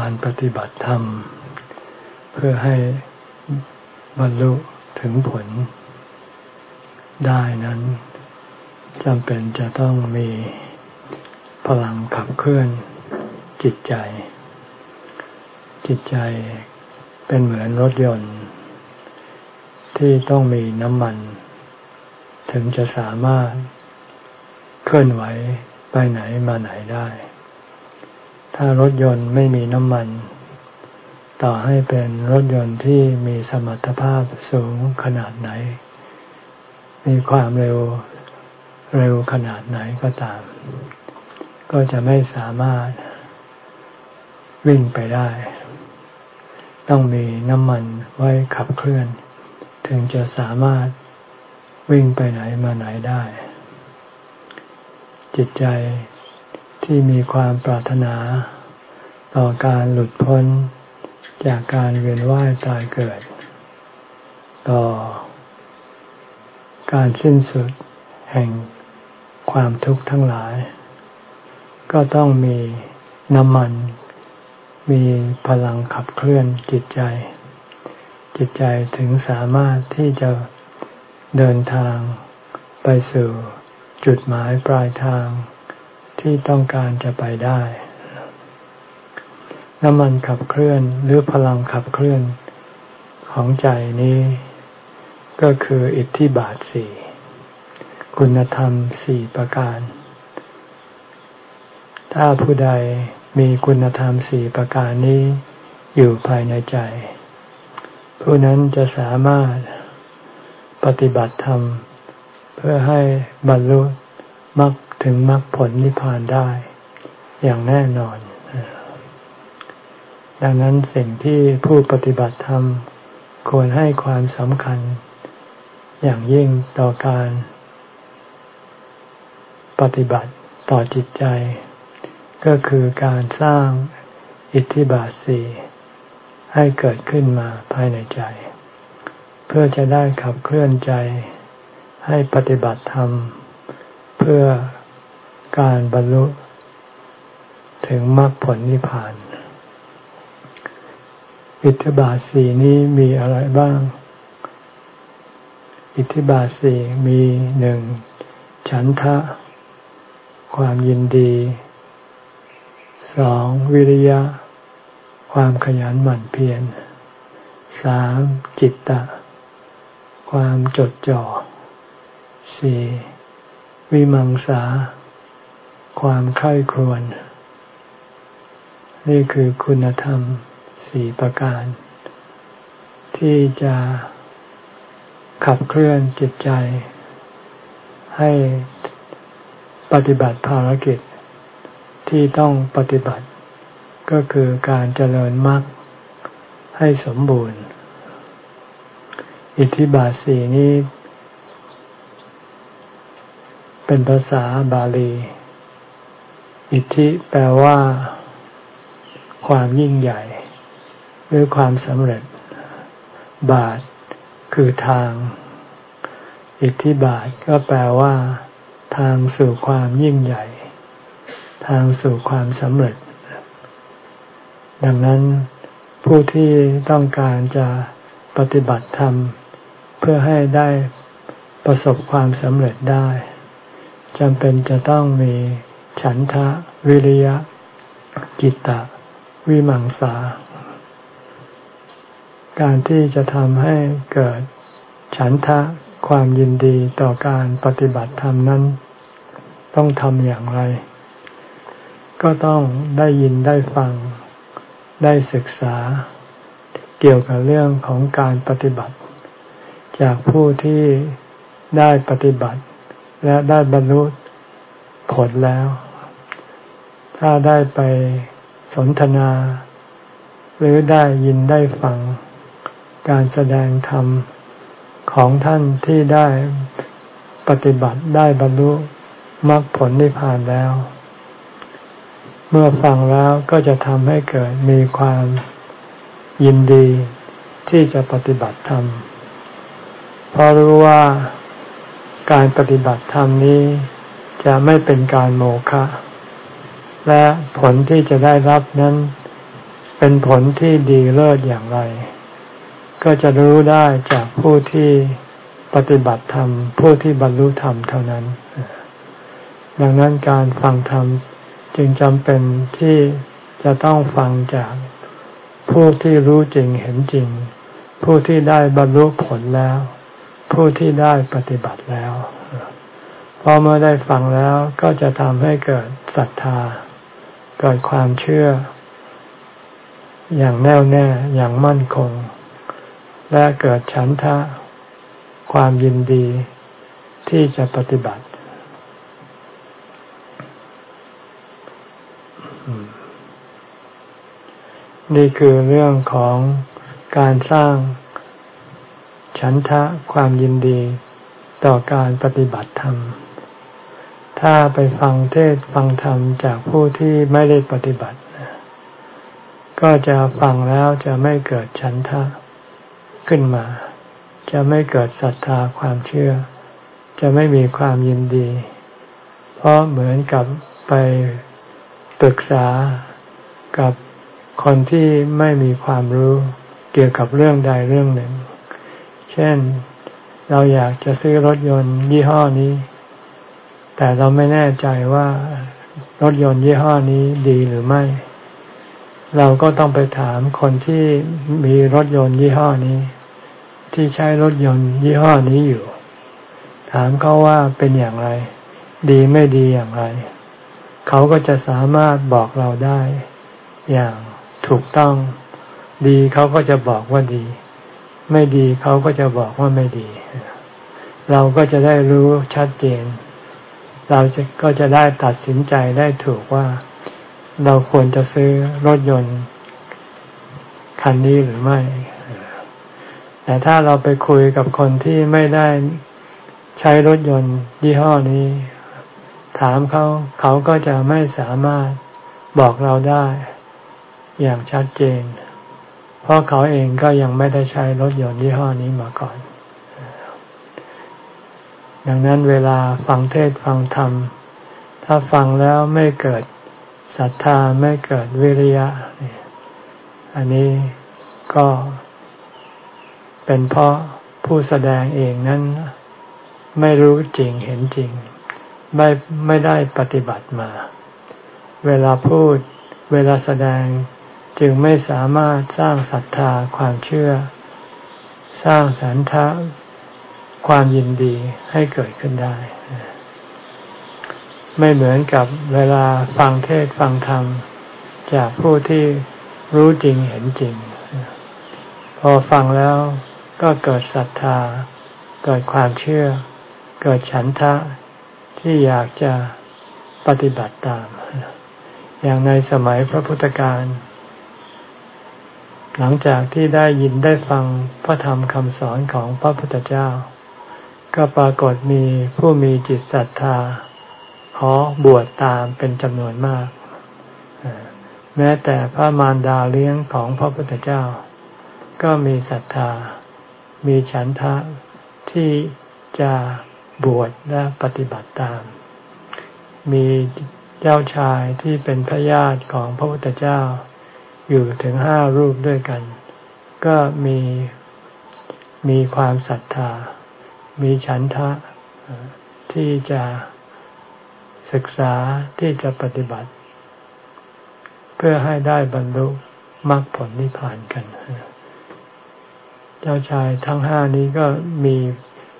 การปฏิบัติธรรม เพื่อให้บรรลุถึงผล ได้นั้นจำเป็นจะต้องมีพลังขับเคลื่อนจิตใจ จิตใจเป็นเหมือนรถยนต์ ที่ต้องมีน้ำมัน ถึงจะสามารถเคลื่อนไหวไปไหนมาไหนได้ ถ้ารถยนต์ไม่มีน้ำมัน ต่อให้เป็นรถยนต์ที่มีสมรรถภาพสูงขนาดไหน มีความเร็วเร็วขนาดไหนก็ตาม ก็จะไม่สามารถวิ่งไปได้ ต้องมีน้ำมันไว้ขับเคลื่อน ถึงจะสามารถวิ่งไปไหนมาไหนได้ จิตใจ ที่มีความปรารถนา ต่อการหลุดพ้นจากการเวียนว่ายตายเกิด ต่อ การสิ้นสุดแห่งความทุกข์ทั้งหลาย ก็ต้องมีน้ำมัน มีพลังขับเคลื่อนจิตใจ จิตใจถึงสามารถที่จะเดินทางไปสู่จุดหมายปลายทาง ที่ต้องการจะไปได้ น้ำมันขับเคลื่อนหรือพลังขับเคลื่อนของใจนี้ ก็คืออิทธิบาทสี่คุณธรรมสี่ประการ ถ้าผู้ใดมีคุณธรรมสี่ประการนี้อยู่ภายในใจ ผู้นั้นจะสามารถปฏิบัติธรรม เพื่อให้บรรลุมรรค ถึงมรรคผลนิพพานได้อย่างแน่นอน ดังนั้นสิ่งที่ผู้ปฏิบัติธรรมควรให้ความสำคัญ อย่างยิ่งต่อการ ปฏิบัติต่อจิตใจ ก็คือการสร้างอิทธิบาทสีให้เกิดขึ้นมาภายในใจ เพื่อจะได้ขับเคลื่อนใจให้ปฏิบัติธรรม เพื่อ การบรรลุถึงมรรคผลนิพพาน อิทธิบาทสีนี้มีอะไรบ้าง อิทธิบาทสีมีหนึ่งฉันทะ ความยินดีสองวิริยะ ความขยันหมั่นเพียรสามจิตตะ ความจดจ่อสี่วิมังสา ความใคร่ครวญนี่คือคุณธรรมสี่ประการ ที่จะขับเคลื่อนจิตใจ ให้ปฏิบัติภารกิจที่ต้องปฏิบัติ ก็คือการเจริญมรรคให้สมบูรณ์ อิทธิบาทสีนี้ เป็นภาษาบาลี อิทธิแปลว่า ความยิ่งใหญ่ หรือความสำเร็จ บาทคือทาง อิทธิบาทก็แปลว่า ทางสู่ความยิ่งใหญ่ ทางสู่ความสำเร็จ ดังนั้นผู้ที่ต้องการจะปฏิบัติธรรม เพื่อให้ได้ประสบความสำเร็จได้จำเป็นจะต้องมี ฉันทะ วิริยะ จิตตะ วิมังสา การที่จะทำให้เกิด ฉันทะความยินดีต่อการปฏิบัติธรรมนั้น ต้องทำอย่างไร ก็ต้องได้ยินได้ฟัง ได้ศึกษา เกี่ยวกับเรื่องของการปฏิบัติ จากผู้ที่ได้ปฏิบัติ และได้บรรลุผลแล้ว ถ้าได้ไปสนทนา หรือได้ยินได้ฟังการแสดงธรรมของท่านที่ได้ปฏิบัติได้บรรลุมรรคผลนิพพานแล้ว เมื่อฟังแล้วก็จะทำให้เกิดมีความยินดีที่จะปฏิบัติธรรมเพราะรู้ว่าการปฏิบัติธรรมนี้จะไม่เป็นการโมฆะ และผลที่จะได้รับนั้น เป็นผลที่ดีเลิศอย่างไร ก็จะรู้ได้จากผู้ที่ปฏิบัติธรรม ผู้ที่บรรลุธรรมเท่านั้น ดังนั้นการฟังธรรมจึงจำเป็นที่จะต้องฟังจากผู้ที่รู้จริงเห็นจริง ผู้ที่ได้บรรลุผลแล้ว ผู้ที่ได้ปฏิบัติแล้วพอเมื่อได้ฟังแล้วก็จะทำให้เกิดศรัทธา เกิดความเชื่อ อย่างแน่วแน่อย่างมั่นคง และเกิดฉันทะ ความยินดีที่จะปฏิบัตินี่คือเรื่องของการสร้างฉันทะความยินดีต่อการปฏิบัติธรรม ถ้าไปฟังเทศฟังธรรมจากผู้ที่ไม่ได้ปฏิบัติ ก็จะฟังแล้วจะไม่เกิดฉันทะขึ้นมา จะไม่เกิดศรัทธาความเชื่อ จะไม่มีความยินดี เพราะเหมือนกับไปปรึกษากับคนที่ไม่มีความรู้เกี่ยวกับเรื่องใดเรื่องหนึ่ง เช่น เราอยากจะซื้อรถยนต์ยี่ห้อนี้ แต่เราไม่แน่ใจว่ารถยนต์ยี่ห้อนี้ดีหรือไม่ เราก็ต้องไปถามคนที่มีรถยนต์ยี่ห้อนี้ ที่ใช้รถยนต์ยี่ห้อนี้อยู่ ถามเขาว่าเป็นอย่างไร ดีไม่ดีอย่างไร เขาก็จะสามารถบอกเราได้ อย่างถูกต้อง ดีเขาก็จะบอกว่าดี ไม่ดีเขาก็จะบอกว่าไม่ดี เราก็จะได้รู้ชัดเจน เราจะก็จะได้ตัดสินใจได้ถูกว่าเราควรจะซื้อรถยนต์คันนี้หรือไม่ แต่ถ้าเราไปคุยกับคนที่ไม่ได้ใช้รถยนต์ยี่ห้อนี้ ถามเขาเขาก็จะไม่สามารถบอกเราได้อย่างชัดเจน เพราะเขาเองก็ยังไม่ได้ใช้รถยนต์ยี่ห้อนี้มาก่อน ดังนั้นเวลาฟังเทศฟังธรรม ถ้าฟังแล้วไม่เกิดศรัทธาไม่เกิดวิริยะ อันนี้ก็เป็นเพราะผู้แสดงเองนั้นไม่รู้จริงเห็นจริง ไม่ไม่ได้ปฏิบัติมา เวลาพูดเวลาแสดงจึงไม่สามารถสร้างศรัทธาความเชื่อ สร้างสันทะ ความยินดีให้เกิดขึ้นได้ ไม่เหมือนกับเวลาฟังเทศฟังธรรม จากผู้ที่รู้จริงเห็นจริง พอฟังแล้วก็เกิดศรัทธา เกิดความเชื่อ เกิดฉันทะที่อยากจะปฏิบัติตาม อย่างในสมัยพระพุทธการหลังจากที่ได้ยินได้ฟังพระธรรมคำสอนของพระพุทธเจ้า ก็ปรากฏมีผู้มีจิตศรัทธา ขอบวชตามเป็นจำนวนมาก แม้แต่พระมารดาเลี้ยงของพระพุทธเจ้า ก็มีศรัทธา มีฉันทะที่จะบวชและปฏิบัติตาม มีเจ้าชายที่เป็นพระญาติของพระพุทธเจ้า อยู่ถึงห้ารูปด้วยกัน ก็มีมีความศรัทธา มีฉันทะที่จะศึกษาที่จะปฏิบัติ เพื่อให้ได้บรรลุมรรคผลนิพพานกัน เจ้าชายทั้งห้านี้ก็มี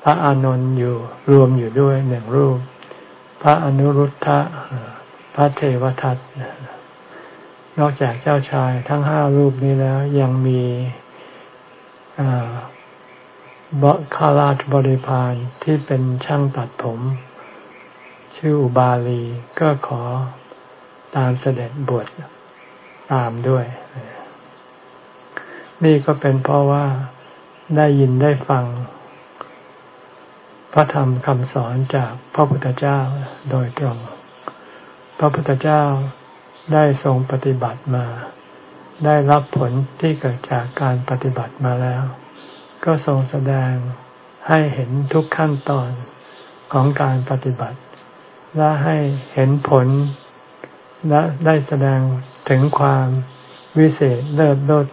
พระอานนท์อยู่รวมอยู่ด้วยหนึ่งรูป พระอนุรุทธะพระเทวทัตนอกจากเจ้าชายทั้งห้ารูปนี้แล้วยังมี บข้าราชบริพารที่เป็นช่างตัดผม ชื่ออุบาลีก็ขอตามเสด็จบวชตามด้วย นี่ก็เป็นเพราะว่าได้ยินได้ฟัง พระธรรมคำสอนจากพระพุทธเจ้าโดยตรง พระพุทธเจ้าได้ทรงปฏิบัติมา ได้รับผลที่เกิดจากการปฏิบัติมาแล้ว ก็ทรงแสดงให้เห็นทุกขั้นตอนของการปฏิบัติ และให้เห็นผล และได้แสดงถึงความวิเศษเลิศลด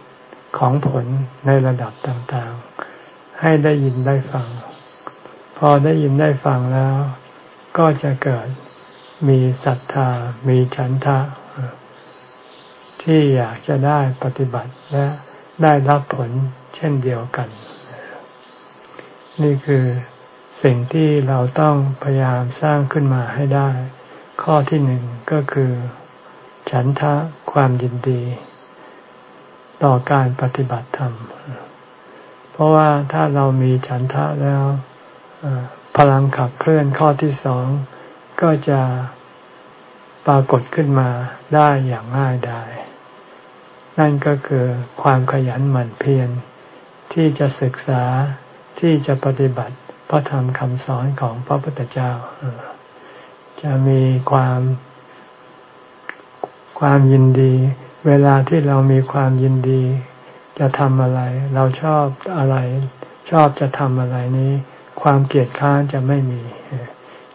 ของผลในระดับต่างๆ ให้ได้ยินได้ฟัง พอได้ยินได้ฟังแล้ว ก็จะเกิดมีศรัทธา มีฉันทะ ที่อยากจะได้ปฏิบัติและได้รับผลเช่นเดียวกัน นี่คือสิ่งที่เราต้องพยายามสร้างขึ้นมาให้ได้ ข้อที่หนึ่งก็คือ ฉันทะความยินดี ต่อการปฏิบัติธรรม เพราะว่าถ้าเรามีฉันทะแล้วพลังขับเคลื่อนข้อที่สองก็จะปรากฏขึ้นมาได้อย่างง่ายดายนั่นก็คือความขยันหมั่นเพียรที่จะศึกษา ที่จะปฏิบัติพระธรรมคำสอนของพระพุทธเจ้า จะมีความความยินดี เวลาที่เรามีความยินดี จะทำอะไร เราชอบอะไร ชอบจะทำอะไรนี้ ความเกลียดค้านจะไม่มี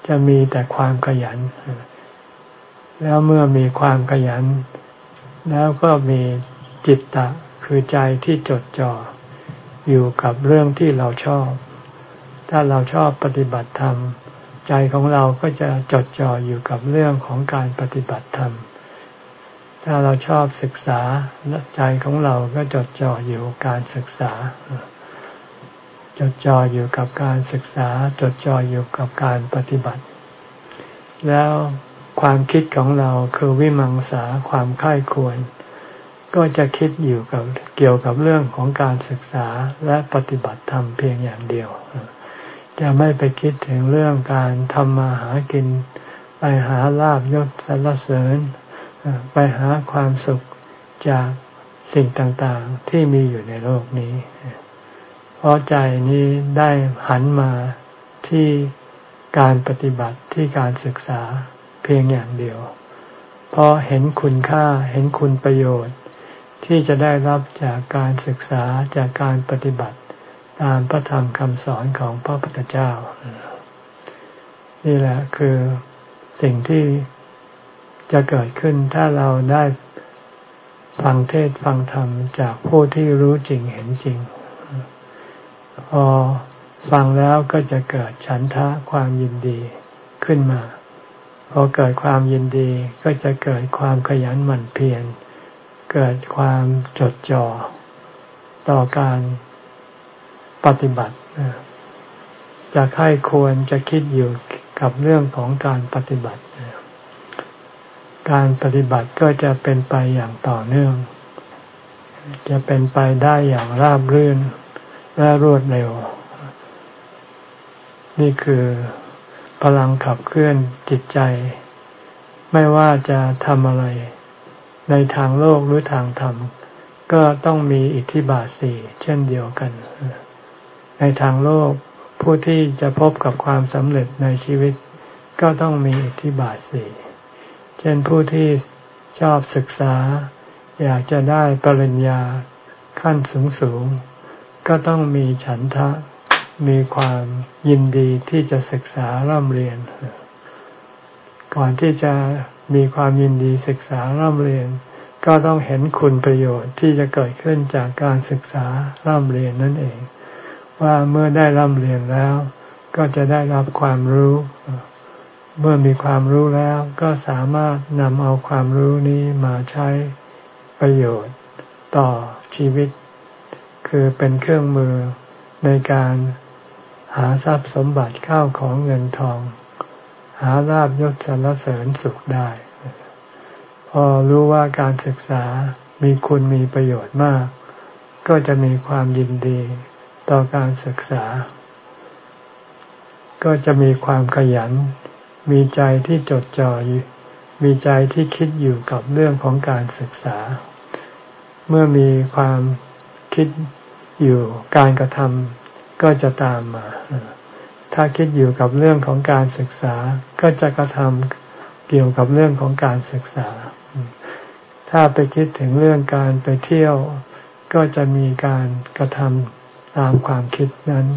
จะมีแต่ความขยัน แล้วเมื่อมีความขยัน แล้วก็มีจิตตะคือใจที่จดจ่อ อยู่กับเรื่องที่เราชอบ ถ้าเราชอบปฏิบัติธรรม ใจของเราก็จะจดจ่ออยู่กับเรื่องของการปฏิบัติธรรม ถ้าเราชอบศึกษาใจของเราก็จดจ่ออยู่การศึกษา จดจ่ออยู่กับการศึกษา จดจ่ออยู่กับการปฏิบัติ แล้วความคิดของเราคือวิมังสาความค่ายควร ก็จะคิดอยู่กับเกี่ยวกับเรื่องของการศึกษาและปฏิบัติธรรมเพียงอย่างเดียว จะไม่ไปคิดถึงเรื่องการทำมาหากิน ไปหาลาบยศสรรเสริญ ไปหาความสุขจากสิ่งต่างๆที่มีอยู่ในโลกนี้ เพราะใจนี้ได้หันมาที่การปฏิบัติที่การศึกษาเพียงอย่างเดียว เพราะเห็นคุณค่าเห็นคุณประโยชน์ ที่จะได้รับจากการศึกษาจากการปฏิบัติตามพระธรรมคำสอนของพระพุทธเจ้า นี่แหละคือสิ่งที่จะเกิดขึ้นถ้าเราได้ฟังเทศฟังธรรมจากผู้ที่รู้จริงเห็นจริง พอฟังแล้วก็จะเกิดฉันทะความยินดีขึ้นมา พอเกิดความยินดีก็จะเกิดความขยันหมั่นเพียร เกิดความจดจ่อต่อการปฏิบัติจะค่ายควรจะคิดอยู่กับเรื่องของการปฏิบัติ การปฏิบัติก็จะเป็นไปอย่างต่อเนื่อง จะเป็นไปได้อย่างราบรื่นและรวดเร็ว นี่คือพลังขับเคลื่อนจิตใจ ไม่ว่าจะทำอะไร ในทางโลกหรือทางธรรม ก็ต้องมีอิทธิบาทสี่เช่นเดียวกัน ในทางโลกผู้ที่จะพบกับความสำเร็จในชีวิต ก็ต้องมีอิทธิบาทสี่เช่นผู้ที่ชอบศึกษา อยากจะได้ปริญญาขั้นสูงสูงก็ต้องมีฉันทะมีความยินดีที่จะศึกษาร่ำเรียน ก่อนที่จะ มีความยินดีศึกษาร่ำเรียน ก็ต้องเห็นคุณประโยชน์ที่จะเกิดขึ้นจากการศึกษาร่ำเรียนนั่นเอง ว่าเมื่อได้ร่ำเรียนแล้ว ก็จะได้รับความรู้ เมื่อมีความรู้แล้วก็สามารถนำเอาความรู้นี้มาใช้ประโยชน์ต่อชีวิต คือเป็นเครื่องมือในการหาทรัพย์สมบัติเข้าของเงินทอง หาลาบยศสรรเสริญสุขได้ พอรู้ว่าการศึกษามีคุณมีประโยชน์มาก ก็จะมีความยินดีต่อการศึกษา ก็จะมีความขยัน มีใจที่จดจ่ออยู่มีใจที่คิดอยู่กับเรื่องของการศึกษา เมื่อมีความคิดอยู่การกระทำก็จะตามมา ถ้าคิดอยู่กับเรื่องของการศึกษาก็จะกระทำเกี่ยวกับเรื่องของการศึกษา ถ้าไปคิดถึงเรื่องการไปเที่ยว ก็จะมีการกระทำตามความคิดนั้น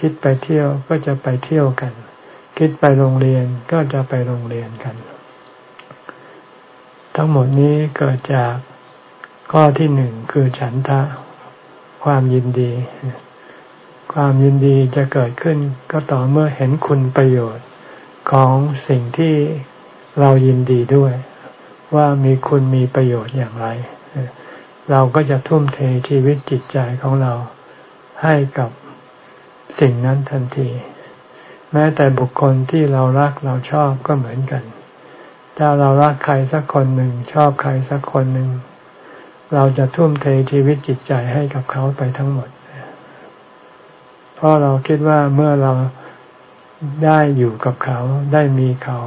คิดไปเที่ยวก็จะไปเที่ยวกัน คิดไปโรงเรียนก็จะไปโรงเรียนกัน ทั้งหมดนี้เกิดจากข้อที่หนึ่งคือฉันทะ ความยินดี ความยินดีจะเกิดขึ้นก็ต่อเมื่อเห็นคุณประโยชน์ของสิ่งที่เรายินดีด้วย ว่ามีคุณมีประโยชน์อย่างไร เราก็จะทุ่มเทชีวิตจิตใจของเราให้กับสิ่งนั้นทันที แม้แต่บุคคลที่เรารักเราชอบก็เหมือนกัน ถ้าเรารักใครสักคนหนึ่ง ชอบใครสักคนหนึ่ง เราจะทุ่มเทชีวิตจิตใจให้กับเขาไปทั้งหมด เพราะเราคิดว่าเมื่อเราได้อยู่กับเขาได้มีเขา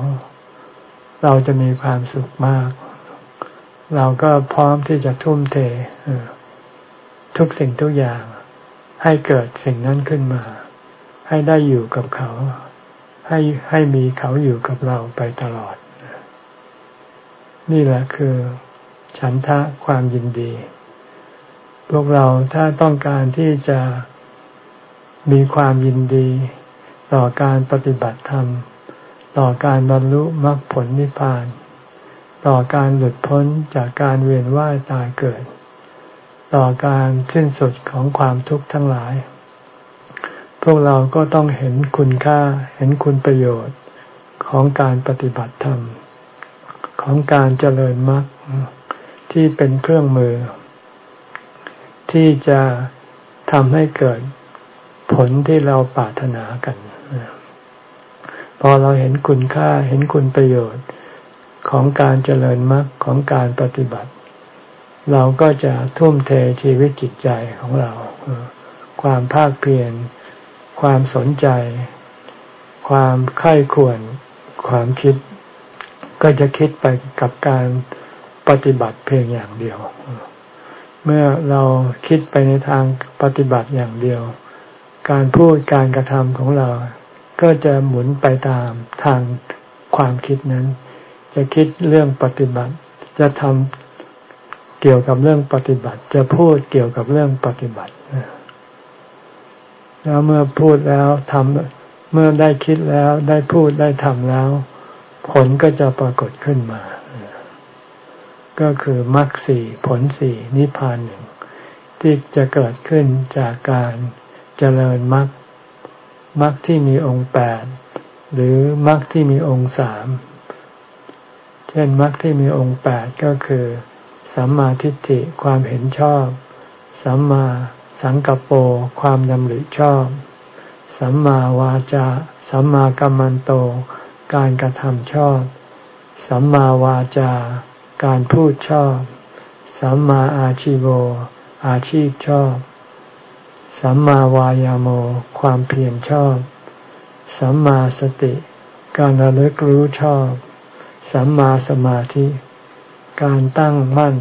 เราจะมีความสุขมาก เราก็พร้อมที่จะทุ่มเททุกสิ่งทุกอย่าง ให้เกิดสิ่งนั้นขึ้นมา ให้ได้อยู่กับเขา ให้ให้มีเขาอยู่กับเราไปตลอด นี่แหละคือ ฉันทะความยินดี พวกเราถ้าต้องการที่จะ มีความยินดี ต่อการปฏิบัติธรรม ต่อการบรรลุมรรคผลนิพพาน ต่อการหลุดพ้นจากการเวียนว่ายตายเกิด ต่อการสิ้นสุดของความทุกข์ทั้งหลาย พวกเราก็ต้องเห็นคุณค่าเห็นคุณประโยชน์ของการปฏิบัติธรรม ของการเจริญมรรคที่เป็นเครื่องมือ ที่จะทำให้เกิด ผลที่เราปรารถนากัน พอเราเห็นคุณค่าเห็นคุณประโยชน์ของการเจริญมรรคของการปฏิบัติ เราก็จะทุ่มเทชีวิตจิตใจของเรา ความภาคเพียรความสนใจ ความไข้ควรความคิด ก็จะคิดไปกับการปฏิบัติเพียงอย่างเดียว เมื่อเราคิดไปในทางปฏิบัติอย่างเดียว การพูดการกระทำของเรา ก็จะหมุนไปตามทางความคิดนั้น จะคิดเรื่องปฏิบัติ จะทำเกี่ยวกับเรื่องปฏิบัติ จะพูดเกี่ยวกับเรื่องปฏิบัติแล้วเมื่อพูดแล้วทำเมื่อได้คิดแล้วได้พูดได้ทำแล้ว ผลก็จะปรากฏขึ้นมา ก็คือมรรคสี่ผลสี่นิพพานหนึ่งที่จะเกิดขึ้นจากการ เจริญมรรคมรรคที่มีองค์แปดหรือมรรคที่มีองค์สามเช่นมรรคที่มีองค์แปดก็คือสัมมาทิฏฐิความเห็นชอบ สัมมาสังกัปโปความดำริชอบ สัมมาวาจา สัมมากัมมันโต การกระทำชอบ สัมมาวาจา การพูดชอบ สัมมาอาชิโวอาชีพชอบ สัมมาวายาโม ความเพียรชอบ สัมมาสติ การระลึกรู้ชอบ สัมมาสมาธิ การตั้งมั่น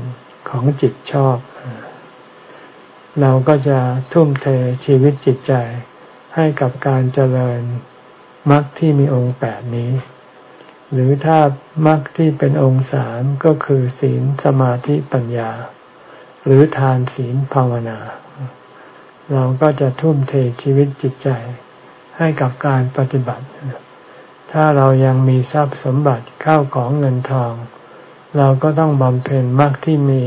ของจิตชอบ เราก็จะทุ่มเทชีวิตจิตใจให้กับการเจริญมรรคที่มีองค์แปดนี้ หรือถ้ามรรคที่เป็นองค์สามก็คือศีลสมาธิปัญญา หรือทานศีลภาวนา เราก็จะทุ่มเทชีวิตจิตใจให้กับการปฏิบัติ ถ้าเรายังมีทรัพย์สมบัติเข้าของเงินทอง เราก็ต้องบำเพ็ญมรรคที่มี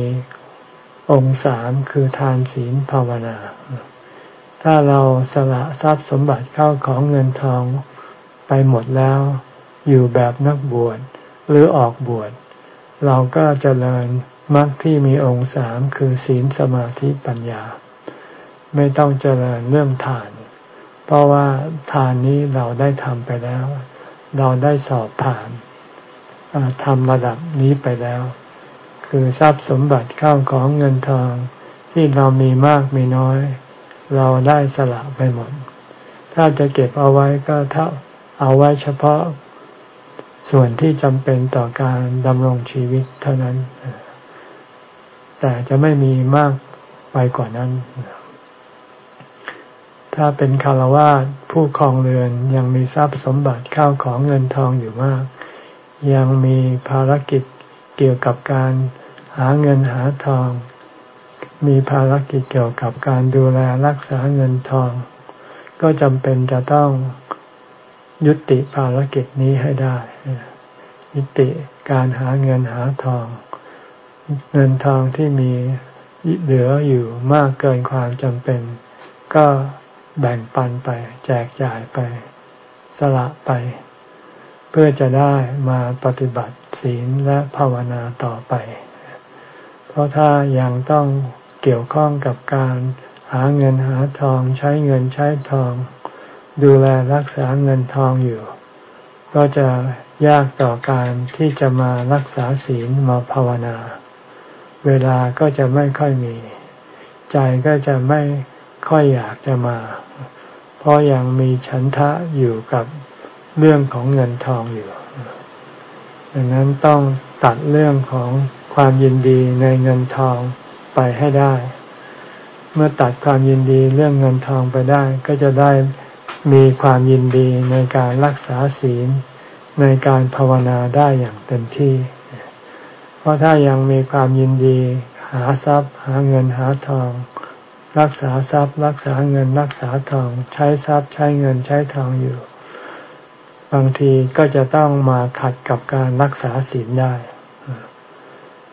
องค์สามคือทานศีลภาวนา ถ้าเราสละทรัพย์สมบัติเข้าของเงินทองไปหมดแล้ว อยู่แบบนักบวชหรือออกบวช เราก็จเจริญมรรคที่มีองค์สามคือศีลสมาธิปัญญา ไม่ต้องเจริญเรื่องทาน เพราะว่าทานนี้เราได้ทำไปแล้ว เราได้สอบผ่านทำระดับนี้ไปแล้ว คือทรัพย์สมบัติเข้าของเงินทองที่เรามีมากมีน้อย เราได้สละไปหมด ถ้าจะเก็บเอาไว้ก็เท่าเอาไว้เฉพาะส่วนที่จำเป็นต่อการดำรงชีวิตเท่านั้น แต่จะไม่มีมากไปกว่านั้น ถ้าเป็นคารวะผู้ครองเรือนยังมีทรัพย์สมบัติข้าวของเงินทองอยู่มาก ยังมีภารกิจเกี่ยวกับการหาเงินหาทอง มีภารกิจเกี่ยวกับการดูแลรักษาเงินทอง ก็จำเป็นจะต้องยุติภารกิจนี้ให้ได้ ยุติการหาเงินหาทอง เงินทองที่มีเหลืออยู่มากเกินความจำเป็น ก็ แบ่งปันไป แจกจ่ายไป สละไป เพื่อจะได้มาปฏิบัติศีลและภาวนาต่อไป เพราะถ้ายังต้องเกี่ยวข้องกับการหาเงินหาทองใช้เงินใช้ทอง ดูแลรักษาเงินทองอยู่ ก็จะยากต่อการที่จะมารักษาศีลมาภาวนา เวลาก็จะไม่ค่อยมี ใจก็จะไม่ ค่อยอยากจะมา เพราะยังมีฉันทะอยู่กับเรื่องของเงินทองอยู่ ดังนั้นต้องตัดเรื่องของความยินดีในเงินทองไปให้ได้ เมื่อตัดความยินดีเรื่องเงินทองไปได้ ก็จะได้มีความยินดีในการรักษาศีลในการภาวนาได้อย่างเต็มที่ เพราะถ้ายังมีความยินดี หาทรัพย์ หาเงินหาทอง รักษาทรัพย์ รักษาเงินรักษาทอง ใช้ทรัพย์ ใช้เงินใช้ทองอยู่ บางทีก็จะต้องมาขัดกับการรักษาศีลได้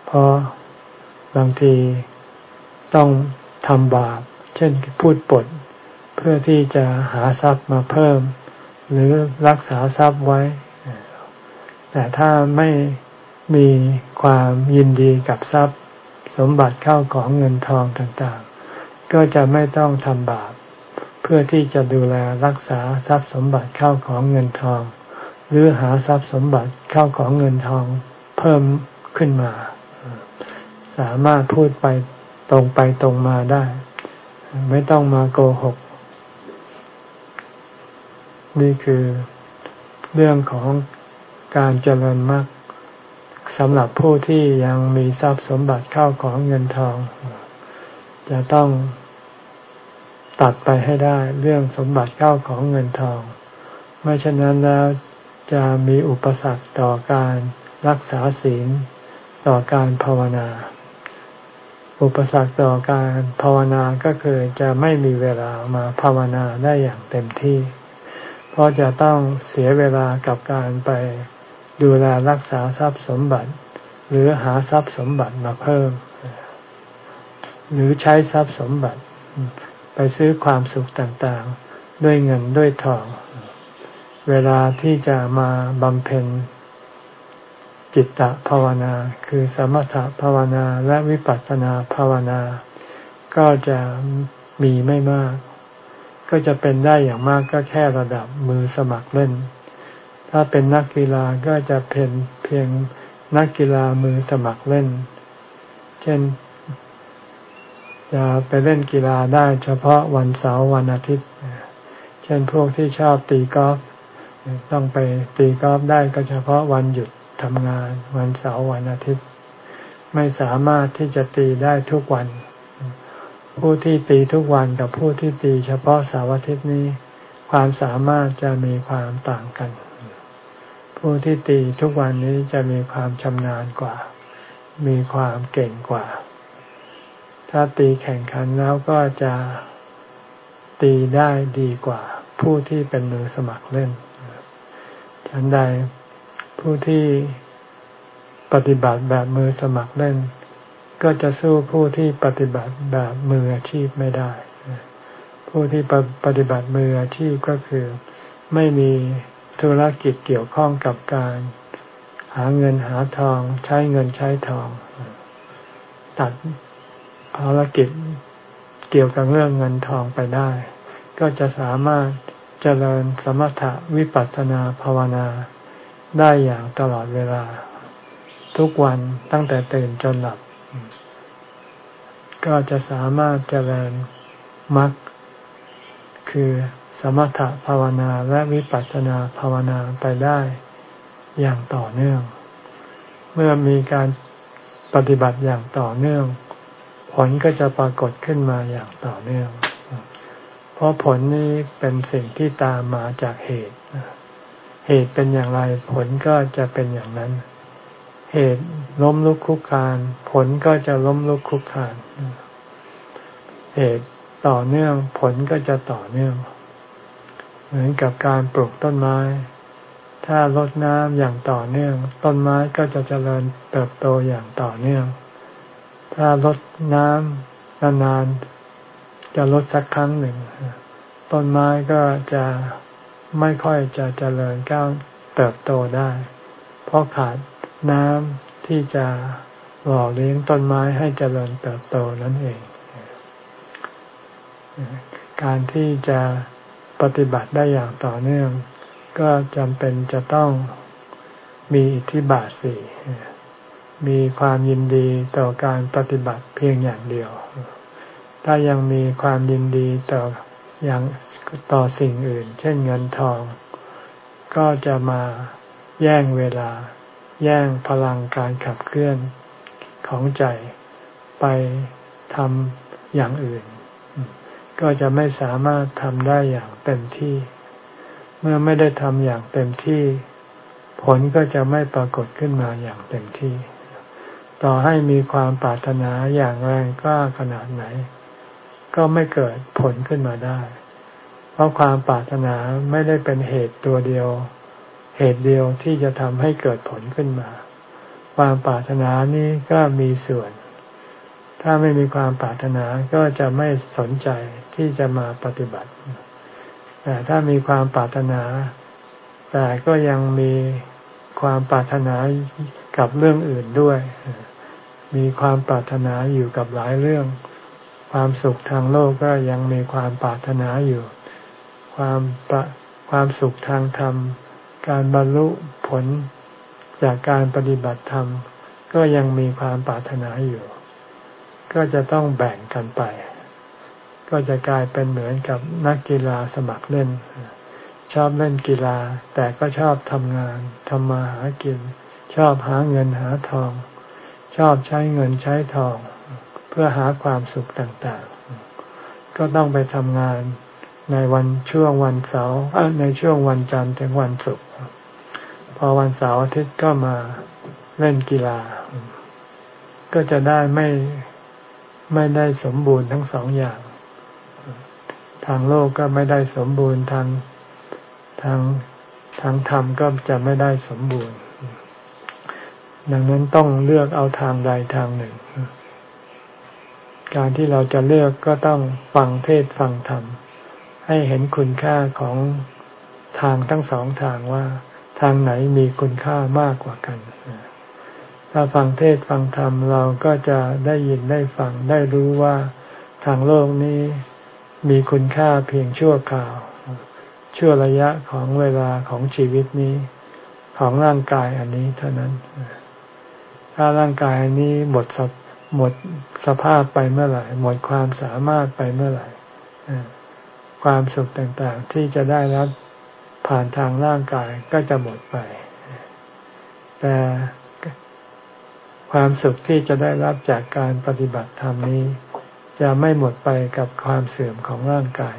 เพราะบางทีต้องทำบาป เช่นพูดปด เพื่อที่จะหาทรัพย์มาเพิ่ม หรือรักษาทรัพย์ไว้ แต่ถ้าไม่มีความยินดีกับทรัพย์ สมบัติเข้าของเงินทองต่าง ก็จะไม่ต้องทำบาป เพื่อที่จะดูแลรักษาทรัพย์สมบัติเข้าของเงินทอง หรือหาทรัพย์สมบัติเข้าของเงินทองเพิ่มขึ้นมา สามารถพูดไปตรงไปตรงมาได้ ไม่ต้องมาโกหก นี่คือเรื่องของการเจริญมรรคสำหรับผู้ที่ยังมีทรัพย์สมบัติเข้าของเงินทอง จะต้อง ตัดไปให้ได้เรื่องสมบัติเข้าของเงินทอง ไม่เช่นนั้นแล้วจะมีอุปสรรคต่อการรักษาศีลต่อการภาวนา อุปสรรคต่อการภาวนาก็คือจะไม่มีเวลามาภาวนาได้อย่างเต็มที่ เพราะจะต้องเสียเวลากับการไปดูแลรักษาทรัพย์สมบัติ หรือหาทรัพย์สมบัติมาเพิ่ม หรือใช้ทรัพย์สมบัติ ซื้อความสุขต่างๆ ด้วยเงินด้วยทอง เวลาที่จะมาบำเพ็ญจิตตภาวนา คือสมถภาวนาและวิปัสสนาภาวนา ก็จะมีไม่มาก ก็จะเป็นได้อย่างมากก็แค่ระดับมือสมัครเล่น ถ้าเป็นนักกีฬาก็จะเป็นเพียงนักกีฬามือสมัครเล่น เช่น จะไปเล่นกีฬาได้เฉพาะวันเสาร์วันอาทิตย์ เช่นพวกที่ชอบตีกอล์ฟต้องไปตีกอล์ฟได้ก็เฉพาะวันหยุดทำงาน วันเสาร์วันอาทิตย์ ไม่สามารถที่จะตีได้ทุกวัน ผู้ที่ตีทุกวันกับผู้ที่ตีเฉพาะเสาร์อาทิตย์นี้ ความสามารถจะมีความต่างกัน ผู้ที่ตีทุกวันนี้จะมีความชำนาญกว่า มีความเก่งกว่า ถ้าตีแข่งขันแล้วก็จะตีได้ดีกว่าผู้ที่เป็นมือสมัครเล่นฉันใดผู้ที่ปฏิบัติแบบมือสมัครเล่น ก็จะสู้ผู้ที่ปฏิบัติแบบมืออาชีพไม่ได้ ผู้ที่ปฏิบัติมืออาชีพก็คือ ไม่มีธุรกิจเกี่ยวข้องกับการ หาเงินหาทอง ใช้เงินใช้ทอง ตัด ภารกิจเกี่ยวกับเรื่องเงินทองไปได้ ก็จะสามารถเจริญสมถะวิปัสสนาภาวนาได้อย่างตลอดเวลา ทุกวันตั้งแต่ตื่นจนหลับ ก็จะสามารถเจริญมรรคคือสมถะภาวนาและวิปัสสนาภาวนาไปได้อย่างต่อเนื่อง เมื่อมีการปฏิบัติอย่างต่อเนื่อง ผลก็จะปรากฏขึ้นมาอย่างต่อเนื่อง เพราะผลนี้เป็นสิ่งที่ตามมาจากเหตุ เหตุเป็นอย่างไรผลก็จะเป็นอย่างนั้น เหตุล้มลุกคุกคาน ผลก็จะล้มลุกคุกคาน เหตุต่อเนื่องผลก็จะต่อเนื่อง เหมือนกับการปลูกต้นไม้ ถ้ารดน้ำอย่างต่อเนื่อง ต้นไม้ก็จะเจริญเติบโตอย่างต่อเนื่อง ถ้าลดน้ำนานๆจะลดสักครั้งหนึ่ง ต้นไม้ก็จะไม่ค่อยจะเจริญก้าวเติบโตได้ เพราะขาดน้ำที่จะหล่อเลี้ยงต้นไม้ให้เจริญเติบโตนั่นเอง การที่จะปฏิบัติได้อย่างต่อเนื่อง ก็จำเป็นจะต้องมีอิทธิบาทสี่ มีความยินดีต่อการปฏิบัติเพียงอย่างเดียว ถ้ายังมีความยินดีต่ออย่างต่อสิ่งอื่น เช่นเงินทอง ก็จะมาแย่งเวลา แย่งพลังการขับเคลื่อนของใจไปทำอย่างอื่น ก็จะไม่สามารถทำได้อย่างเต็มที่ เมื่อไม่ได้ทำอย่างเต็มที่ ผลก็จะไม่ปรากฏขึ้นมาอย่างเต็มที่ ต่อให้มีความปรารถนาอย่างแรงกล้าขนาดไหน ก็ไม่เกิดผลขึ้นมาได้ เพราะความปรารถนาไม่ได้เป็นเหตุตัวเดียว เหตุเดียวที่จะทำให้เกิดผลขึ้นมา ความปรารถนานี้ก็มีส่วน ถ้าไม่มีความปรารถนาก็จะไม่สนใจที่จะมาปฏิบัติ แต่ถ้ามีความปรารถนา แต่ก็ยังมีความปรารถนากับเรื่องอื่นด้วย มีความปรารถนาอยู่กับหลายเรื่อง ความสุขทางโลกก็ยังมีความปรารถนาอยู่ ความความสุขทางธรรม การบรรลุผลจากการปฏิบัติธรรม ก็ยังมีความปรารถนาอยู่ ก็จะต้องแบ่งกันไป ก็จะกลายเป็นเหมือนกับนักกีฬาสมัครเล่น ชอบเล่นกีฬาแต่ก็ชอบทำงานทำมาหากิน ชอบหาเงินหาทอง ชอบใช้เงินใช้ทอง เพื่อหาความสุขต่างๆ ก็ต้องไปทำงานในวันช่วงวันเสาร์ในช่วงวันจันทร์ถึงวันศุกร์พอวันเสาร์อาทิตย์ก็มาเล่นกีฬา ก็จะได้ไม่ไม่ได้สมบูรณ์ทั้งสองอย่าง ทางโลกก็ไม่ได้สมบูรณ์ทางทางทางธรรมก็จะไม่ได้สมบูรณ์ ดังนั้นต้องเลือกเอาทางใดทางหนึ่ง การที่เราจะเลือกก็ต้องฟังเทศฟังธรรม ให้เห็นคุณค่าของทางทั้งสองทางว่า ทางไหนมีคุณค่ามากกว่ากัน ถ้าฟังเทศฟังธรรมเราก็จะได้ยินได้ฟังได้รู้ว่าทางโลกนี้มีคุณค่าเพียงชั่วคราว ชั่วระยะของเวลาของชีวิตนี้ ของร่างกายอันนี้เท่านั้น ถ้าร่างกายนนี้หมดสหมดสภาพไปเมื่อไหร่ หมดความสามารถไปเมื่อไหร่ความสุขต่างๆ ที่จะได้รับผ่านทางร่างกายก็จะหมดไป แต่ความสุขที่จะได้รับจากการปฏิบัติธรรมนี้ จะไม่หมดไปกับความเสื่อมของร่างกาย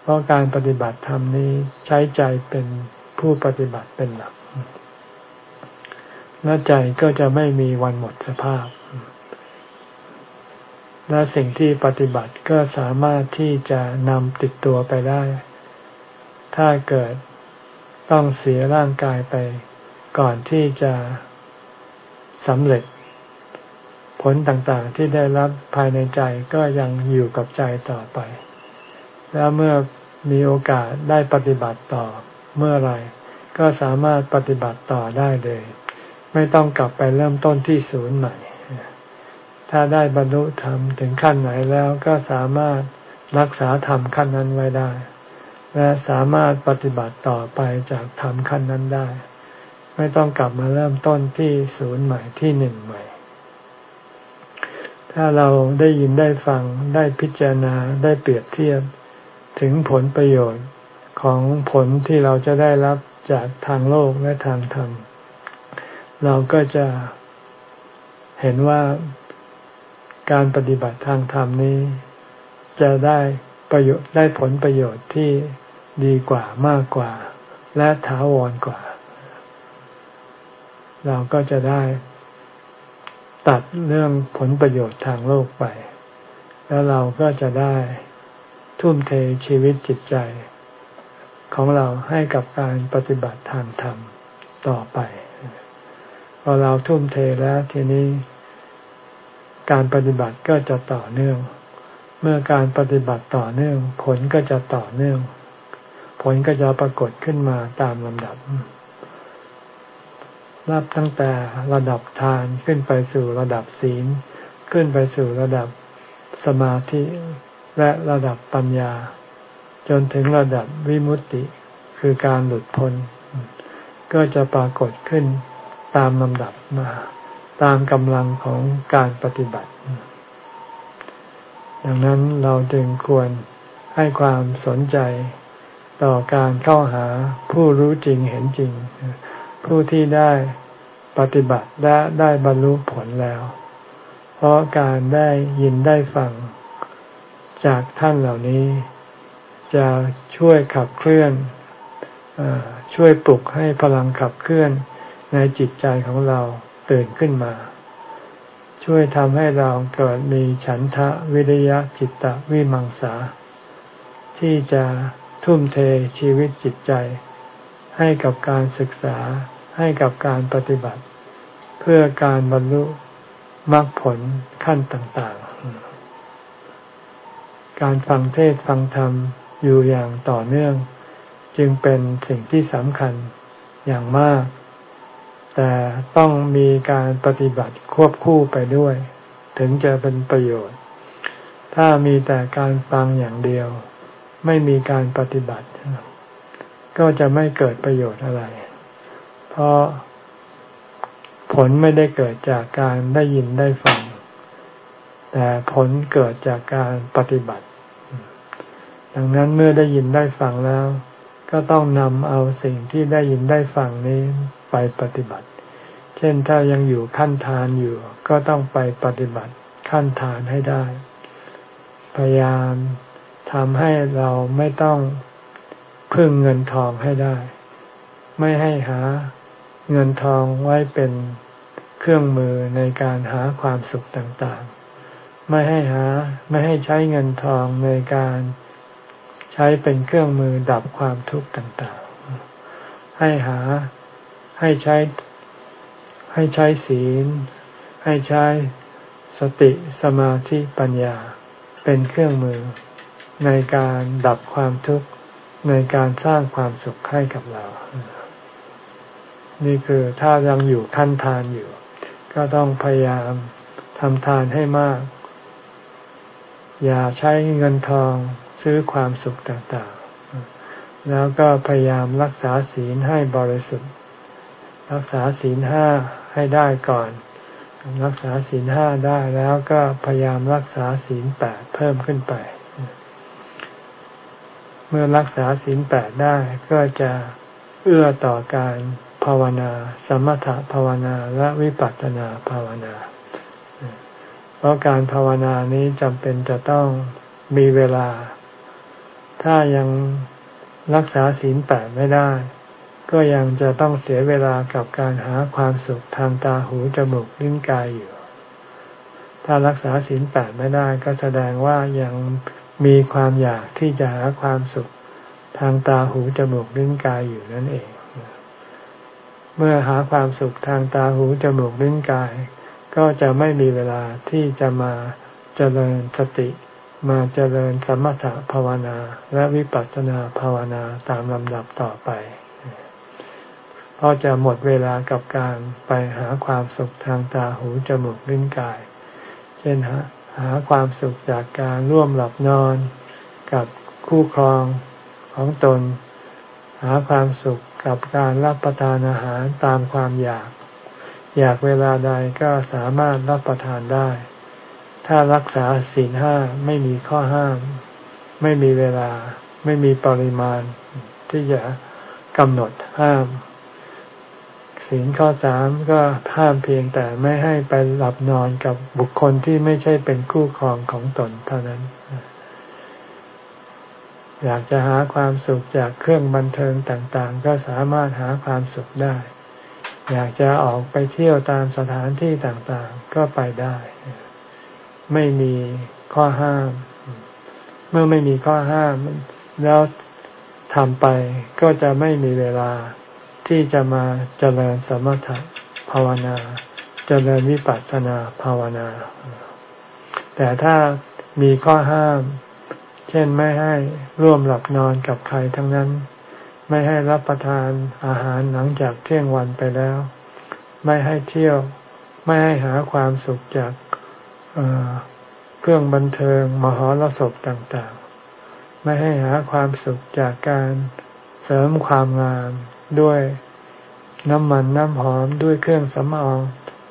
เพราะการปฏิบัติธรรมนี้ใช้ใจเป็นผู้ปฏิบัติเป็นหลัก และใจก็จะไม่มีวันหมดสภาพ และสิ่งที่ปฏิบัติก็สามารถที่จะนำติดตัวไปได้ ถ้าเกิดต้องเสียร่างกายไป ก่อนที่จะสำเร็จ ผลต่างๆที่ได้รับภายในใจก็ยังอยู่กับใจต่อไป แล้วเมื่อมีโอกาสได้ปฏิบัติต่อเมื่อไรก็สามารถปฏิบัติต่อได้เลย ไม่ต้องกลับไปเริ่มต้นที่ศูนย์ใหม่ ถ้าได้บรรลุธรรมถึงขั้นไหนแล้วก็สามารถรักษาธรรมขั้นนั้นไว้ได้ และสามารถปฏิบัติต่อไปจากธรรมขั้นนั้นได้ ไม่ต้องกลับมาเริ่มต้นที่ศูนย์ใหม่ที่หนึ่งใหม่ ถ้าเราได้ยินได้ฟังได้พิจารณาได้เปรียบเทียบถึงผลประโยชน์ของผลที่เราจะได้รับจากทางโลกและทางธรรม เราก็จะเห็นว่าการปฏิบัติทางธรรมนี้ จะได้ประโยชน์ได้ผลประโยชน์ที่ดีกว่ามากกว่า และถาวรกว่า เราก็จะได้ตัดเรื่องผลประโยชน์ทางโลกไป แล้วเราก็จะได้ทุ่มเทชีวิตจิตใจ ของเราให้กับการปฏิบัติทางธรรมต่อไป อเราทุ่มเทแล้วทีนี้ การปฏิบัติก็จะต่อเนื่อง เมื่อการปฏิบัติต่อเนื่อง ผลก็จะต่อเนื่อง ผลก็จะปรากฏขึ้นมาตามลำดับรับตั้งแต่ระดับทานขึ้นไปสู่ระดับศีล ขึ้นไปสู่ระดับสมาธิและระดับปัญญา จนถึงระดับวิมุตติ คือการหลุดพ้น ก็จะปรากฏขึ้น ตามลำดับมา ตามกำลังของการปฏิบัติ ดังนั้นเราจึงควรให้ความสนใจต่อการเข้าหาผู้รู้จริงเห็นจริง ผู้ที่ได้ปฏิบัติและได้บรรลุผลแล้ว เพราะการได้ยินได้ฟัง จากท่านเหล่านี้ จะช่วยขับเคลื่อนช่วยปลุกให้พลังขับเคลื่อน ในจิตใจของเราตื่นขึ้นมา ช่วยทำให้เราเกิดมีฉันทะวิริยะจิตตะวิมังสา ที่จะทุ่มเทชีวิตจิตใจ ให้กับการศึกษาให้กับการปฏิบัติ เพื่อการบรรลุมรรคผลขั้นต่าง ๆ การฟังเทศฟังธรรมอยู่อย่างต่อเนื่อง จึงเป็นสิ่งที่สำคัญอย่างมาก แต่ต้องมีการปฏิบัติควบคู่ไปด้วย ถึงจะเป็นประโยชน์ ถ้ามีแต่การฟังอย่างเดียว ไม่มีการปฏิบัติ ก็จะไม่เกิดประโยชน์อะไร เพราะผลไม่ได้เกิดจากการได้ยินได้ฟัง แต่ผลเกิดจากการปฏิบัติ ดังนั้นเมื่อได้ยินได้ฟังแล้ว ก็ต้องนำเอาสิ่งที่ได้ยินได้ฟังนี้ ไปปฏิบัติ เช่นถ้ายังอยู่ขั้นทานอยู่ ก็ต้องไปปฏิบัติขั้นทานให้ได้ พยายามทำให้เราไม่ต้องพึ่งเงินทองให้ได้ ไม่ให้หาเงินทองไว้เป็นเครื่องมือในการหาความสุขต่างๆ ไม่ให้หาไม่ให้ใช้เงินทองในการใช้เป็นเครื่องมือดับความทุกข์ต่างๆ ให้หา ให้ใช้ให้ใช้ศีล ให้ใช้สติสมาธิปัญญา เป็นเครื่องมือในการดับความทุกข์ในการสร้างความสุขให้กับเรา นี่คือถ้ายังอยู่ขั้นทานอยู่ ก็ต้องพยายามทำทานให้มาก อย่าใช้เงินทองซื้อความสุขต่างๆ แล้วก็พยายามรักษาศีลให้บริสุทธิ์ รักษาศีลห้าให้ได้ก่อน รักษาศีลห้าได้แล้วก็พยายามรักษาศีลแปดเพิ่มขึ้นไป เมื่อรักษาศีลแปดได้ก็จะเอื้อต่อการภาวนา สมถภาวนาและวิปัสสนาภาวนา เพราะการภาวนานี้จำเป็นจะต้องมีเวลา ถ้ายังรักษาศีลแปดไม่ได้ ก็ยังจะต้องเสียเวลากับการหาความสุขทางตาหูจมูกลิ้นกายอยู่ ถ้ารักษาศีลแปดไม่ได้ก็แสดงว่ายังมีความอยากที่จะหาความสุขทางตาหูจมูกลิ้นกายอยู่นั่นเอง เมื่อหาความสุขทางตาหูจมูกลิ้นกาย ก็จะไม่มีเวลาที่จะมาเจริญสติ มาเจริญสมถภาวนาและวิปัสสนาภาวนาตามลำดับต่อไป เพราะจะหมดเวลากับการไปหาความสุขทางตาหูจมูกลิ้นกาย เช่นหาหาความสุขจากการร่วมหลับนอน กับคู่ครองของตน หาความสุขกับการรับประทานอาหารตามความอยาก อยากเวลาใดก็สามารถรับประทานได้ ถ้ารักษาศีลห้าไม่มีข้อห้าม ไม่มีเวลา ไม่มีปริมาณ ที่จะกำหนดห้าม ศีลข้อสามก็ห้ามเพียงแต่ไม่ให้ไปหลับนอนกับบุคคลที่ไม่ใช่เป็นคู่ครองของตนเท่านั้น อยากจะหาความสุขจากเครื่องบันเทิงต่างๆ ก็สามารถหาความสุขได้ อยากจะออกไปเที่ยวตามสถานที่ต่างๆ ก็ไปได้ ไม่มีข้อห้าม เมื่อไม่มีข้อห้ามแล้วทำไปก็จะไม่มีเวลา ที่จะมาเจริญสมถะภาวนา เจริญวิปัสสนาภาวนา แต่ถ้ามีข้อห้าม เช่นไม่ให้ร่วมหลับนอนกับใครทั้งนั้น ไม่ให้รับประทานอาหารหลังจากเที่ยงวันไปแล้ว ไม่ให้เที่ยว ไม่ให้หาความสุขจากเครื่องบันเทิง มหรสพต่างๆ ไม่ให้หาความสุขจากการเสริมความงาม ด้วยน้ำมันน้ำหอมด้วยเครื่องสำอาง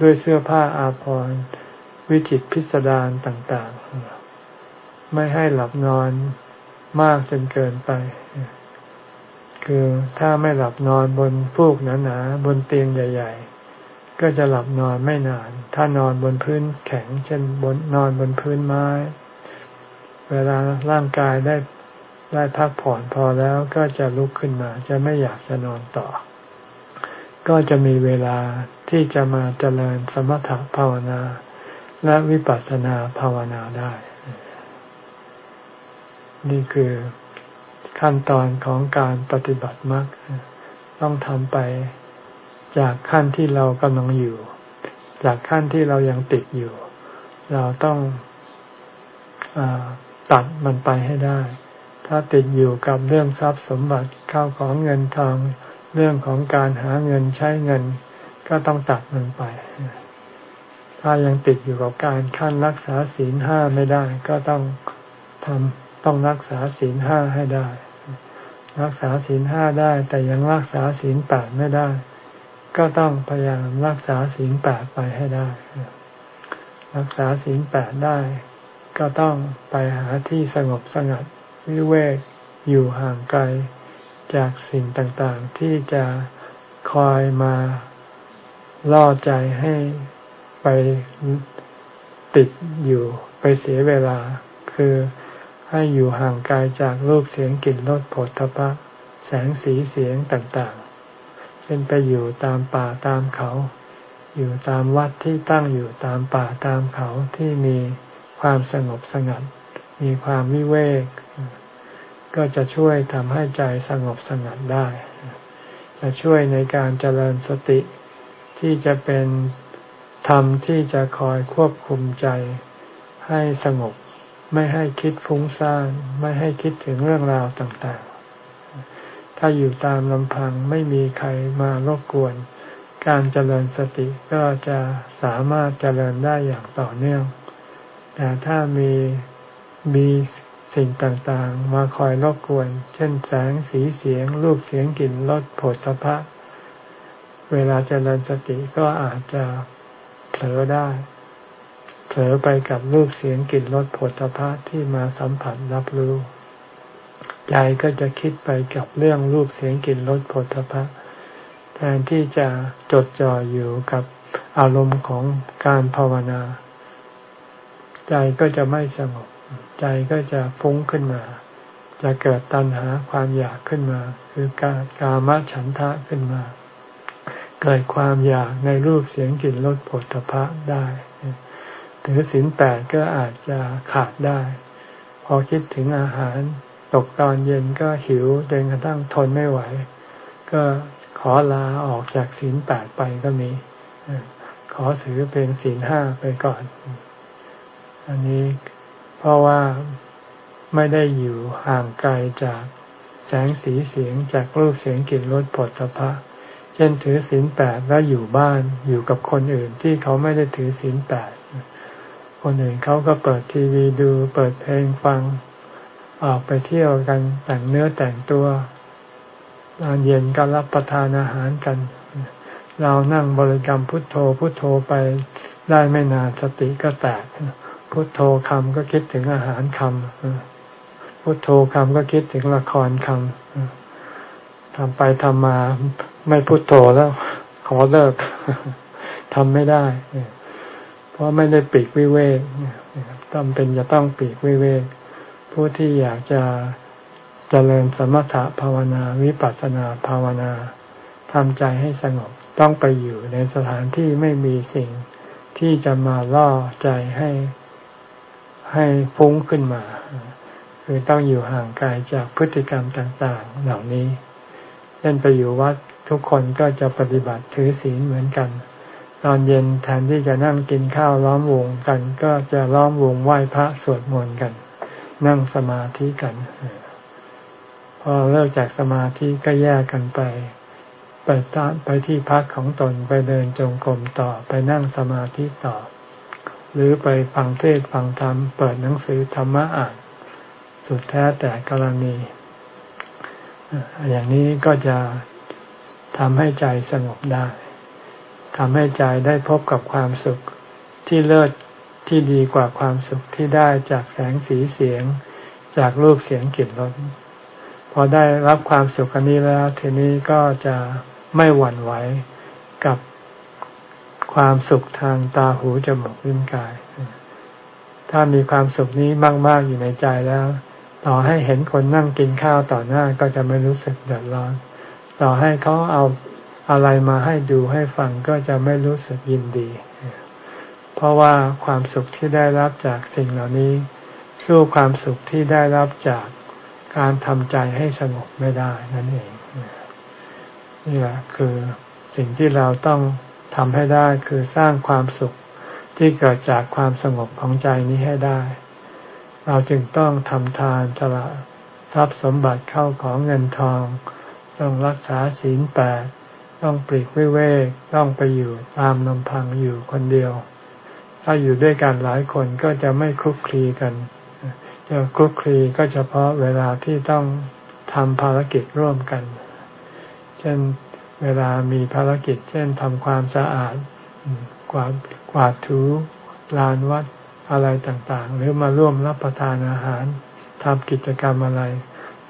ด้วยเสื้อผ้าอาภรณ์วิจิตพิสดารต่างๆ ไม่ให้หลับนอนมากจนเกินไป คือถ้าไม่หลับนอนบนฟูกหนาๆบนเตียงใหญ่ ๆ ก็จะหลับนอนไม่นาน ถ้านอนบนพื้นแข็ง เช่นบนนอนบนพื้นไม้ เวลาร่างกายได้ ได้พักผ่อนพอแล้วก็จะลุกขึ้นมา จะไม่อยากจะนอนต่อ ก็จะมีเวลาที่จะมาเจริญสมถะภาวนา และวิปัสสนาภาวนาได้ นี่คือขั้นตอนของการปฏิบัติมรรคต้องทำไปจากขั้นที่เรากำลังอยู่ จากขั้นที่เรายังติดอยู่ เราต้องอตัดมันไปให้ได้ ถ้าติดอยู่กับเรื่องทรัพย์สมบัติเข้าของเงินทอง เรื่องของการหาเงินใช้เงิน ก็ต้องตัดมันไป ถ้ายังติดอยู่กับการขั้นรักษาศีลห้าไม่ได้ ก็ต้องทำต้องรักษาศีลห้าให้ได้ รักษาศีลห้าได้ แต่ยังรักษาศีลแปดไม่ได้ ก็ต้องพยายามรักษาศีลแปดไปให้ได้ รักษาศีลแปดได้ ก็ต้องไปหาที่สงบสงัด วิเวกอยู่ห่างไกล จากสิ่งต่างๆ ที่จะคอยมาล่อใจให้ไปติดอยู่ไปเสียเวลา คือให้อยู่ห่างไกลจากรูปเสียงกลิ่นรสผลทพะ แสงสีเสียงต่างๆ เช่นไปอยู่ตามป่าตามเขา อยู่ตามวัดที่ตั้งอยู่ตามป่าตามเขาที่มีความสงบสงัด มีความวิเวก ก็จะช่วยทำให้ใจสงบสงัดได้ จะช่วยในการเจริญสติที่จะเป็นธรรมที่จะคอยควบคุมใจให้สงบ ไม่ให้คิดฟุ้งซ่านไม่ให้คิดถึงเรื่องราวต่างๆ ถ้าอยู่ตามลำพังไม่มีใครมารบกวน การเจริญสติก็จะสามารถเจริญได้อย่างต่อเนื่อง แต่ถ้ามีมี สิ่งต่างๆ มาคอยรบกวน เช่นแสงสีเสียง รูปเสียงกลิ่นรสผลตภะเวลาเจริญสติก็อาจจะเผลอได้ เผลอไปกับรูปเสียงกลิ่นรสผลพะที่มาสัมผัสรับรู้ ใจก็จะคิดไปกับเรื่องรูปเสียงกลิ่นรสผลพะแทนที่จะจดจ่ออยู่กับอารมณ์ของการภาวนา ใจก็จะไม่สงบ ใจก็จะฟุ้งขึ้นมา จะเกิดตัณหาความอยากขึ้นมา คือการกามฉันทะขึ้นมา เกิดความอยากในรูปเสียงกลิ่นรสผลพะได้ถือศีลแปดก็อาจจะขาดได้ พอคิดถึงอาหารตกตอนเย็นก็หิวจนกระทั่งทนไม่ไหว ก็ขอลาออกจากศีลแปดไปก็มีขอถือเป็นศีลห้าไปก่อน อันนี้ เพราะว่าไม่ได้อยู่ห่างไกลจากแสงสีเสียงจากรูปเสียงกลิ่นรสผลพะเช่นถือศีลแปดแล้วอยู่บ้านอยู่กับคนอื่นที่เขาไม่ได้ถือศีลแปดคนอื่นเขาก็เปิดทีวีดูเปิดเพลงฟัง ออกไปเที่ยวกันแต่งเนื้อแต่งตัวตอนเย็นก็รับประทานอาหารกัน เรานั่งบริกรรมพุทโธพุทโธไปได้ไม่นานสติก็แตก พุทโธคำก็คิดถึงอาหารคำพุทโธคำก็คิดถึงละครคำทำไปทำมาไม่พุทโธแล้ว ขอเลิกทำไม่ได้เพราะไม่ได้ปีกวิเวกต้องเป็นจะต้องปีกวิเวกผู้ที่อยากจะจะเจริญสมถะภาวนาวิปัสสนาภาวนาทำใจให้สงบต้องไปอยู่ในสถานที่ไม่มีสิ่งที่จะมาล่อใจให้ ให้ฟุ้งขึ้นมา คือต้องอยู่ห่างไกลจากพฤติกรรมต่างๆ เหล่านี้เช่นไปอยู่วัดทุกคนก็จะปฏิบัติถือศีลเหมือนกัน ตอนเย็นแทนที่จะนั่งกินข้าวล้อมวงกัน ก็จะล้อมวงไหว้พระสวดมนต์กัน นั่งสมาธิกัน พอเลิกจากสมาธิก็แยกกันไป ไปตไปที่พักของตนไปเดินจงกรมต่อไปนั่งสมาธิต่อ หรือไปฟังเทศฟังธรรม เปิดหนังสือธรรมะอ่าน สุดแท้แต่กรณี อย่างนี้ก็จะทำให้ใจสงบได้ทำให้ใจได้พบกับความสุขที่เลิศที่ดีกว่าความสุขที่ได้จากแสงสีเสียง จากรูปเสียงกลิ่นรสพอได้รับความสุขอันนี้แล้วทีนี้ก็จะไม่หวั่นไหวกับ ความสุขทางตาหูจมูกลิ้นกาย ถ้ามีความสุขนี้มาก ๆ อยู่ในใจแล้ว ต่อให้เห็นคนนั่งกินข้าวต่อหน้าก็จะไม่รู้สึกเดือดร้อน ต่อให้เขาเอาอะไรมาให้ดูให้ฟังก็จะไม่รู้สึกยินดี เพราะว่าความสุขที่ได้รับจากสิ่งเหล่านี้ สู้ความสุขที่ได้รับจากการทำใจให้สงบไม่ได้นั่นเองนี่แหละคือสิ่งที่เราต้อง ทำให้ได้คือสร้างความสุขที่เกิดจากความสงบของใจนี้ให้ได้ เราจึงต้องทำทานสละทรัพย์สมบัติเข้าของเงินทอง ต้องรักษาศีลแปดต้องปลีกวิเวกต้องไปอยู่ตามลำพังอยู่คนเดียว ถ้าอยู่ด้วยกันหลายคนก็จะไม่คุกคลีกันจะคุกคลีก็เฉพาะเวลาที่ต้องทำภารกิจร่วมกัน เช่น เวลามีภารกิจ เช่นทำความสะอาดกวาดกวาดถูลานวัดอะไรต่างๆ หรือมาร่วมรับประทานอาหารทำกิจกรรมอะไร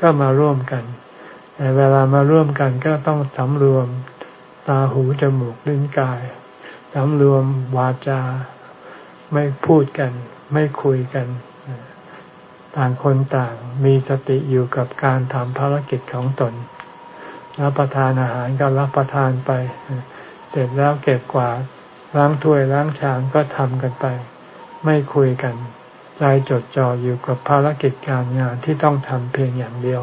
ก็มาร่วมกัน แต่เวลามาร่วมกันก็ต้องสำรวมตาหูจมูกลิ้นกายสำรวมวาจา ไม่พูดกัน ไม่คุยกัน ต่างคนต่างมีสติอยู่กับการทำภารกิจของตน รับประทานอาหารก็รับประทานไป เสร็จแล้วเก็บกวาดล้างถ้วยล้างชามก็ทำกันไป ไม่คุยกัน ใจจดจ่ออยู่กับภารกิจการงานที่ต้องทำเพียงอย่างเดียว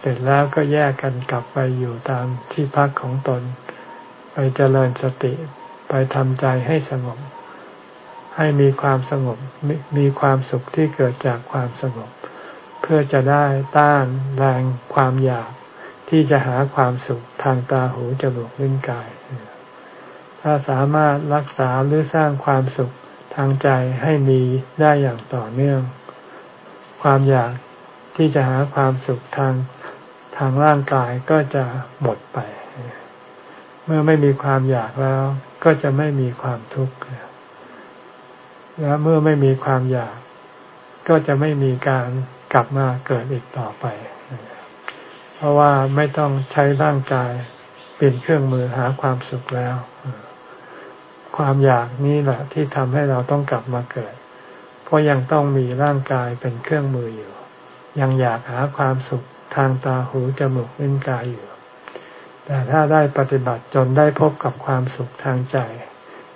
เสร็จแล้วก็แยกกันกลับไปอยู่ตามที่พักของตน ไปเจริญสติไปทำใจให้สงบ ให้มีความสงบมมีความสุขที่เกิดจากความสงบ เพื่อจะได้ต้านแรงความอยาก ที่จะหาความสุขทางตาหูจมูกลิ้นกาย ถ้าสามารถรักษาหรือสร้างความสุขทางใจให้มีได้อย่างต่อเนื่อง ความอยากที่จะหาความสุขทางทางร่างกายก็จะหมดไป เมื่อไม่มีความอยากแล้ว ก็จะไม่มีความทุกข์และเมื่อไม่มีความอยาก ก็จะไม่มีการกลับมาเกิดอีกต่อไป เพราะว่าไม่ต้องใช้ร่างกายเป็นเครื่องมือหาความสุขแล้ว ความอยากนี้แหละที่ทำให้เราต้องกลับมาเกิด เพราะยังต้องมีร่างกายเป็นเครื่องมืออยู่ ยังอยากหาความสุขทางตาหูจมูกลิ้นกายอยู่ แต่ถ้าได้ปฏิบัติจนได้พบกับความสุขทางใจ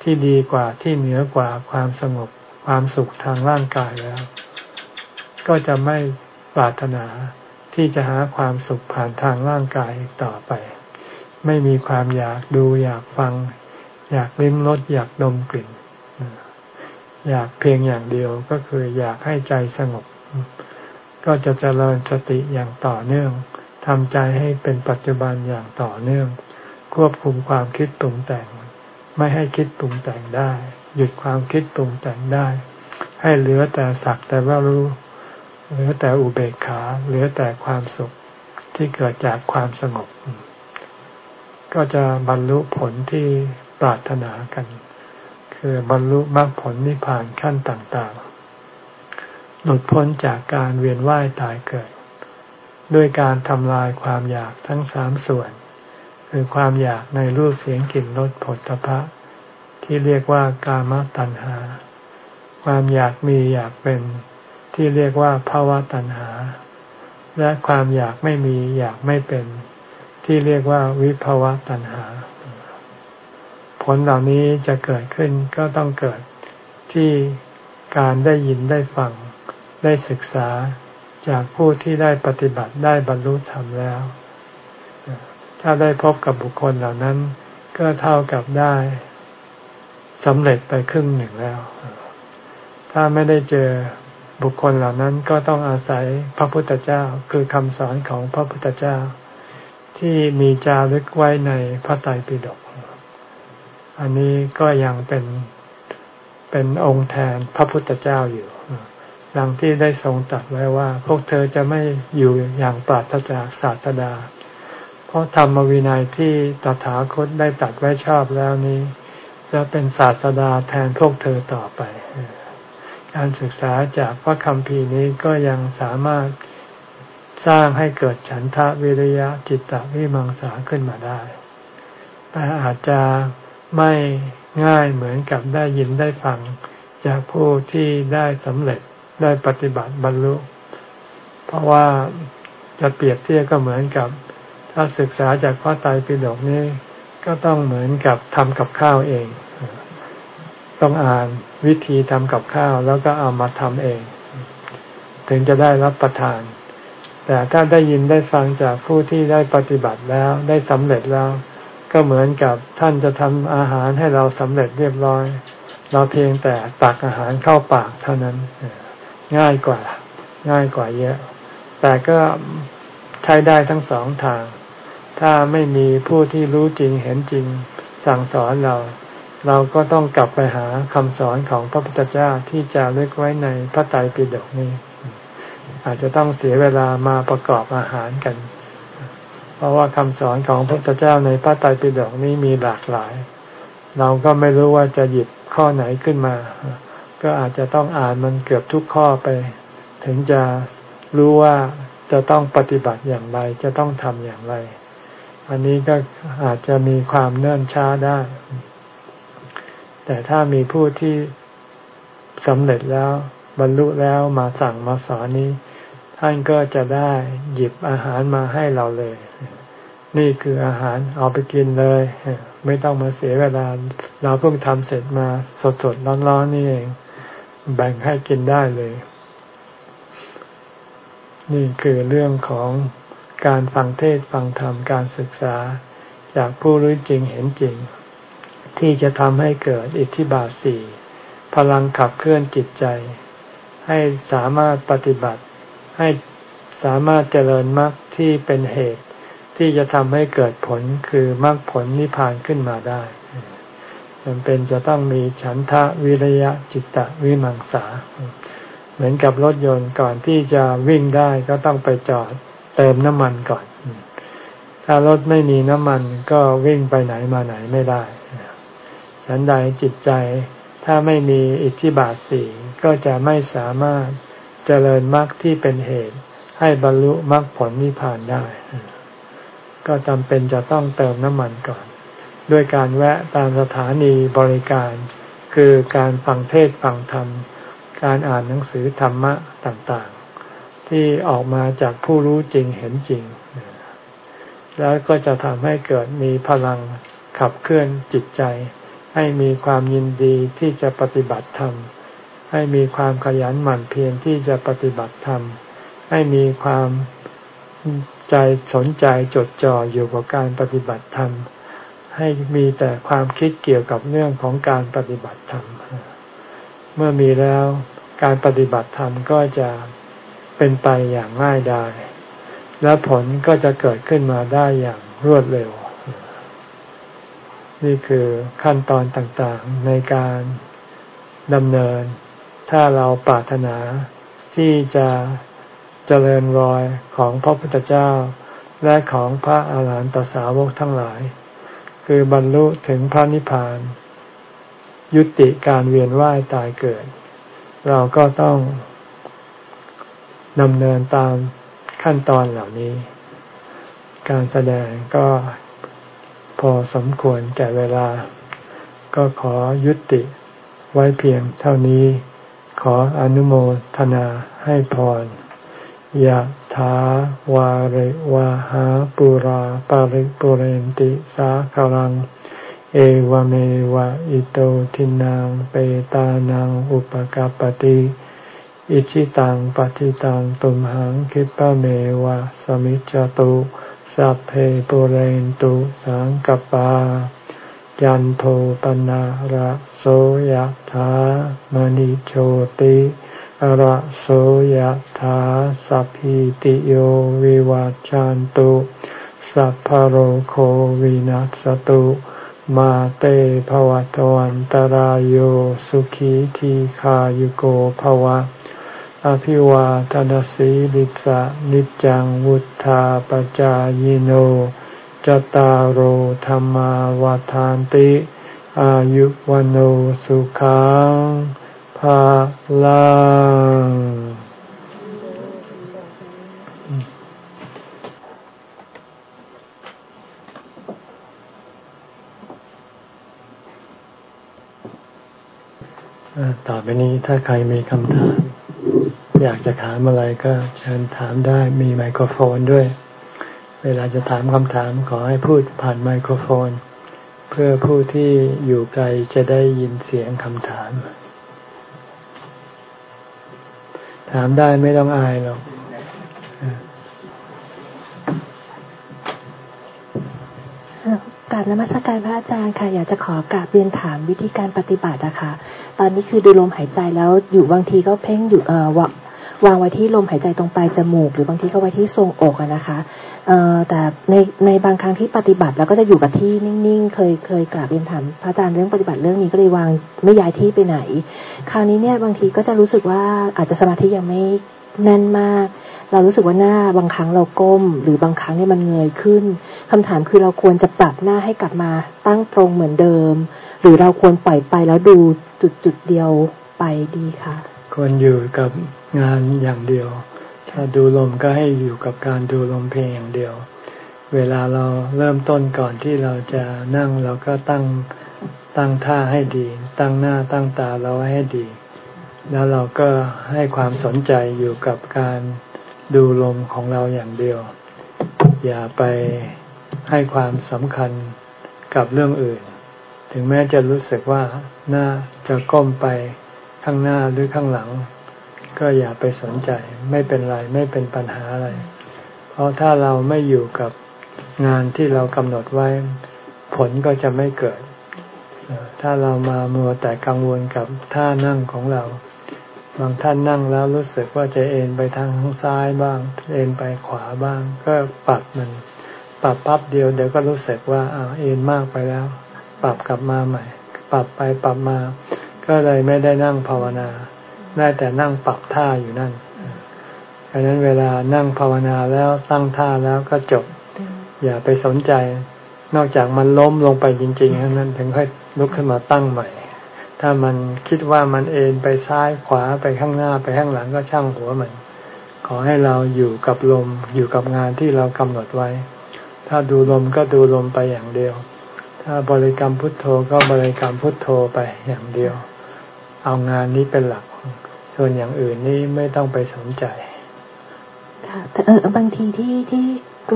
ที่ดีกว่าที่เหนือกว่าความสงบความสุขทางร่างกายแล้ว ก็จะไม่ปรารถนา ที่จะหาความสุขผ่านทางร่างกายต่อไป ไม่มีความอยากดูอยากฟัง อยากลิ้มรสอยากดมกลิ่น อยากเพียงอย่างเดียวก็คืออยากให้ใจสงบ ก็จะเจริญสติอย่างต่อเนื่องทำใจให้เป็นปัจจุบันอย่างต่อเนื่อง ควบคุมความคิดปรุงแต่ง ไม่ให้คิดปรุงแต่งได้ หยุดความคิดปรุงแต่งได้ ให้เหลือแต่สักแต่ว่ารู้ เหลือแต่อุเบกขา เหลือแต่ความสุขที่เกิดจากความสงบ ก็จะบรรลุผลที่ปรารถนากัน คือบรรลุมรรคผลนิพพานขั้นต่างๆ หลุดพ้นจากการเวียนว่ายตายเกิด ด้วยการทำลายความอยากทั้งสามส่วน คือความอยากในรูปเสียงกลิ่นรสผลตภะที่เรียกว่ากามตัณหา ความอยากมีอยากเป็น ที่เรียกว่าภาวะตัณหา และความอยากไม่มีอยากไม่เป็น ที่เรียกว่าวิภาวะตัณหา ผลเหล่านี้จะเกิดขึ้นก็ต้องเกิดที่การได้ยินได้ฟัง ได้ศึกษาจากผู้ที่ได้ปฏิบัติได้บรรลุธรรมแล้ว ถ้าได้พบกับบุคคลเหล่านั้น ก็เท่ากับได้สำเร็จไปครึ่งหนึ่งแล้ว ถ้าไม่ได้เจอ บุคคลเหล่านั้นก็ต้องอาศัยพระพุทธเจ้าคือคำสอนของพระพุทธเจ้า ที่มีจารึกไว้ในพระไตรปิฎกอันนี้ก็ยังเป็นเป็นองค์แทนพระพุทธเจ้าอยู่ดังที่ได้ทรงตรัสไว้ว่า พวกเธอจะไม่อยู่อย่างปราศจากศาสดา เพราะธรรมวินัยที่ตถาคตได้ตัดไว้ชอบแล้วนี้ จะเป็นศาสดาแทนพวกเธอต่อไป การศึกษาจากพระคำพีนี้ก็ยังสามารถสร้างให้เกิดฉันทะวิริยะจิตตวิมังสาขึ้นมาได้ แต่อาจจะไม่ง่ายเหมือนกับได้ยินได้ฟังจากผู้ที่ได้สำเร็จได้ปฏิบัติบรรลุ เพราะว่าจะเปรียบเทียบก็เหมือนกับ ถ้าศึกษาจากพระไตรปิฎกนี้ ก็ต้องเหมือนกับทำกับข้าวเอง ต้องอ่านวิธีทำกับข้าวแล้วก็เอามาทำเอง ถึงจะได้รับประทาน แต่ถ้าได้ยินได้ฟังจากผู้ที่ได้ปฏิบัติแล้วได้สำเร็จแล้ว ก็เหมือนกับท่านจะทำอาหารให้เราสำเร็จเรียบร้อย เราเพียงแต่ตักอาหารเข้าปากเท่านั้น ง่ายกว่า ง่ายกว่าเยอะ แต่ก็ใช้ได้ทั้งสองทาง ถ้าไม่มีผู้ที่รู้จริงเห็นจริงสั่งสอนเรา เราก็ต้องกลับไปหาคำสอนของพระพุทธเจ้าที่จะเลือกไว้ในพระไตรปิฎกนี้ อาจจะต้องเสียเวลามาประกอบอาหารกัน เพราะว่าคำสอนของพระพุทธเจ้าในพระไตรปิฎกนี้มีหลากหลาย เราก็ไม่รู้ว่าจะหยิบข้อไหนขึ้นมา ก็อาจจะต้องอ่านมันเกือบทุกข้อไป ถึงจะรู้ว่าจะต้องปฏิบัติอย่างไร จะต้องทำอย่างไร อันนี้ก็อาจจะมีความเนื่นช้าได้ แต่ถ้ามีผู้ที่สำเร็จแล้วบรรลุแล้วมาสั่งมาสอนนี้ ท่านก็จะได้หยิบอาหารมาให้เราเลย นี่คืออาหารเอาไปกินเลย ไม่ต้องมาเสียเวลา เราเพิ่งทำเสร็จมาสดๆร้อนๆนี่เอง แบ่งให้กินได้เลย นี่คือเรื่องของการฟังเทศฟังธรรมการศึกษาจากผู้รู้จริงเห็นจริง ที่จะทำให้เกิดอิทธิบาทสี่พลังขับเคลื่อนจิตใจ ให้สามารถปฏิบัติ ให้สามารถเจริญมรรคที่เป็นเหตุ ที่จะทำให้เกิดผลคือมรรคผลนิพพานขึ้นมาได้จำเป็นจะต้องมีฉันทะวิริยะจิตตะวิมังสา เหมือนกับรถยนต์ก่อนที่จะวิ่งได้ก็ต้องไปจอดเติมน้ำมันก่อน ถ้ารถไม่มีน้ำมันก็วิ่งไปไหนมาไหนไม่ได้ ฉันใดจิตใจถ้าไม่มีอิทธิบาทสี่ก็จะไม่สามารถเจริญมรรคที่เป็นเหตุ ให้บรรลุมรรคผลนิพพานได้ ก็จำเป็นจะต้องเติมน้ำมันก่อน ด้วยการแวะตามสถานีบริการ คือการฟังเทศฟังธรรม การอ่านหนังสือธรรมะต่างๆ ที่ออกมาจากผู้รู้จริงเห็นจริง แล้วก็จะทำให้เกิดมีพลังขับเคลื่อนจิตใจ ให้มีความยินดีที่จะปฏิบัติธรรม ให้มีความขยันหมั่นเพียรที่จะปฏิบัติธรรม ให้มีความใจสนใจจดจ่ออยู่กับการปฏิบัติธรรม ให้มีแต่ความคิดเกี่ยวกับเรื่องของการปฏิบัติธรรม เมื่อมีแล้วการปฏิบัติธรรมก็จะเป็นไปอย่างง่ายดายและผลก็จะเกิดขึ้นมาได้อย่างรวดเร็ว นี่คือขั้นตอนต่างๆในการดำเนิน ถ้าเราปรารถนาที่จะเจริญรอยของพระพุทธเจ้า และของพระอาหารหันตสาวกทั้งหลาย คือบรรลุถึงพระนิพพาน ยุติการเวียนว่ายตายเกิด เราก็ต้องดำเนินตามขั้นตอนเหล่านี้ การแสดงก็ พอสมควรแก่เวลา ก็ขอยุติไว้เพียงเท่านี้ ขออนุโมทนาให้พรยะถาวาริวะหาปุราปาริปุเรนติสาคลัง เอวเมวะอิโตทินังเปตานังอุปกาปติอิชิตังปฏิตังตุมหังคิปะเมวะสมิจจตุ สัพเพปุเรนตุสังกปา ยันโทปนะระโสยธามณิโชติระโสยธาสัพพิติโยวิวัจจันตุสัพพโรโควินัสตุมาเตภวัตวันตารโยสุขีทีขายุโกภวะ อภิวาทนสีลิสะนิจังวุธาปจายโนจตารโหธรรมวาทานติ อายุวันโอสุขังภาลังต่อไปนี้ถ้าใครมีคำถาม อยากจะถามอะไรก็เชิญถามได้มีไมโครโฟนด้วย เวลาจะถามคำถามขอให้พูดผ่านไมโครโฟน เพื่อผู้ที่อยู่ไกลจะได้ยินเสียงคำถาม ถามได้ไม่ต้องอายหรอก บนมัสการพระอาจารย์ค่ะ อยากจะขอกราบเรียนถามวิธีการปฏิบัติอะคะตอนนี้คือดูลมหายใจแล้วอยู่บางทีก็เพ่งอยู่เอ่อวางไว้ที่ลมหายใจตรงปลายจมูก หรือบางทีก็ไว้ที่ทรงอกนะคะเอ่อแต่ในในบางครั้งที่ปฏิบัติแล้วก็จะอยู่กับที่นิ่งๆ เคยเคยกราบเรียนถามพระอาจารย์เรื่องปฏิบัติเรื่องนี้ก็เลยวางไม่ย้ายที่ไปไหน คราวนี้เนี่ยบางทีก็จะรู้สึกว่าอาจจะสมาธิยังไม่แน่นมาก เรารู้สึกว่าหน้าบางครั้งเราก้ม หรือบางครั้งเนี่ยมันเงยขึ้นคำถามคือเราควรจะปรับหน้าให้กลับมาตั้งตรงเหมือนเดิม หรือเราควรปล่อยไปแล้วดูจุดจุดเดียวไปดีคะควรอยู่กับงานอย่างเดียว ถ้าดูลมก็ให้อยู่กับการดูลมเพลงอย่างเดียว เวลาเราเริ่มต้นก่อนที่เราจะนั่งเราก็ตั้งตั้งท่าให้ดี ตั้งหน้าตั้งตาเราให้ดี แล้วเราก็ให้ความสนใจอยู่กับการ ดูลมของเราอย่างเดียว อย่าไปให้ความสำคัญกับเรื่องอื่น ถึงแม้จะรู้สึกว่าหน้าจะก้มไปข้างหน้าหรือข้างหลัง ก็อย่าไปสนใจไม่เป็นไรไม่เป็นปัญหาอะไร เพราะถ้าเราไม่อยู่กับงานที่เรากำหนดไว้ ผลก็จะไม่เกิด ถ้าเรามามัวแต่กังวลกับท่านั่งของเรา บางท่านนั่งแล้วรู้สึกว่าจะเอ็นไปทางซ้ายบ้าง เอ็นไปขวาบ้าง ก็ปรับมันปรับปั๊บเดียวเดี๋ยวก็รู้สึกว่าอ้าวเอ็นมากไปแล้ว ปรับกลับมาใหม่ ปรับไปปรับมา ก็เลยไม่ได้นั่งภาวนาได้แต่นั่งปรับท่าอยู่นั่นดังนั้นเวลานั่งภาวนาแล้วตั้งท่าแล้วก็จบ อย่าไปสนใจ นอกจากมันล้มลงไปจริงๆนั้นถึงค่อยลุกขึ้นมาตั้งใหม่ ถ้ามันคิดว่ามันเอ็นไปซ้ายขวาไปข้างหน้าไปข้างหลังก็ช่างหัวมัน ขอให้เราอยู่กับลมอยู่กับงานที่เรากำหนดไว้ ถ้าดูลมก็ดูลมไปอย่างเดียว ถ้าบริกรรมพุทโธก็บริกรรมพุทโธไปอย่างเดียว เอางานนี้เป็นหลัก ส่วนอย่างอื่นนี่ไม่ต้องไปสนใจค่ะแต่เออบางทีที่ที่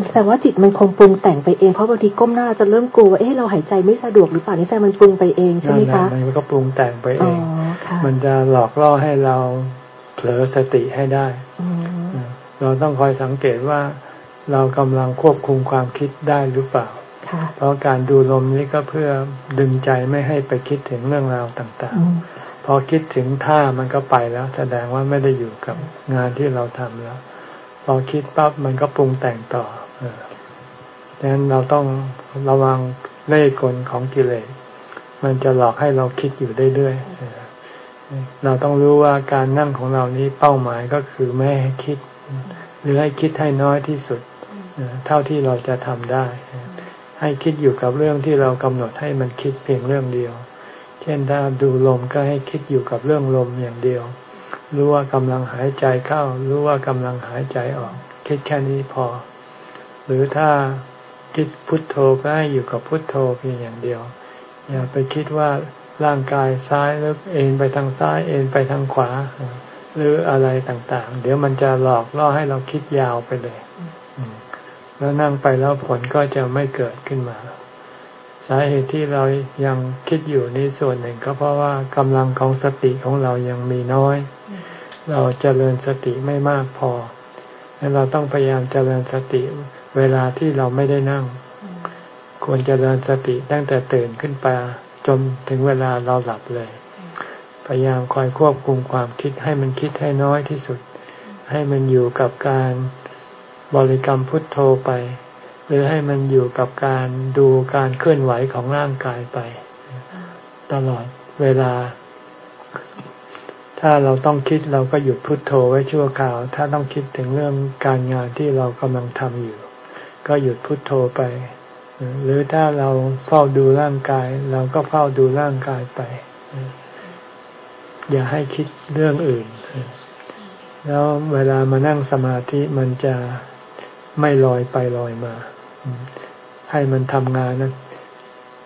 แสดงว่าจิตมันคงปรุงแต่งไปเองเพราะบางทีก้มหน้าจะเริ่มกลัวว่าเอ๊ะเราหายใจไม่สะดวกหรือเปล่านี่แต่มันปรุงไปเองใช่ไหมคะมันก็ปรุงแต่งไปเองมันจะหลอกล่อให้เราเผลอสติให้ได้เราต้องคอยสังเกตว่า เรากำลังควบคุมความคิดได้หรือเปล่าเพราะการดูลมนี้ก็เพื่อดึงใจไม่ให้ไปคิดถึงเรื่องราวต่างๆ พอคิดถึงท่ามันก็ไปแล้ว แสดงว่าไม่ได้อยู่กับงานที่เราทำแล้ว พอคิดปั๊บมันก็ปรุงแต่งต่อ ดังนั้นเราต้องระวังเล่ห์กลของกิเลส มันจะหลอกให้เราคิดอยู่เรื่อยๆเราต้องรู้ว่าการนั่งของเรานี้เป้าหมายก็คือไม่ให้คิด หรือให้คิดให้น้อยที่สุด เท่าที่เราจะทำได้ ให้คิดอยู่กับเรื่องที่เรากำหนดให้มันคิดเพียงเรื่องเดียว เช่นถ้าดูลมก็ให้คิดอยู่กับเรื่องลมอย่างเดียว รู้ว่ากำลังหายใจเข้า รู้ว่ากำลังหายใจออก คิดแค่นี้พอ หรือถ้าคิดพุทโธก็ให้อยู่กับพุทโธเพียงอย่างเดียว อย่าไปคิดว่าร่างกายซ้ายหรือเอ็นไปทางซ้ายเอ็นไปทางขวา หรืออะไรต่างๆ เดี๋ยวมันจะหลอกล่อให้เราคิดยาวไปเลยแล้วนั่งไปแล้วผลก็จะไม่เกิดขึ้นมาสาเหตุที่เรายังคิดอยู่นี่ส่วนหนึ่งก็เพราะว่ากำลังของสติของเรายังมีน้อย เราจเจริญสติไม่มากพอ เราต้องพยายามเจริญสติ เวลาที่เราไม่ได้นั่ง ควรจะเริญสติตั้งแต่ตื่นขึ้นไปจนถึงเวลาเราหลับเลย พยายามคอยควบคุมความคิดให้มันคิดให้น้อยที่สุด ให้มันอยู่กับการบริกรรมพุทโธไป หรือให้มันอยู่กับการดูการเคลื่อนไหวของร่างกายไป ตลอดเวลา ถ้าเราต้องคิดเราก็หยุดพุดโทโธไว้ชั่วคราว ถ้าต้องคิดถึงเรื่องการงานที่เรากำลังทำอยู่ ก็หยุดพุดโทโธไป หรือถ้าเราเฝ้าดูร่างกาย เราก็เฝ้าดูร่างกายไป อย่าให้คิดเรื่องอื่น แล้วเวลามานั่งสมาธิมันจะไม่ลอยไปลอยมา ให้มันทำงานนะ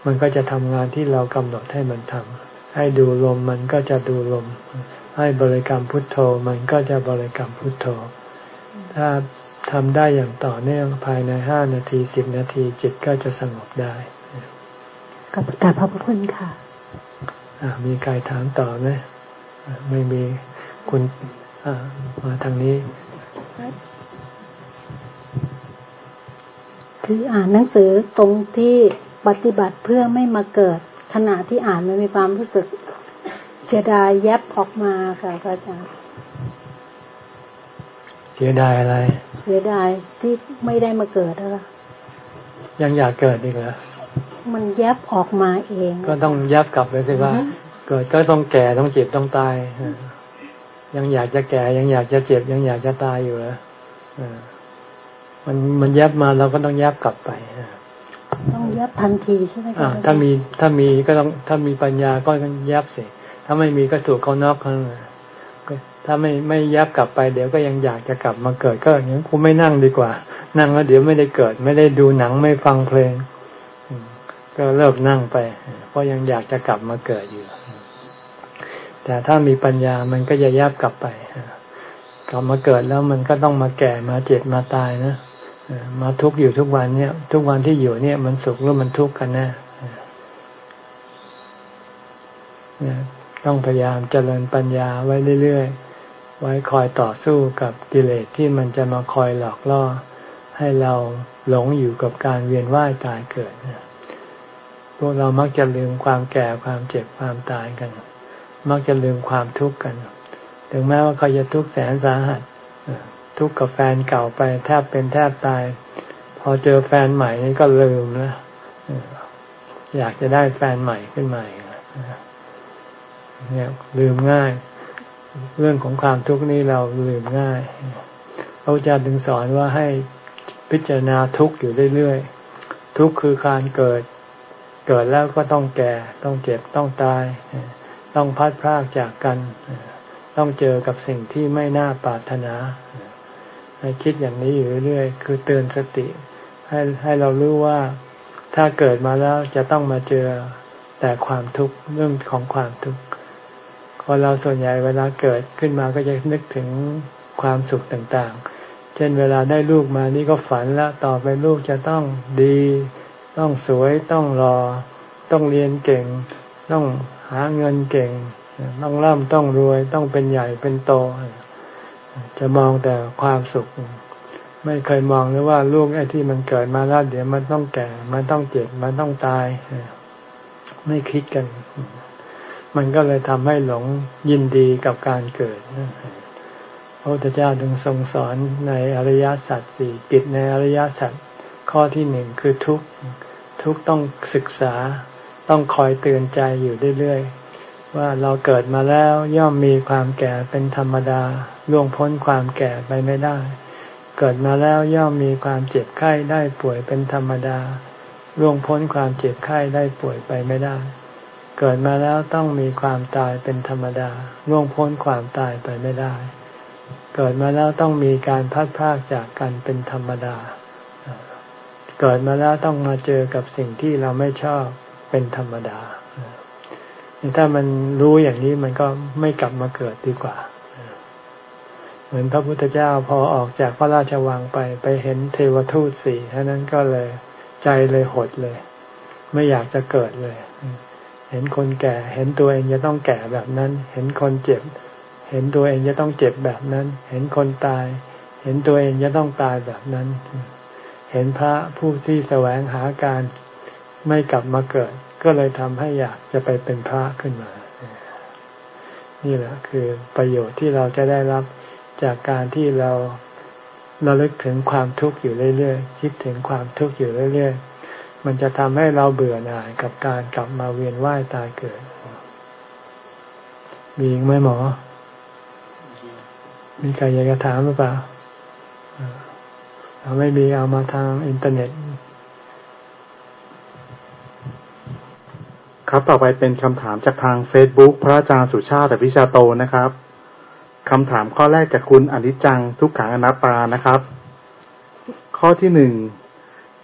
มันก็จะทำงานที่เรากำหนดให้มันทำให้ดูลมมันก็จะดูลม ให้บริกรรมพุทโธ มันก็จะบริกรรมพุทโธ ถ้า ทำได้อย่างต่อเนื่องภายในห้านาทีสิบนาทีจิตก็จะสงบได้กับการพระพุทธค่ะมีใครถามต่อไหมไม่มีคุณมาทางนี้ คืออ่านหนังสือตรงที่ปฏิบัติเพื่อไม่มาเกิด ขณะที่อ่านมันมีความรู้สึกเสียดายแยบออกมาค่ะพระอาจารย์ เสียดายอะไร เสียดายที่ไม่ได้มาเกิดแล้วยังอยากเกิดอีกเหรอมันแยบออกมาเอง ก็ต้องยับกลับไปสิว่า เกิดก็ต้องแก่ต้องเจ็บต้องตายยังอยากจะแก่ยังอยากจะเจ็บ ยังอยากจะตายอยู่เหรอมันมันยับมาเราก็ต้องยับกลับไปต้องยับทันทีใช่ไหมคะถ้ามีถ้ามีก็ต้องถ้ามีปัญญาก็ต้องยับสิถ้าไม่มีก็ถูกเขานอกเขา ถ้าไม่ไม่ยับกลับไปเดี๋ยวก็ยังอยากจะกลับมาเกิดก็อย่างนี้กูไม่นั่งดีกว่า นั่งแล้วเดี๋ยวไม่ได้เกิด ไม่ได้ดูหนังไม่ฟังเพลง ก็เลิกนั่งไป เพราะยังอยากจะกลับมาเกิดอยู่ แต่ถ้ามีปัญญามันก็จะยับกลับไปกลับมาเกิดแล้วมันก็ต้องมาแก่มาเจ็บมาตายนะมาทุกข์อยู่ทุกวันเนี่ย ทุกวันที่อยู่เนี่ย มันสุขหรือมันทุกข์กันแน่ต้องพยายามเจริญปัญญาไว้เรื่อยๆ ไว้คอยต่อสู้กับกิเลสที่มันจะมาคอยหลอกล่อ ให้เราหลงอยู่กับการเวียนว่ายตายเกิดพวกเรามักจะลืมความแก่ความเจ็บความตายกัน มักจะลืมความทุกข์กัน ถึงแม้ว่าเขาจะทุกข์แสนสาหัสทุกข์กับแฟนเก่าไปแทบเป็นแทบตาย พอเจอแฟนใหม่นี่ก็ลืมแล้วอยากจะได้แฟนใหม่ขึ้นมาเนี่ยลืมง่าย เรื่องของความทุกข์นี้เราลืมง่ายพระอาจารย์ถึงสอนว่าให้พิจารณาทุกข์อยู่เรื่อยๆ ทุกข์คือการเกิด เกิดแล้วก็ต้องแก่ ต้องเจ็บ ต้องตาย ต้องพัดพรากจากกัน ต้องเจอกับสิ่งที่ไม่น่าปรารถนา ให้คิดอย่างนี้อยู่เรื่อยๆ คือเตือนสติ ให้ให้เรารู้ว่าถ้าเกิดมาแล้วจะต้องมาเจอแต่ความทุกข์เรื่องของความทุกข์ คนเราส่วนใหญ่เวลาเกิดขึ้นมาก็จะนึกถึงความสุขต่างๆ เช่นเวลาได้ลูกมานี่ก็ฝันแล้วต่อไปลูกจะต้องดี ต้องสวยต้องรอ ต้องเรียนเก่ง ต้องหาเงินเก่ง ต้องร่ำต้องรวยต้องเป็นใหญ่เป็นโต จะมองแต่ความสุข ไม่เคยมองเลยว่าลูกไอ้ที่มันเกิดมาแล้วเดี๋ยวมันต้องแก่ มันต้องเจ็บ มันต้องตาย ไม่คิดกัน มันก็เลยทำให้หลงยินดีกับการเกิดพระพุทธเจ้าจึงทรงสอนในอริยสัจสี่กิจในอริยสัจข้อที่หนึ่งคือทุกทุกต้องศึกษาต้องคอยเตือนใจอยู่เรื่อยๆว่าเราเกิดมาแล้วย่อมมีความแก่เป็นธรรมดาล่วงพ้นความแก่ไปไม่ได้ เกิดมาแล้วย่อมมีความเจ็บไข้ได้ป่วยเป็นธรรมดาล่วงพ้นความเจ็บไข้ได้ป่วยไปไม่ได้ เกิดมาแล้วต้องมีความตายเป็นธรรมดาล่วงพ้นความตายไปไม่ได้ เกิดมาแล้วต้องมีการพัดพากจากกันเป็นธรรมดา เกิดมาแล้วต้องมาเจอกับสิ่งที่เราไม่ชอบเป็นธรรมดา ถ้ามันรู้อย่างนี้มันก็ไม่กลับมาเกิดดีกว่า เหมือนพระพุทธเจ้าพอออกจากพระราชวังไปไปเห็นเทวทูตสี่ท่านั้นก็เลยใจเลยหดเลย ไม่อยากจะเกิดเลย เห็นคนแก่ เห็นตัวเองจะต้องแก่แบบนั้น เห็นคนเจ็บ เห็นตัวเองจะต้องเจ็บแบบนั้น เห็นคนตาย เห็นตัวเองจะต้องตายแบบนั้น เห็นพระผู้ที่แสวงหาการไม่กลับมาเกิด ก็เลยทำให้อยากจะไปเป็นพระขึ้นมา นี่แหละคือประโยชน์ที่เราจะได้รับจากการที่เราเราลึกถึงความทุกข์อยู่เรื่อยๆ คิดถึงความทุกข์อยู่เรื่อยๆ มันจะทำให้เราเบื่อหน่ายกับการกลับมาเวียนว่ายตายเกิด มีอีกไหมหมอ มีใครอยากจะถามหรือเปล่าเราไม่มีเอามาทางอินเทอร์เน็ต ครับต่อไปเป็นคำถามจากทาง Facebook พระอาจารย์สุชาติวิชาโตนะครับคำถามข้อแรกจากคุณอนิจจังทุกขังอนัตตานะครับ ข้อที่หนึ่ง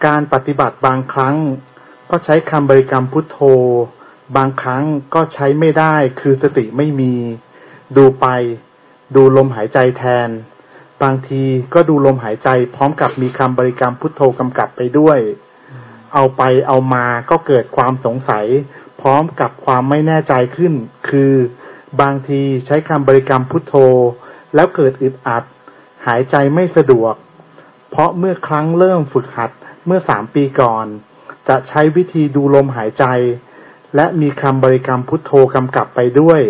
การปฏิบัติบางครั้ง ก็ใช้คำบริกรรมพุทโธ บางครั้งก็ใช้ไม่ได้คือสติไม่มี ดูไป ดูลมหายใจแทน บางทีก็ดูลมหายใจพร้อมกับมีคำบริกรรมพุทโธกำกับไปด้วย เอาไปเอามาก็เกิดความสงสัย พร้อมกับความไม่แน่ใจขึ้น คือบางทีใช้คำบริกรรมพุทโธ แล้วเกิดอึดอัด หายใจไม่สะดวก เพราะเมื่อครั้งเริ่มฝึกหัด เมื่อสามปีก่อน จะใช้วิธีดูลมหายใจ และมีคำบริกรรมพุทโธกำกับไปด้วย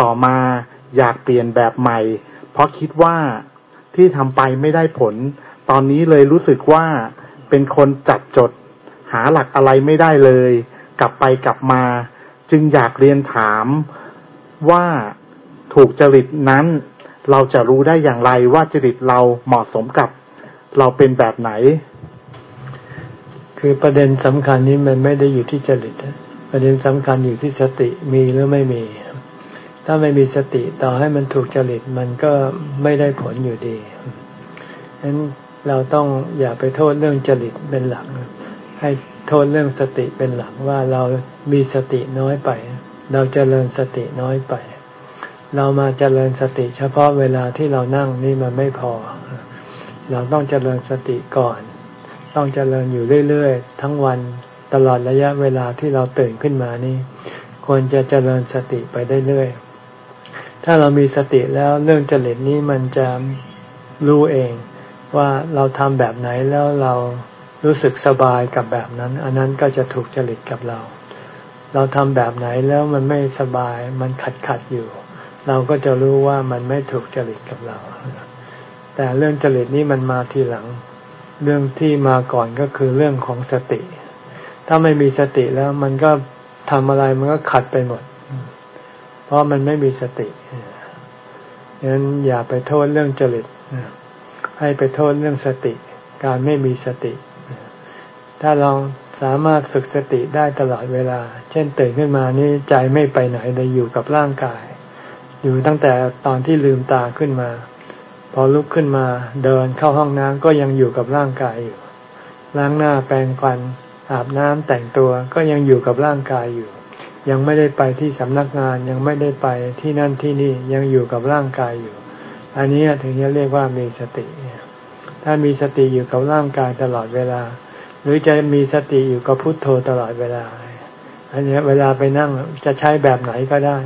ต่อมาอยากเปลี่ยนแบบใหม่ เพราะคิดว่าที่ทำไปไม่ได้ผล ตอนนี้เลยรู้สึกว่าเป็นคนจัดจด หาหลักอะไรไม่ได้เลย กลับไปกลับมา จึงอยากเรียนถามว่าถูกจริตนั้น เราจะรู้ได้อย่างไรว่าจริตเราเหมาะสมกับ เราเป็นแบบไหน คือประเด็นสำคัญนี้มันไม่ได้อยู่ที่จริตประเด็นสำคัญอยู่ที่สติมีหรือไม่มี ถ้าไม่มีสติต่อให้มันถูกจริตมันก็ไม่ได้ผลอยู่ดีฉะนั้นเราต้องอย่าไปโทษเรื่องจริตเป็นหลัก ให้โทษเรื่องสติเป็นหลักว่าเรามีสติน้อยไป เราจเจริญสติน้อยไป เรามาเจริญสติ เฉพาะเวลาที่เรานั่งนี่มันไม่พอ เราต้องเจริญสติก่อน ต้องเจริญอยู่เรื่อยๆ ทั้งวันตลอดระยะเวลาที่เราตื่นขึ้นมานี่ควรจะเจริญสติไปได้เรื่อยถ้าเรามีสติแล้วเรื่องจริตนี้มันจะรู้เองว่าเราทำแบบไหนแล้วเรารู้สึกสบายกับแบบนั้น อันนั้นก็จะถูกจริตกับเรา เราทำแบบไหนแล้วมันไม่สบายมันขัดขัดอยู่ เราก็จะรู้ว่ามันไม่ถูกจริตกับเรา แต่เรื่องจริตนี้มันมาทีหลัง เรื่องที่มาก่อนก็คือเรื่องของสติ ถ้าไม่มีสติแล้วมันก็ทำอะไรมันก็ขัดไปหมด เพราะมันไม่มีสติฉะนั้นอย่าไปโทษเรื่องจริตให้ไปโทษเรื่องสติ การไม่มีสติ ถ้าลองสามารถฝึกสติได้ตลอดเวลา เช่นตื่นขึ้นมานี่ใจไม่ไปไหนเลยอยู่กับร่างกาย อยู่ตั้งแต่ตอนที่ลืมตาขึ้นมา พอลุกขึ้นมาเดินเข้าห้องน้ำก็ยังอยู่กับร่างกายอยู่ ล้างหน้าแปรงฟันอาบน้ำแต่งตัวก็ยังอยู่กับร่างกายอยู่ ยังไม่ได้ไปที่สำนักงานยังไม่ได้ไปที่นั่นที่นี่ยังอยู่กับร่างกายอยู่ อันนี้ถึงจะเรียกว่ามีสติ ถ้ามีสติอยู่กับร่างกายตลอดเวลา หรือจะมีสติอยู่กับพุทโธตลอดเวลา อันนี้เวลาไปนั่งจะใช้แบบไหนก็ได้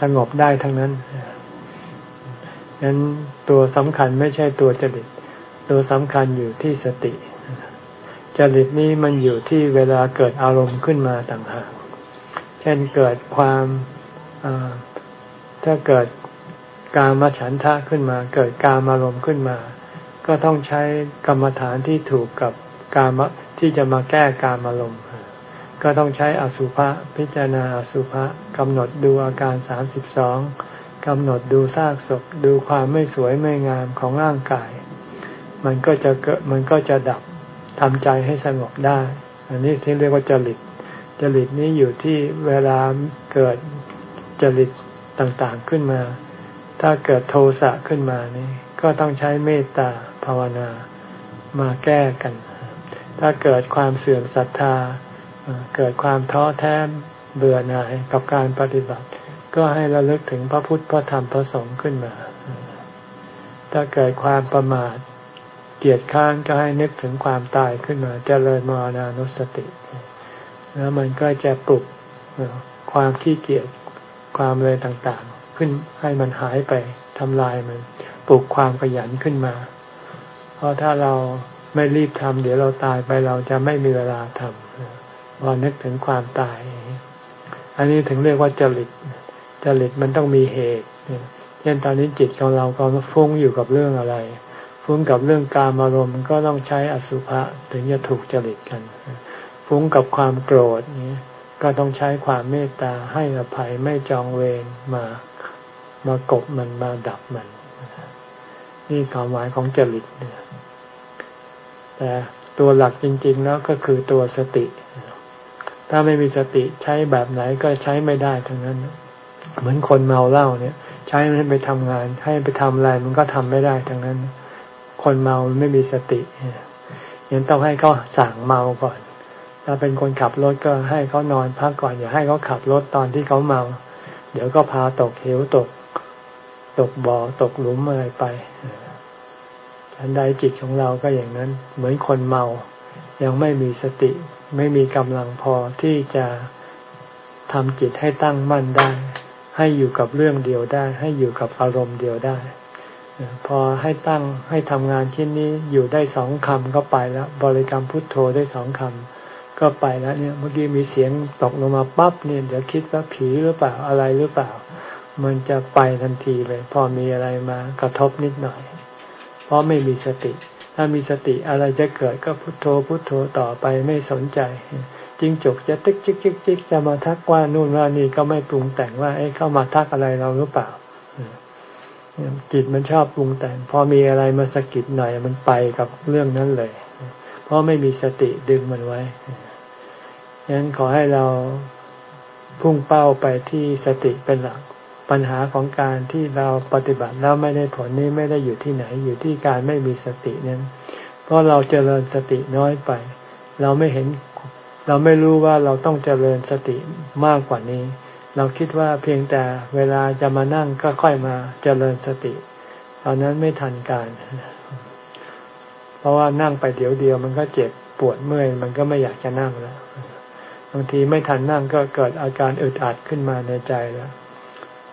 สงบได้ทั้งนั้น นั้นตัวสำคัญไม่ใช่ตัวจริต ตัวสำคัญอยู่ที่สติ จริตนี้มันอยู่ที่เวลาเกิดอารมณ์ขึ้นมาต่างหาก เช่นเกิดความถ้าเกิดการมาฉันทะขึ้นมา เกิดการอารมณ์ขึ้นมา ก็ต้องใช้กรรมฐานที่ถูกกับการที่จะมาแก้การอารมณ์ก็ต้องใช้อสุภะพิจารณาอสุภะกำหนดดูอาการสามสิบสอง กำหนดดูซากศพดูความไม่สวยไม่งามของร่างกาย มันก็จะเกิดมันก็จะดับทำใจให้สงบได้ อันนี้ที่เรียกว่าจริต จริตนี้อยู่ที่เวลาเกิดจริตต่างๆขึ้นมา ถ้าเกิดโทสะขึ้นมานี่ก็ต้องใช้เมตตาภาวนามาแก้กัน ถ้าเกิดความเสื่อมศรัทธา เกิดความท้อแท้เบื่อหน่ายกับการปฏิบัติ ก็ให้ระลึกถึงพระพุทธพระธรรมพระสงฆ์ขึ้นมา ถ้าเกิดความประมาทเกียดค้านก็ให้นึกถึงความตายขึ้นมาจเจริญมรณานุสติ แล้วมันก็จะปลุกความขี้เกียจความเลยต่างๆ ขึ้นให้มันหายไปทำลายมัน ปลุกความขยันขึ้นมา เพราะถ้าเราไม่รีบทำเดี๋ยวเราตายไปเราจะไม่มีเวลาทำพอนึกถึงความตาย อันนี้ถึงเรียกว่าจริต จริตมันต้องมีเหตุเช่นตอนนี้จิตของเราก็ฟุ้งอยู่กับเรื่องอะไร ฟุ้งกับเรื่องการอารมณ์ก็ต้องใช้อสุภะถึงจะถูกจริตกัน ฟุ้งกับความโกรธนี้ก็ต้องใช้ความเมตตาให้อภัยไม่จองเวรมามากบมันมาดับมัน นี่ความหมายของจริตเนี่ยแต่ตัวหลักจริง ๆ แล้วก็คือตัวสติ ถ้าไม่มีสติใช้แบบไหนก็ใช้ไม่ได้ทั้งนั้น เหมือนคนเมาเหล้าเนี่ย ใช้ให้ไปทำงาน ให้ไปทำอะไรมันก็ทำไม่ได้ทั้งนั้น คนเมาไม่มีสติยังต้องให้เขาสั่งเมาก่อน ถ้าเป็นคนขับรถก็ให้เขานอนพักก่อนอย่าให้เขาขับรถตอนที่เขาเมา เดี๋ยวก็พาตกเหวตก ตกบ่อตกหลุมอะไรไปอันใดจิตของเราก็อย่างนั้น เหมือนคนเมา ยังไม่มีสติ ไม่มีกำลังพอที่จะทำจิตให้ตั้งมั่นได้ ให้อยู่กับเรื่องเดียวได้ ให้อยู่กับอารมณ์เดียวได้ พอให้ตั้งให้ทำงานชิ้นนี้อยู่ได้สองคำก็ไปแล้ว บริกรรมพุทโธได้สองคำก็ไปแล้วเนี่ยเมื่อกี้มีเสียงตกลงมาปั๊บเนี่ยเดี๋ยวคิดว่าผีหรือเปล่าอะไรหรือเปล่า มันจะไปทันทีเลย พอมีอะไรมากระทบนิดหน่อย เพราะไม่มีสติ ถ้ามีสติอะไรจะเกิดก็พุโทโธพุโทโธต่อไปไม่สนใจ จิงจกจะติ๊กจิกจิกจิกจะมาทักว่านู่นว่านี่ก็ไม่ปรุงแต่งว่าเอ้เข้ามาทักอะไรเราหรือเปล่าจิตมันชอบปรุงแต่ง พอมีอะไรมาสะกิดหน่อยมันไปกับเรื่องนั้นเลย เพราะไม่มีสติดึงมันไว้ฉะนั้นขอให้เราพุ่งเป้าไปที่สติเป็นหลัก ปัญหาของการที่เราปฏิบัติแล้วไม่ได้ผลนี้ไม่ได้อยู่ที่ไหนอยู่ที่การไม่มีสตินั้น เพราะเราเจริญสติน้อยไป เราไม่เห็น เราไม่รู้ว่าเราต้องเจริญสติมากกว่านี้ เราคิดว่าเพียงแต่เวลาจะมานั่งก็ค่อยมาเจริญสติ ตอนนั้นไม่ทันการ เพราะว่านั่งไปเดี๋ยวเดียว มันก็เจ็บปวดเมื่อย มันก็ไม่อยากจะนั่งแล้วบางทีไม่ทันนั่งก็เกิดอาการอึดอัดขึ้นมาในใจแล้ว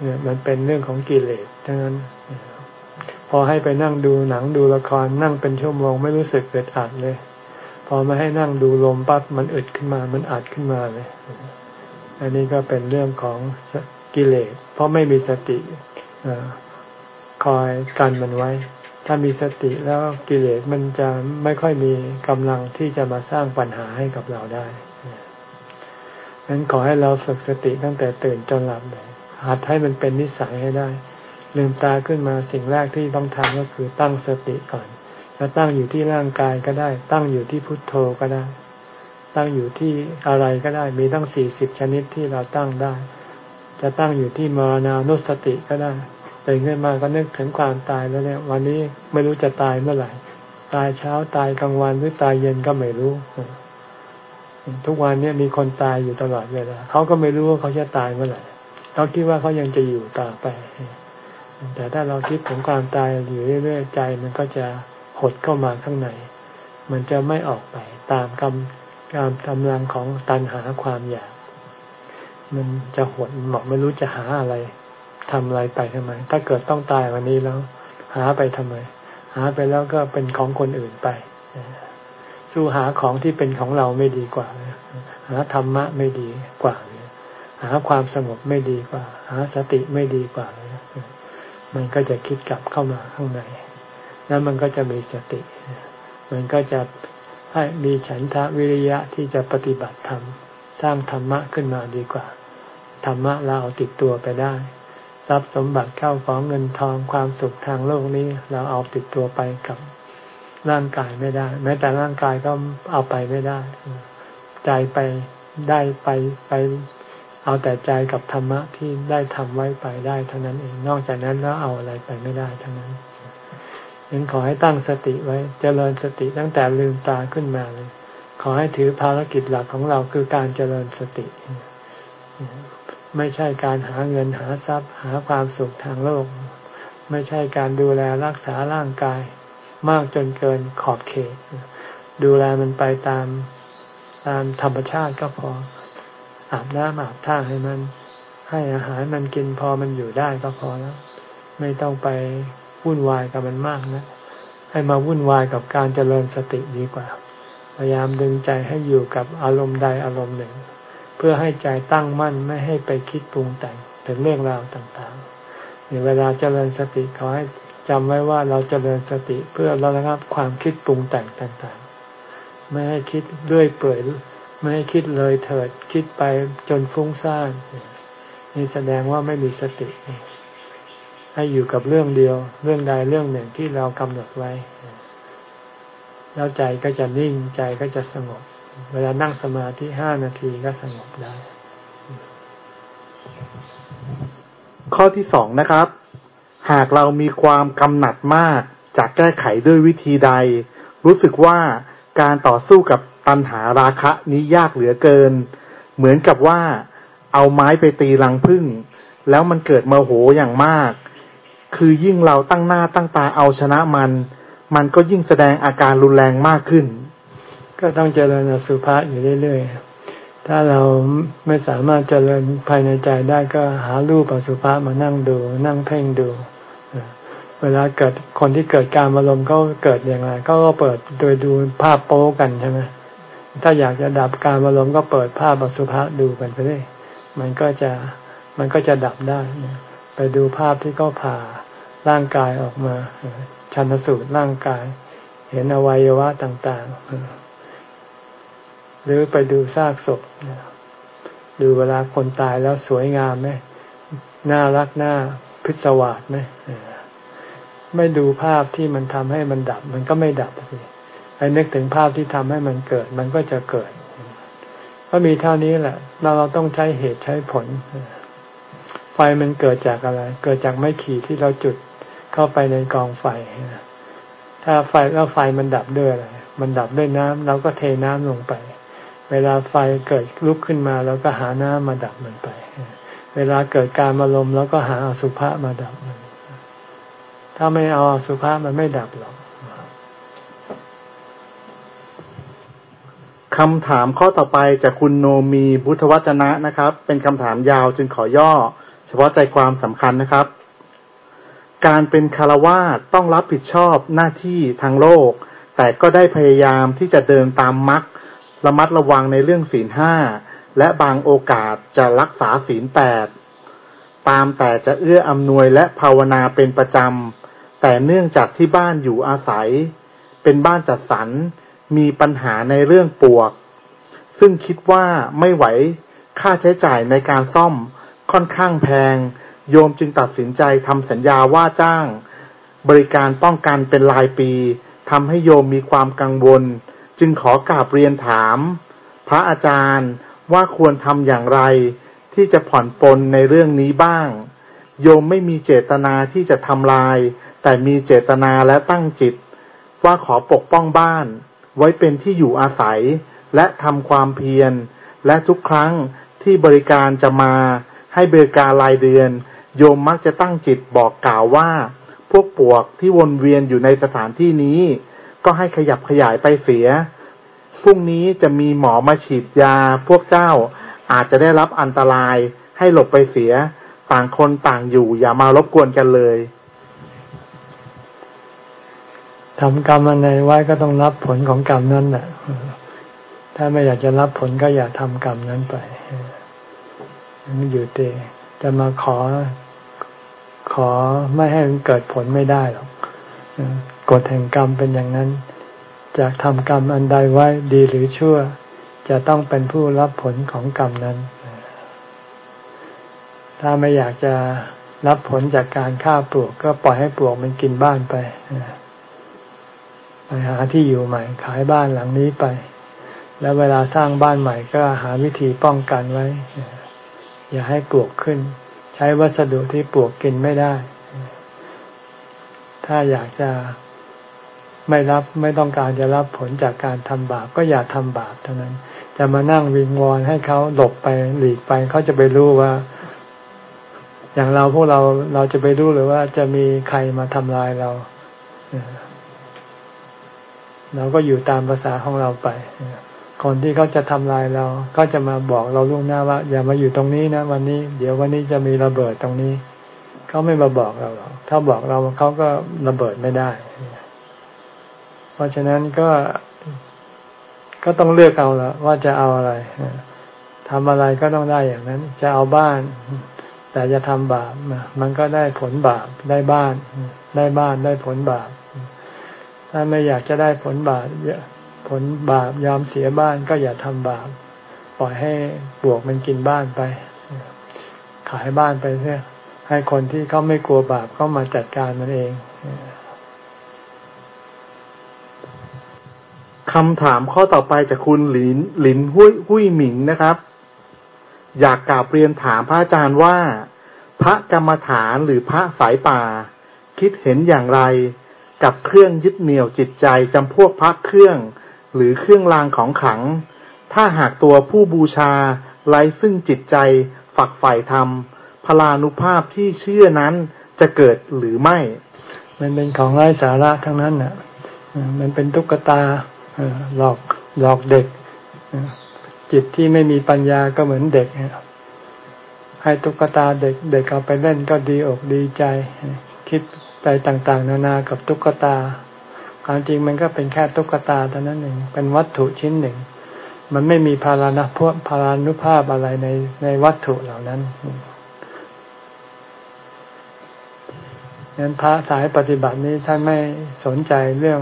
เนี่ยมันเป็นเรื่องของกิเลสทั้งนั้น พอให้ไปนั่งดูหนังดูละครนั่งเป็นชั่วโมงไม่รู้สึกเกิดอัดเลย พอมาให้นั่งดูลมปั๊บมันอึดขึ้นมา มันอัดขึ้นมาเลย อันนี้ก็เป็นเรื่องของกิเลส เพราะไม่มีสติคอยกันมันไว้ ถ้ามีสติแล้วกิเลสมันจะไม่ค่อยมีกำลังที่จะมาสร้างปัญหาให้กับเราได้นั้นขอให้เราฝึกสติตั้งแต่ตื่นจนหลับเลยหัดให้มันเป็นนิสัยให้ได้ ลืมตาขึ้นมาสิ่งแรกที่ต้องทำก็คือตั้งสติก่อน จะตั้งอยู่ที่ร่างกายก็ได้ ตั้งอยู่ที่พุทโธก็ได้ ตั้งอยู่ที่อะไรก็ได้ มีตั้งสี่สิบชนิดที่เราตั้งได้ จะตั้งอยู่ที่มรณานุสติก็ได้ตื่นขึ้นมาก็นึกถึงความตายแล้วเนี่ย วันนี้ไม่รู้จะตายเมื่อไหร่ตายเช้าตายกลางวันหรือตายเย็นก็ไม่รู้ ทุกวันนี้มีคนตายอยู่ตลอดเวลาเขาก็ไม่รู้ว่าเขาจะตายเมื่อไหร่เขาคิดว่าเขายังจะอยู่ต่อไป แต่ถ้าเราคิดถึงความตายอยู่เรื่อยๆใจมันก็จะ หดเข้ามาข้างใน มันจะไม่ออกไปตามกำการกำลังของตันหาความอยาก มันจะหดหมอกไม่รู้จะหาอะไรทำอะไรไปทำไม ถ้าเกิดต้องตายวันนี้แล้ว หาไปทำไม หาไปแล้วก็เป็นของคนอื่นไปสู้หาของที่เป็นของเราไม่ดีกว่า หาธรรมะไม่ดีกว่า หาความสงบไม่ดีกว่า หาสติไม่ดีกว่า มันก็จะคิดกลับเข้ามาข้างใน แล้วมันก็จะมีสติ มันก็จะให้มีฉันทะวิริยะที่จะปฏิบัติธรรมสร้างธรรมะขึ้นมาดีกว่า ธรรมะเราเอาติดตัวไปได้ ทรัพย์สมบัติเข้าของเงินทองความสุขทางโลกนี้ เราเอาติดตัวไปกับร่างกายไม่ได้ แม้แต่ร่างกายก็เอาไปไม่ได้ ใจไปได้ไปไป เอาแต่ใจกับธรรมะที่ได้ทำไว้ไปได้เท่านั้นเอง นอกจากนั้นแล้วเอาอะไรไปไม่ได้ทั้งนั้น ยังขอให้ตั้งสติไว้เจริญสติตั้งแต่ลืมตาขึ้นมาเลย ขอให้ถือภารกิจหลักของเราคือการเจริญสติ ไม่ใช่การหาเงินหาทรัพย์ หาความสุขทางโลก ไม่ใช่การดูแลรักษาร่างกาย มากจนเกินขอบเขต ดูแลมันไปตามตามธรรมชาติก็พอ อาบน้ำอาบท่าให้มัน ให้อาหารมันกินพอมันอยู่ได้ก็พอแล้ว ไม่ต้องไป วุ่นวายกับมันมากนะ ให้มาวุ่นวายกับการเจริญสติดีกว่า พยายามดึงใจให้อยู่กับอารมณ์ใดอารมณ์หนึ่ง เพื่อให้ใจตั้งมั่นไม่ให้ไปคิดปรุงแต่งถึงเรื่องราวต่างๆเวลาเจริญสติขอให้จำไว้ว่าเราจเจริญสติเพื่อราระงับความคิดปรุงแต่งต่างๆ ไม่ให้คิดด้วยเปื่อยไม่ให้คิดเลยเถิดคิดไปจนฟุ้งซ่านนี่แสดงว่าไม่มีสติ ให้อยู่กับเรื่องเดียว เรื่องใดเรื่องหนึ่งที่เรากำหนดไว้ แล้วใจก็จะนิ่งใจก็จะสงบ เวลานั่งสมาธิห้านาทีก็สงบได้ ข้อที่สองนะครับ หากเรามีความกำหนัดมากจะแก้ไขด้วยวิธีใด รู้สึกว่าการต่อสู้กับตัณหาราคะนี้ยากเหลือเกิน เหมือนกับว่าเอาไม้ไปตีรังพึ่ง แล้วมันเกิดโมโหอย่างมาก คือยิ่งเราตั้งหน้าตั้งตาเอาชนะมัน มันก็ยิ่งแสดงอาการรุนแรงมากขึ้น ก็ต้องเจริญสุภาษอยู่เรื่อยๆ ถ้าเราไม่สามารถเจริญภายในใจได้ก็หารูปอสุภะมานั่งดู นั่งเพ่งดู เวลาเกิดคนที่เกิดการอารมณ์ก็เกิดอย่างไรก็เปิดโดยดูภาพโป๊กันใช่ไหมถ้าอยากจะดับการอารมณ์ก็เปิดภาพอสุภะดูกันไปเลยมันก็จะมันก็จะดับได้ ไปดูภาพที่ก็ผ่าร่างกายออกมาชันสูตรร่างกาย เห็นอวัยวะต่าง ๆ หรือไปดูซากศพดูเวลาคนตายแล้วสวยงามไหมน่ารักน่าพิศวาสไหมไม่ดูภาพที่มันทำให้มันดับ มันก็ไม่ดับสิไอ้นึกถึงภาพที่ทำให้มันเกิด มันก็จะเกิด ก็มีเท่านี้แหละ เราเราต้องใช้เหตุใช้ผล ไฟมันเกิดจากอะไร เกิดจากไม้ขีดที่เราจุดเข้าไปในกองไฟ ถ้าไฟแล้วไฟมันดับด้วยอะไร มันดับด้วยน้ำเราก็เทน้ำลงไป เวลาไฟเกิดลุกขึ้นมาเราก็หาน้ำมาดับมันไป เวลาเกิดการมาลมเราก็หาอสุภะมาดับมัน ถ้าไม่เอาอสุภะมันไม่ดับหรอกคำถามข้อต่อไปจากคุณโนมีบุทวจนะนะครับ เป็นคำถามยาวจึงขอย่อ เฉพาะใจความสำคัญนะครับ การเป็นคารวาสต้องรับผิดชอบหน้าที่ทางโลก แต่ก็ได้พยายามที่จะเดินตามมรรคระมัดระวังในเรื่องศีลห้าและบางโอกาสจะรักษาศีลแปดตามแต่จะเอื้ออำนวยและภาวนาเป็นประจำ แต่เนื่องจากที่บ้านอยู่อาศัย เป็นบ้านจัดสรรมีปัญหาในเรื่องปวก ซึ่งคิดว่าไม่ไหวค่าใช้จ่ายในการซ่อม ค่อนข้างแพง โยมจึงตัดสินใจทำสัญญาว่าจ้าง บริการป้องกันเป็นรายปีทำให้โยมมีความกังวล จึงขอกราบเรียนถาม พระอาจารย์ว่าควรทำอย่างไร ที่จะผ่อนปลนในเรื่องนี้บ้าง โยมไม่มีเจตนาที่จะทำลาย แต่มีเจตนาและตั้งจิต ว่าขอปกป้องบ้าน ไว้เป็นที่อยู่อาศัย และทำความเพียร และทุกครั้งที่บริการจะมา ให้บริการรายเดือน โยมมักจะตั้งจิตบอกกล่าวว่า พวกปวกที่วนเวียนอยู่ในสถานที่นี้ ก็ให้ขยับขยายไปเสียพรุ่งนี้จะมีหมอมาฉีดยาพวกเจ้าอาจจะได้รับอันตรายให้หลบไปเสีย ต่างคนต่างอยู่อย่ามารบกวนกันเลยทำกรรมอะไรไว้ก็ต้องรับผลของกรรมนั้นแหละถ้าไม่อยากจะรับผลก็อย่าทำกรรมนั้นไป อยู่เตจะมาขอขอไม่ให้มันเกิดผลไม่ได้หรอกกฎแห่งกรรมเป็นอย่างนั้นจากทำกรรมอันใดไว้ดีหรือชั่ว จะต้องเป็นผู้รับผลของกรรมนั้น ถ้าไม่อยากจะรับผลจากการฆ่าปลวก ก็ปล่อยให้ปลวกมันกินบ้านไปไปหาที่อยู่ใหม่ ขายบ้านหลังนี้ไป แล้วเวลาสร้างบ้านใหม่ก็หาวิธีป้องกันไว้ อย่าให้ปลวกขึ้น ใช้วัสดุที่ปลวกกินไม่ได้ ถ้าอยากจะไม่รับไม่ต้องการจะรับผลจากการทำบาปก็อย่าทำบาปเท่านั้น จะมานั่งวิงวอนให้เขาหลบไปหลีกไปเขาจะไปรู้ว่า อย่างเราพวกเราเราจะไปรู้หรือว่าจะมีใครมาทำลายเราเราก็อยู่ตามภาษาของเราไป คนที่เขาจะทำลายเรา ก็จะมาบอกเราล่วงหน้าว่า อย่ามาอยู่ตรงนี้นะวันนี้ เดี๋ยววันนี้จะมีระเบิดตรงนี้ เขาไม่มาบอกเราหรอกถ้าบอกเราเขาก็ระเบิดไม่ได้ เพราะฉะนั้นก็ก็ต้องเลือกเอาละว่าจะเอาอะไรทำอะไรก็ต้องได้อย่างนั้น จะเอาบ้าน แต่จะทำบาปมันก็ได้ผลบาปได้บ้าน ได้บ้านได้ผลบาปถ้าไม่อยากจะได้ผลบาป ผลบาปยอมเสียบ้านก็อย่าทำบาป ปล่อยให้บวกมันกินบ้านไป ขายบ้านไปเสียให้คนที่เขาไม่กลัวบาปเขามาจัดการมันเองคำถามข้อต่อไปจากคุณหลินหลินหุ้ยหุ้ยหมิงนะครับ อยากกราบเรียนถามพระอาจารย์ว่า พระกรรมฐานหรือพระสายป่า คิดเห็นอย่างไร กับเครื่องยึดเหนี่ยวจิตใจจำพวกพระเครื่อง หรือเครื่องรางของขลัง ถ้าหากตัวผู้บูชาไร้ซึ่งจิตใจฝักใฝ่ธรรมพลานุภาพที่เชื่อนั้นจะเกิดหรือไม่ มันเป็นของไร้สาระทั้งนั้นน่ะ มันเป็นตุ๊กตาหลอกหลอกเด็ก จิตที่ไม่มีปัญญาก็เหมือนเด็ก ให้ตุ๊กตาเด็กเด็กเอาไปเล่นก็ดีอกดีใจ คิดไปต่างๆ นานากับตุ๊กตา ความจริงมันก็เป็นแค่ตุ๊กตาเท่านั้นเองเป็นวัตถุชิ้นหนึ่ง มันไม่มีพารานะพวกพารานุภาพอะไรในในวัตถุเหล่านั้นงั้นพระสายปฏิบัตินี้ท่านไม่สนใจเรื่อง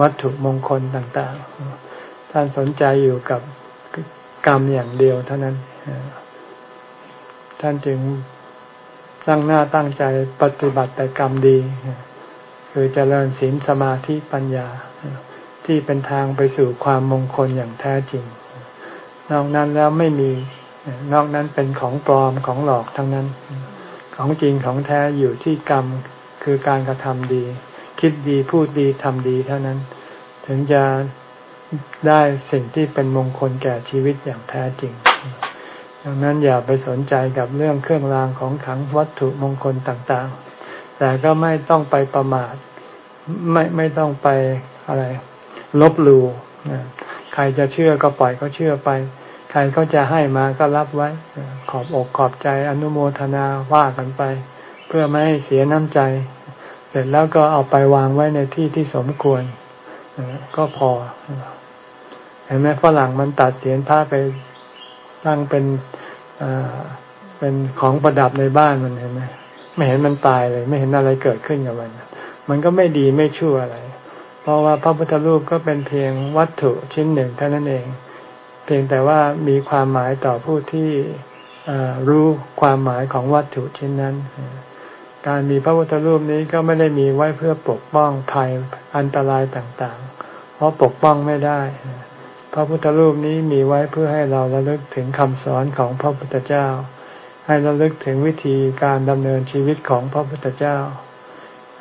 วัตถุมงคลต่างๆ ท่านสนใจอยู่กับกรรมอย่างเดียวเท่านั้น ท่านจึงตั้งหน้าตั้งใจปฏิบัติแต่กรรมดี คือเจริญศีลสมาธิปัญญา ที่เป็นทางไปสู่ความมงคลอย่างแท้จริง นอกนั้นแล้วไม่มีนอกนั้นเป็นของปลอมของหลอกทั้งนั้น ของจริงของแท้อยู่ที่กรรมคือการกระทำดี คิดดีพูดดีทำดีเท่านั้น ถึงจะได้สิ่งที่เป็นมงคลแก่ชีวิตอย่างแท้จริง ดังนั้นอย่าไปสนใจกับเรื่องเครื่องรางของขังวัตถุมงคลต่างๆ แต่ก็ไม่ต้องไปประมาท ไม่ไม่ต้องไปอะไร ลบหลู่ใครจะเชื่อก็ปล่อยเขาเชื่อไป ใครก็จะให้มาก็รับไว้ ขอบอกขอบใจอนุโมทนาว่ากันไป เพื่อไม่ให้เสียน้ำใจ เสร็จแล้วก็เอาไปวางไว้ในที่ที่สมควรก็พอเห็นไหมฝรั่งมันตัดเสียนผ้าไปตั้งเป็นเป็นของประดับในบ้านมันเห็นไหม ไม่เห็นมันตายเลย ไม่เห็นอะไรเกิดขึ้นกับมัน มันก็ไม่ดีไม่ชั่วอะไร เพราะว่าพระพุทธรูปก็เป็นเพียงวัตถุชิ้นหนึ่งเท่านั้นเอง เพียงแต่ว่ามีความหมายต่อผู้ที่รู้ความหมายของวัตถุชิ้นนั้น การมีพระพุทธรูปนี้ก็ไม่ได้มีไว้เพื่อปกป้องภัยอันตรายต่างๆ เพราะปกป้องไม่ได้ พระพุทธรูปนี้มีไว้เพื่อให้เราระลึกถึงคำสอนของพระพุทธเจ้า ให้เระลึกถึงวิธีการดำเนินชีวิตของพระพุทธเจ้า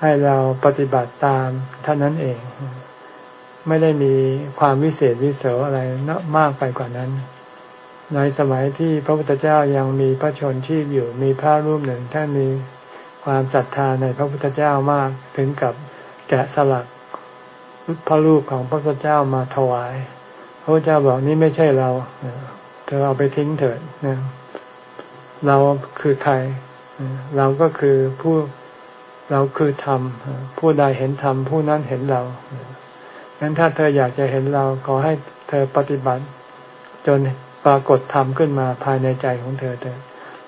ให้เราปฏิบัติตามเท่านั้นเอง ไม่ได้มีความวิเศษวิเศษอะไรมากไปกว่านั้น ในสมัยที่พระพุทธเจ้ายังมีพระชนชีพอยู่มีพระรูปหนึ่งท่านมีความศรัทธาในพระพุทธเจ้ามากถึงกับแกะสลักพระรูปของพระพุทธเจ้ามาถวาย พระพุทธเจ้าบอกนี่ไม่ใช่เรา เธอเอาไปทิ้งเถิดนะ เราคือใคร เราก็คือผู้เราคือธรรม ผู้ใดเห็นธรรมผู้นั้นเห็นเรางั้นถ้าเธออยากจะเห็นเราขอให้เธอปฏิบัติ จนปรากฏธรรมขึ้นมาภายในใจของเธอเถิด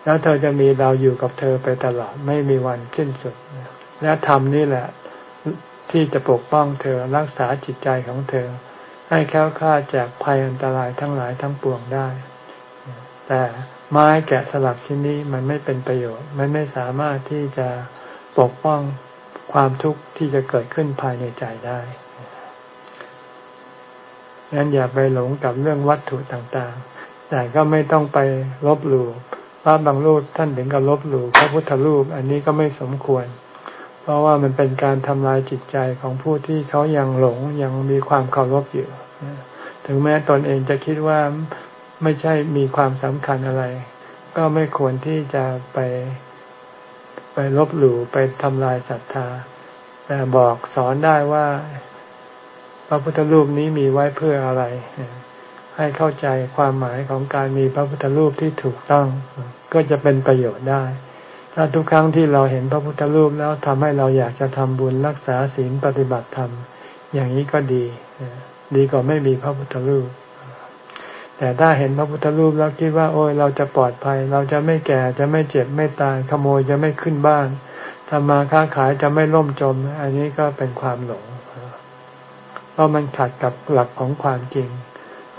แล้วเธอจะมีเราอยู่กับเธอไปตลอดไม่มีวันสิ้นสุด และธรรมนี่แหละ ที่จะปกป้องเธอรักษาจิตใจของเธอ ให้แค้วคลาดจากภัยอันตรายทั้งหลายทั้งปวงได้ แต่ ไม้แกะสลักชิ้นนี้มันไม่เป็นประโยชน์ มันไม่สามารถที่จะปกป้องความทุกข์ที่จะเกิดขึ้นภายในใจได้งั้นอย่าไปหลงกับเรื่องวัตถุต่างๆ แต่ก็ไม่ต้องไปลบหลู่พระบางรูปท่านถึงกับลบหลู่พระพุทธรูป อันนี้ก็ไม่สมควร เพราะว่ามันเป็นการทำลายจิตใจของผู้ที่เขายังหลงยังมีความเคารพอยู่ ถึงแม้ตนเองจะคิดว่า ไม่ใช่มีความสำคัญอะไร ก็ไม่ควรที่จะไป ไปลบหลู่ไปทำลายศรัทธา แต่บอกสอนได้ว่าพระพุทธรูปนี้มีไว้เพื่ออะไร ให้เข้าใจความหมายของการมีพระพุทธรูปที่ถูกต้อง ก็จะเป็นประโยชน์ได้ ถ้าทุกครั้งที่เราเห็นพระพุทธรูปแล้วทำให้เราอยากจะทำบุญรักษาศีลปฏิบัติธรรม อย่างนี้ก็ดี ดีกว่าไม่มีพระพุทธรูป แต่ถ้าเห็นพระพุทธรูปแล้วคิดว่า โอ้ยเราจะปลอดภัย เราจะไม่แก่จะไม่เจ็บไม่ตาย ขโมยจะไม่ขึ้นบ้านทำมาค้าขายจะไม่ล่มจม อันนี้ก็เป็นความหลงเพราะมันขัดกับหลักของความจริง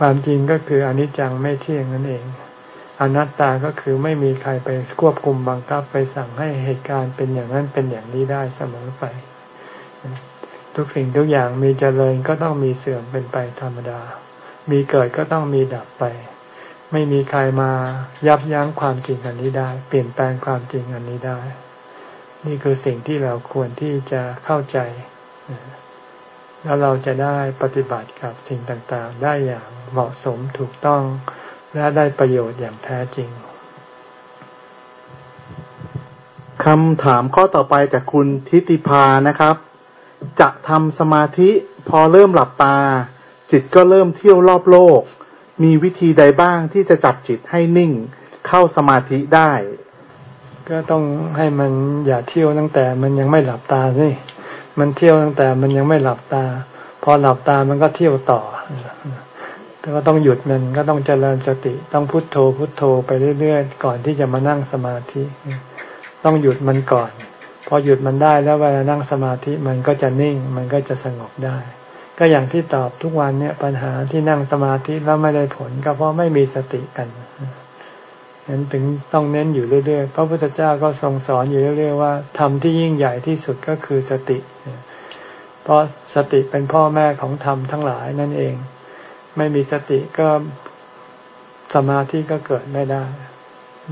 ความจริงก็คืออนิจจังไม่เที่ยงนั่นเอง อนัตตาก็คือไม่มีใครไปควบคุมบังคับไปสั่งให้เหตุการณ์เป็นอย่างนั้นเป็นอย่างนี้ได้เสมอไป ทุกสิ่งทุกอย่างมีเจริญก็ต้องมีเสื่อมเป็นไปธรรมดา มีเกิดก็ต้องมีดับไป ไม่มีใครมายับยั้งความจริงอันนี้ได้ เปลี่ยนแปลงความจริงอันนี้ได้ นี่คือสิ่งที่เราควรที่จะเข้าใจ แล้วเราจะได้ปฏิบัติกับสิ่งต่างๆ ได้อย่างเหมาะสมถูกต้อง และได้ประโยชน์อย่างแท้จริงคำถามข้อต่อไปจากคุณทิติพานะครับ จะทำสมาธิพอเริ่มหลับตา จิตก็เริ่มเที่ยวรอบโลก มีวิธีใดบ้างที่จะจับจิตให้นิ่ง เข้าสมาธิได้ ก็ต้องให้มันอย่าเที่ยวตั้งแต่มันยังไม่หลับตาสิมันเที่ยวตั้งแต่มันยังไม่หลับตา พอหลับตามันก็เที่ยวต่อก็ต้องหยุดมันก็ต้องเจริญสติ ต้องพุโทโธพุโทโธไปเรื่อยๆ ก่อนที่จะมานั่งสมาธิ ต้องหยุดมันก่อน พอหยุดมันได้แล้วเวลานั่งสมาธิมันก็จะนิ่ง มันก็จะสงบได้ ก็อย่างที่ตอบทุกวันเนี่ยปัญหาที่นั่งสมาธิแล้วไม่ได้ผลก็เพราะไม่มีสติกันนั้นถึงต้องเน้นอยู่เรื่อยๆ พระพุทธเจ้าก็ทรงสอนอยู่เรื่อยๆว่าธรรมที่ยิ่งใหญ่ที่สุดก็คือสติ เพราะสติเป็นพ่อแม่ของธรรมทั้งหลายนั่นเอง ไม่มีสติก็สมาธิก็เกิดไม่ได้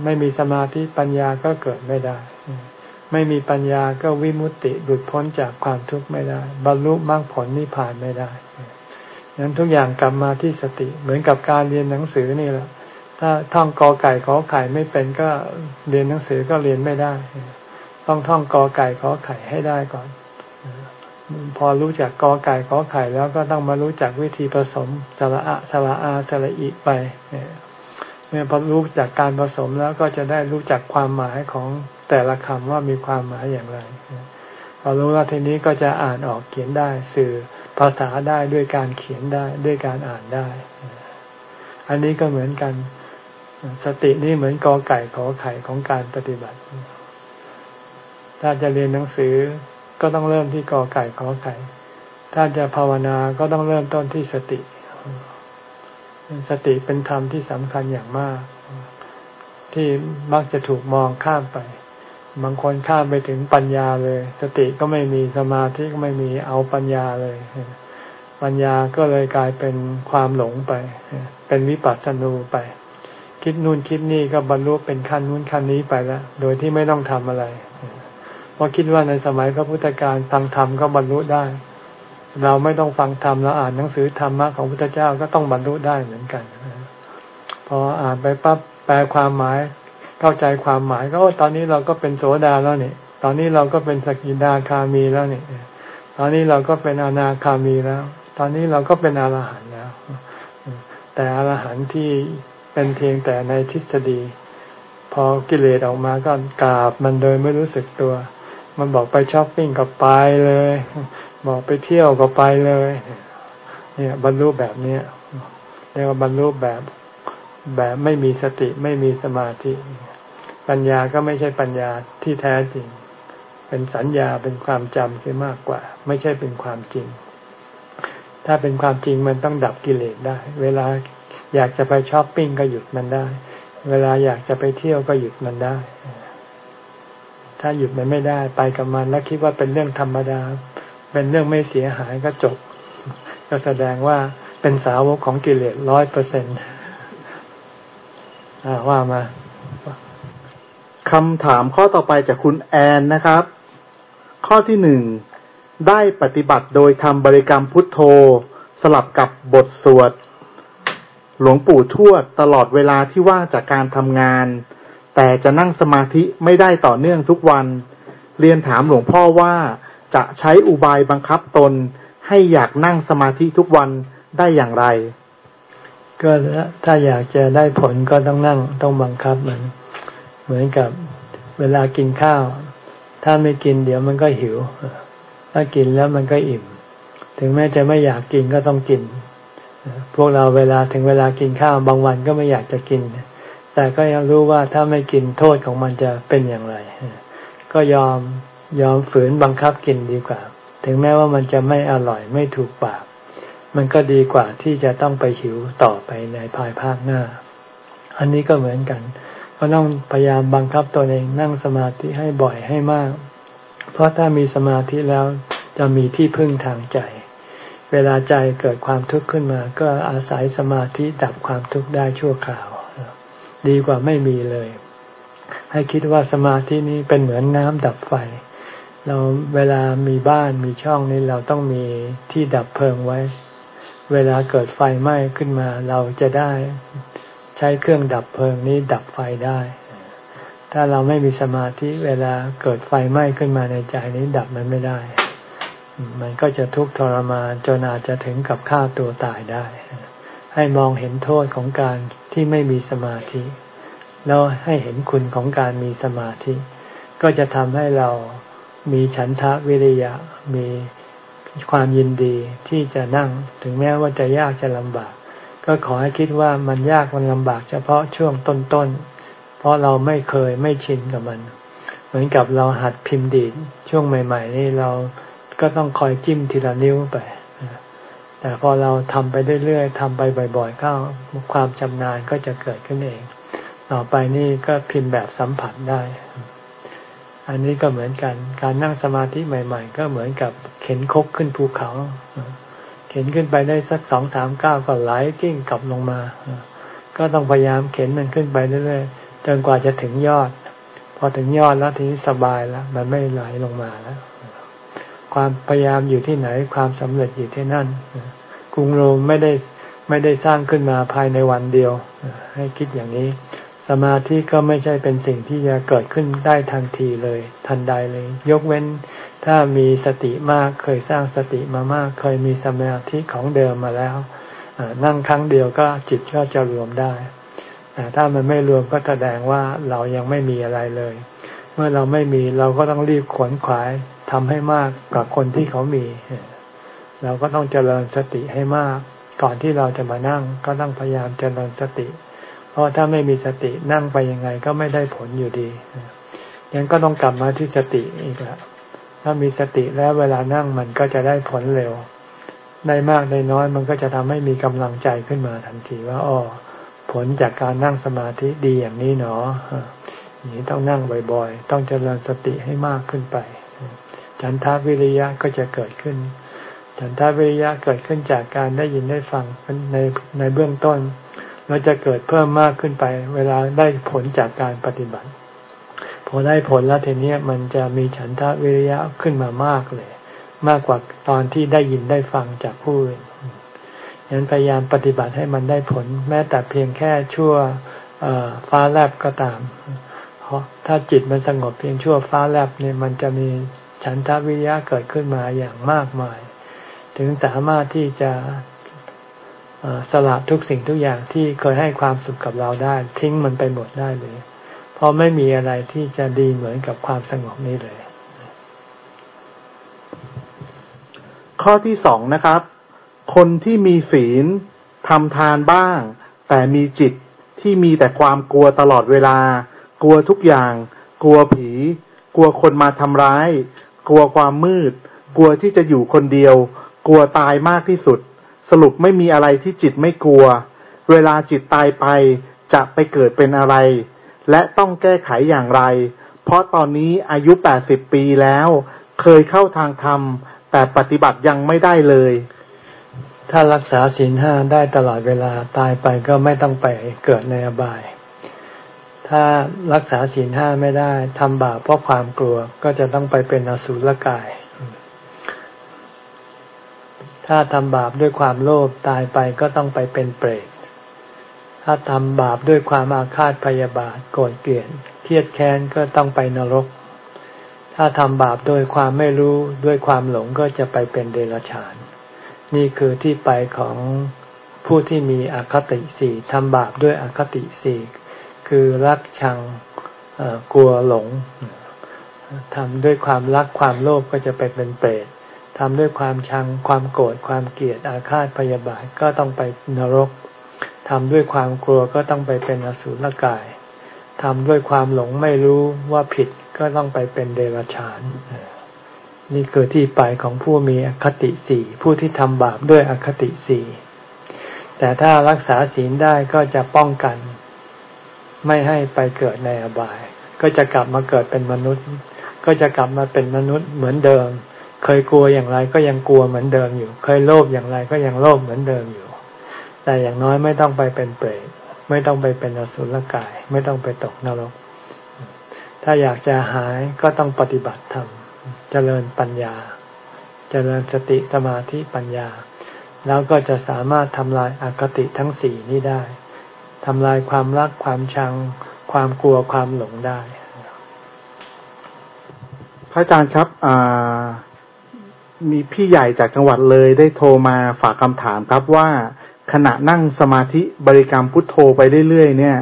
ไม่มีสมาธิปัญญาก็เกิดไม่ได้ ไม่มีปัญญาก็วิมุตติหลุดพ้นจากความทุกข์ไม่ได้ บรรลุมรรคผลนิพพานไม่ได้ดังนั้นทุกอย่างกลับมาที่สติ เหมือนกับการเรียนหนังสือนี่แหละ ถ้าท่องกอไก่ขอไข่ไม่เป็นก็เรียนหนังสือก็เรียนไม่ได้ ต้องท่องกอไก่ขอไข่ให้ได้ก่อน พอรู้จักกอไก่ขอไข่แล้วก็ต้องมารู้จักวิธีผสมสระอะสระอาสระอิไปเมื่อพอรู้จากการผสมแล้วก็จะได้รู้จักความหมายของ แต่ละคำว่ามีความหมายอย่างไรพอรู้แล้วทีนี้ก็จะอ่านออกเขียนได้สื่อภาษาได้ด้วยการเขียนได้ด้วยการอ่านได้ อันนี้ก็เหมือนกัน สตินี่เหมือนกอไก่ขอไข่ของการปฏิบัติ ถ้าจะเรียนหนังสือก็ต้องเริ่มที่กอไก่ขอไข่ ถ้าจะภาวนาก็ต้องเริ่มต้นที่สติ สติเป็นธรรมที่สำคัญอย่างมาก ที่มักจะถูกมองข้ามไป บางคนข้ามไปถึงปัญญาเลย สติก็ไม่มีสมาธิก็ไม่มีเอาปัญญาเลย ปัญญาก็เลยกลายเป็นความหลงไป เป็นวิปัสสนูไป คิดนู่นคิดนี่ก็บรรลุเป็นขั้นนู้นขั้นนี้ไปแล้ว โดยที่ไม่ต้องทำอะไรเพราะคิดว่าในสมัยพระพุทธการฟังธรรมก็บรรลุได้ เราไม่ต้องฟังธรรมแล้วอ่านหนังสือธรรมะของพุทธเจ้าก็ต้องบรรลุได้เหมือนกันพออ่านไปปั๊บแปลความหมาย เข้าใจความหมายก็ตอนนี้เราก็เป็นโสดาแล้วนี่ตอนนี้เราก็เป็นสกิดาคามีแล้วนี่ตอนนี้เราก็เป็นอนาคามีแล้ว ตอนนี้เราก็เป็นอรหันต์แล้ว แต่อรหันต์ที่เป็นเพียงแต่ในทฤษฎี พอกิเลสออกมาก็กราบมันโดยไม่รู้สึกตัว มันบอกไปช้อปปิ้งก็ไปเลย บอกไปเที่ยวก็ไปเลย เนี่ยบรรลุแบบเนี้ยเรียกว่าบรรลุแบบ แบบไม่มีสติไม่มีสมาธิ ปัญญาก็ไม่ใช่ปัญญาที่แท้จริง เป็นสัญญาเป็นความจำเสียมากกว่า ไม่ใช่เป็นความจริง ถ้าเป็นความจริงมันต้องดับกิเลสได้ เวลาอยากจะไปช้อปปิ้งก็หยุดมันได้ เวลาอยากจะไปเที่ยวก็หยุดมันได้ ถ้าหยุดมันไม่ได้ไปกับมันแล้วคิดว่าเป็นเรื่องธรรมดา เป็นเรื่องไม่เสียหายก็จบ ก็แสดงว่าเป็นสาวกของกิเลสร้อยเปอร์เซ็นต์ ว่ามาคำถามข้อต่อไปจากคุณแอนนะครับ ข้อที่หนึ่งได้ปฏิบัติโดยทำบริกรรมพุทโธ สลับกับบทสวด หลวงปู่ทวดตลอดเวลาที่ว่างจากการทำงาน แต่จะนั่งสมาธิไม่ได้ต่อเนื่องทุกวัน เรียนถามหลวงพ่อว่าจะใช้อุบายบังคับตนให้อยากนั่งสมาธิทุกวันได้อย่างไร ก็ถ้าอยากจะได้ผลก็ต้องนั่งต้องบังคับมัน เหมือนกับเวลากินข้าว ถ้าไม่กินเดี๋ยวมันก็หิว ถ้ากินแล้วมันก็อิ่ม ถึงแม้จะไม่อยากกินก็ต้องกิน พวกเราเวลาถึงเวลากินข้าวบางวันก็ไม่อยากจะกิน แต่ก็ยังรู้ว่าถ้าไม่กินโทษของมันจะเป็นอย่างไร ก็ยอมยอมฝืนบังคับกินดีกว่า ถึงแม้ว่ามันจะไม่อร่อยไม่ถูกปาก มันก็ดีกว่าที่จะต้องไปหิวต่อไปในภายภาคหน้า อันนี้ก็เหมือนกัน ก็ต้องพยายามบังคับตัวเองนั่งสมาธิให้บ่อยให้มาก เพราะถ้ามีสมาธิแล้วจะมีที่พึ่งทางใจ เวลาใจเกิดความทุกข์ขึ้นมา ก็อาศัยสมาธิดับความทุกข์ได้ชั่วคราว ดีกว่าไม่มีเลย ให้คิดว่าสมาธินี้เป็นเหมือนน้ำดับไฟเราเวลามีบ้านมีช่องนี้เราต้องมีที่ดับเพลิงไว้ เวลาเกิดไฟไหม้ขึ้นมา เราจะได้ใช้เครื่องดับเพลิงนี้ดับไฟได้ ถ้าเราไม่มีสมาธิเวลาเกิดไฟไหม้ขึ้นมาในใจนี้ดับมันไม่ได้ มันก็จะทุกข์ทรมานจนอาจจะถึงกับฆ่าตัวตายได้ ให้มองเห็นโทษของการที่ไม่มีสมาธิ แล้วให้เห็นคุณของการมีสมาธิ ก็จะทำให้เรามีฉันทะวิริยะมี ความยินดีที่จะนั่งถึงแม้ว่าจะยากจะลำบาก ก็ขอให้คิดว่ามันยากมันลำบากเฉพาะช่วงต้นๆ เพราะเราไม่เคยไม่ชินกับมัน เหมือนกับเราหัดพิมพ์ดีดช่วงใหม่ ๆ นี่เราก็ต้องคอยจิ้มทีละนิ้วไป แต่พอเราทำไปเรื่อยๆทำไปบ่อยๆก็ความชำนาญก็จะเกิดขึ้นเอง ต่อไปนี่ก็พิมพ์แบบสัมผัสได้ อันนี้ก็เหมือนกัน การนั่งสมาธิใหม่ ๆ ก็เหมือนกับเข็นคกขึ้นภูเขา เข็นขึ้นไปได้สักสองสามก้าวก็ไหลกิ้งกลับลงมา ก็ต้องพยายามเข็นมันขึ้นไปเรื่อยๆจนกว่าจะถึงยอด พอถึงยอดแล้วทีนี้สบายแล้วมันไม่ไหลลงมาแล้วความพยายามอยู่ที่ไหนความสำเร็จอยู่ที่นั่นกรุงโรมไม่ได้ไม่ได้สร้างขึ้นมาภายในวันเดียวให้คิดอย่างนี้ สมาธิก็ไม่ใช่เป็นสิ่งที่จะเกิดขึ้นได้ทันทีเลย ทันใดเลย ยกเว้นถ้ามีสติมากเคยสร้างสติมามาก เคยมีสมาธิของเดิมมาแล้วนั่งครั้งเดียวก็จิตก็จะรวมได้แต่ถ้ามันไม่รวมก็แสดงว่าเรายังไม่มีอะไรเลย เมื่อเราไม่มีเราก็ต้องรีบขวนขวายทำให้มากกว่าคนที่เขามี เราก็ต้องเจริญสติให้มาก ก่อนที่เราจะมานั่ง ก็ต้องพยายามเจริญสติ เพราะถ้าไม่มีสตินั่งไปยังไงก็ไม่ได้ผลอยู่ดียังก็ต้องกลับมาที่สติอีกล้วถ้ามีสติแล้วเวลานั่งมันก็จะได้ผลเร็ว ได้มากได้น้อยมันก็จะทำให้มีกำลังใจขึ้นมาทันทีว่าอ๋อผลจากการนั่งสมาธิดีอย่างนี้เนาะอย่างนี้ต้องนั่งบ่อยๆ ต้องเจริญสติให้มากขึ้นไป ฉันทาวิริยะก็จะเกิดขึ้น ฉันทาวิริยะเกิดขึ้นจากการได้ยินได้ฟังในในเบื้องต้น เราจะเกิดเพิ่มมากขึ้นไป เวลาได้ผลจากการปฏิบัติ พอได้ผลแล้วทีนี้มันจะมีฉันทะวิริยะขึ้นมามากเลย มากกว่าตอนที่ได้ยินได้ฟังจากผู้อื่นยันพยายามปฏิบัติให้มันได้ผล แม้แต่เพียงแค่ชั่วฟ้าแลบก็ตามเพราะถ้าจิตมันสงบเพียงชั่วฟ้าแลบเนี่ยมันจะมีฉันทาวิริยะเกิดขึ้นมาอย่างมากมาย ถึงสามารถที่จะ สละทุกสิ่งทุกอย่างที่เคยให้ความสุขกับเราได้ ทิ้งมันไปหมดได้เลย เพราะไม่มีอะไรที่จะดีเหมือนกับความสงบนี้เลย ข้อที่สองนะครับ คนที่มีศีลทำทานบ้าง แต่มีจิตที่มีแต่ความกลัวตลอดเวลา กลัวทุกอย่าง กลัวผี กลัวคนมาทำร้าย กลัวความมืด กลัวที่จะอยู่คนเดียว กลัวตายมากที่สุด สรุปไม่มีอะไรที่จิตไม่กลัว เวลาจิตตายไปจะไปเกิดเป็นอะไร และต้องแก้ไขอย่างไร เพราะตอนนี้อายุแปดสิบปีแล้ว เคยเข้าทางธรรม แต่ปฏิบัติยังไม่ได้เลย ถ้ารักษาศีลห้าได้ตลอดเวลาตายไปก็ไม่ต้องไปเกิดในอบาย ถ้ารักษาศีลห้าไม่ได้ทำบาปเพราะความกลัวก็จะต้องไปเป็นอสุรกาย ถ้าทำบาปด้วยความโลภตายไปก็ต้องไปเป็นเปรต ถ้าทำบาปด้วยความอาฆาตพยาบาทโกรธเกลียดเครียดแค้นก็ต้องไปนรก ถ้าทำบาปโดยความไม่รู้ด้วยความหลงก็จะไปเป็นเดรัจฉาน นี่คือที่ไปของผู้ที่มีอคติสี่ทำบาปด้วยอคติสี่คือรักชังกลัวหลงทำด้วยความรักความโลภก็จะไปเป็นเปรต ทำด้วยความชังความโกรธความเกลียดอาฆาตพยาบาทก็ต้องไปนรกทำด้วยความกลัวก็ต้องไปเป็นอสุรกายทำด้วยความหลงไม่รู้ว่าผิดก็ต้องไปเป็นเดรัจฉาน นี่คือที่ไปของผู้มีอคติสี่ผู้ที่ทำบาปด้วยอคติสี่แต่ถ้ารักษาศีลได้ก็จะป้องกัน ไม่ให้ไปเกิดในอบาย ก็จะกลับมาเกิดเป็นมนุษย์ ก็จะกลับมาเป็นมนุษย์เหมือนเดิม เคยกลัวอย่างไรก็ยังกลัวเหมือนเดิมอยู่ เคยโลภอย่างไรก็ยังโลภเหมือนเดิมอยู่ แต่อย่างน้อยไม่ต้องไปเป็นเปรตไม่ต้องไปเป็นอสุรกาย ไม่ต้องไปตกนรก ถ้าอยากจะหายก็ต้องปฏิบัติธรรมเจริญปัญญา เจริญสติสมาธิปัญญา แล้วก็จะสามารถทำลายอคติทั้งสี่นี้ได้ทำลายความรักความชัง ความกลัวความหลงได้ พระอาจารย์ครับอ่า มีพี่ใหญ่จากจังหวัดเลยได้โทรมาฝากคำถามครับว่าขณะนั่งสมาธิบริกรรมพุทโธไปเรื่อยๆ เนี่ย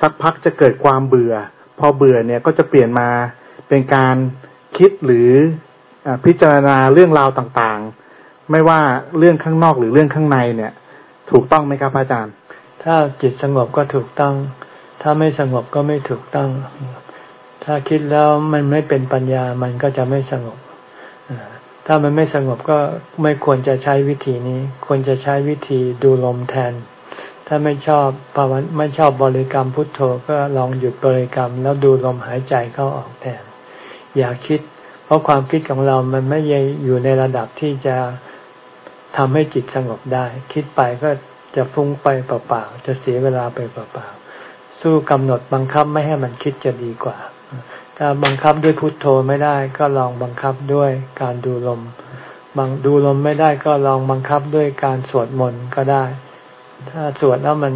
สักพักจะเกิดความเบื่อ พอเบื่อเนี่ยก็จะเปลี่ยนมาเป็นการคิดหรืออพิจารณาเรื่องราวต่างๆ ไม่ว่าเรื่องข้างนอกหรือเรื่องข้างในเนี่ย ถูกต้องไหมครับอาจารย์ ถ้าจิตสงบก็ถูกต้อง ถ้าไม่สงบก็ไม่ถูกต้อง ถ้าคิดแล้วมันไม่เป็นปัญญามันก็จะไม่สงบ ถ้ามันไม่สงบก็ไม่ควรจะใช้วิธีนี้ ควรจะใช้วิธีดูลมแทน ถ้าไม่ชอบภาวะไม่ชอบบริกรรมพุทโธก็ลองหยุดบริกรรม แล้วดูลมหายใจเข้าออกแทน อย่าคิด เพราะความคิดของเรามันไม่ยอยู่ในระดับที่จะทำให้จิตสงบได้ คิดไปก็จะฟุ้งไปเปล่าๆจะเสียเวลาไปเปล่าๆสู้กำหนดบังคับไม่ให้มันคิดจะดีกว่า ถ้าบังคับด้วยพุทโธไม่ได้ก็ลองบังคับด้วยการดูลมบังดูลมไม่ได้ก็ลองบังคับด้วยการสวดมนต์ก็ได้ ถ้าสวดแล้วมัน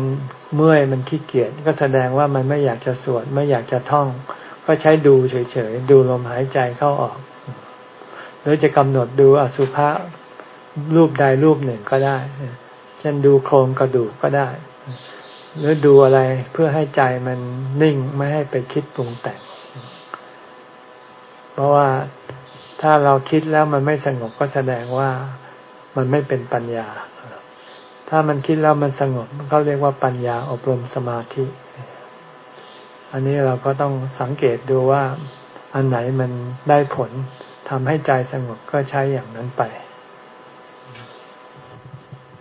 เมื่อยมันขี้เกียจก็แสดงว่ามันไม่อยากจะสวดไม่อยากจะท่อง ก็ใช้ดูเฉยๆดูลมหายใจเข้าออกหรือจะกำหนดดูอสุภะรูปใดรูปหนึ่งก็ได้เช่นดูโครงกระดูกก็ได้ หรือดูอะไรเพื่อให้ใจมันนิ่งไม่ให้ไปคิดปรุงแต่ง เพราะว่าถ้าเราคิดแล้วมันไม่สงบก็แสดงว่ามันไม่เป็นปัญญา ถ้ามันคิดแล้วมันสงบเขาเรียกว่าปัญญาอบรมสมาธิ อันนี้เราก็ต้องสังเกตดูว่าอันไหนมันได้ผลทำให้ใจสงบก็ใช้อย่างนั้นไป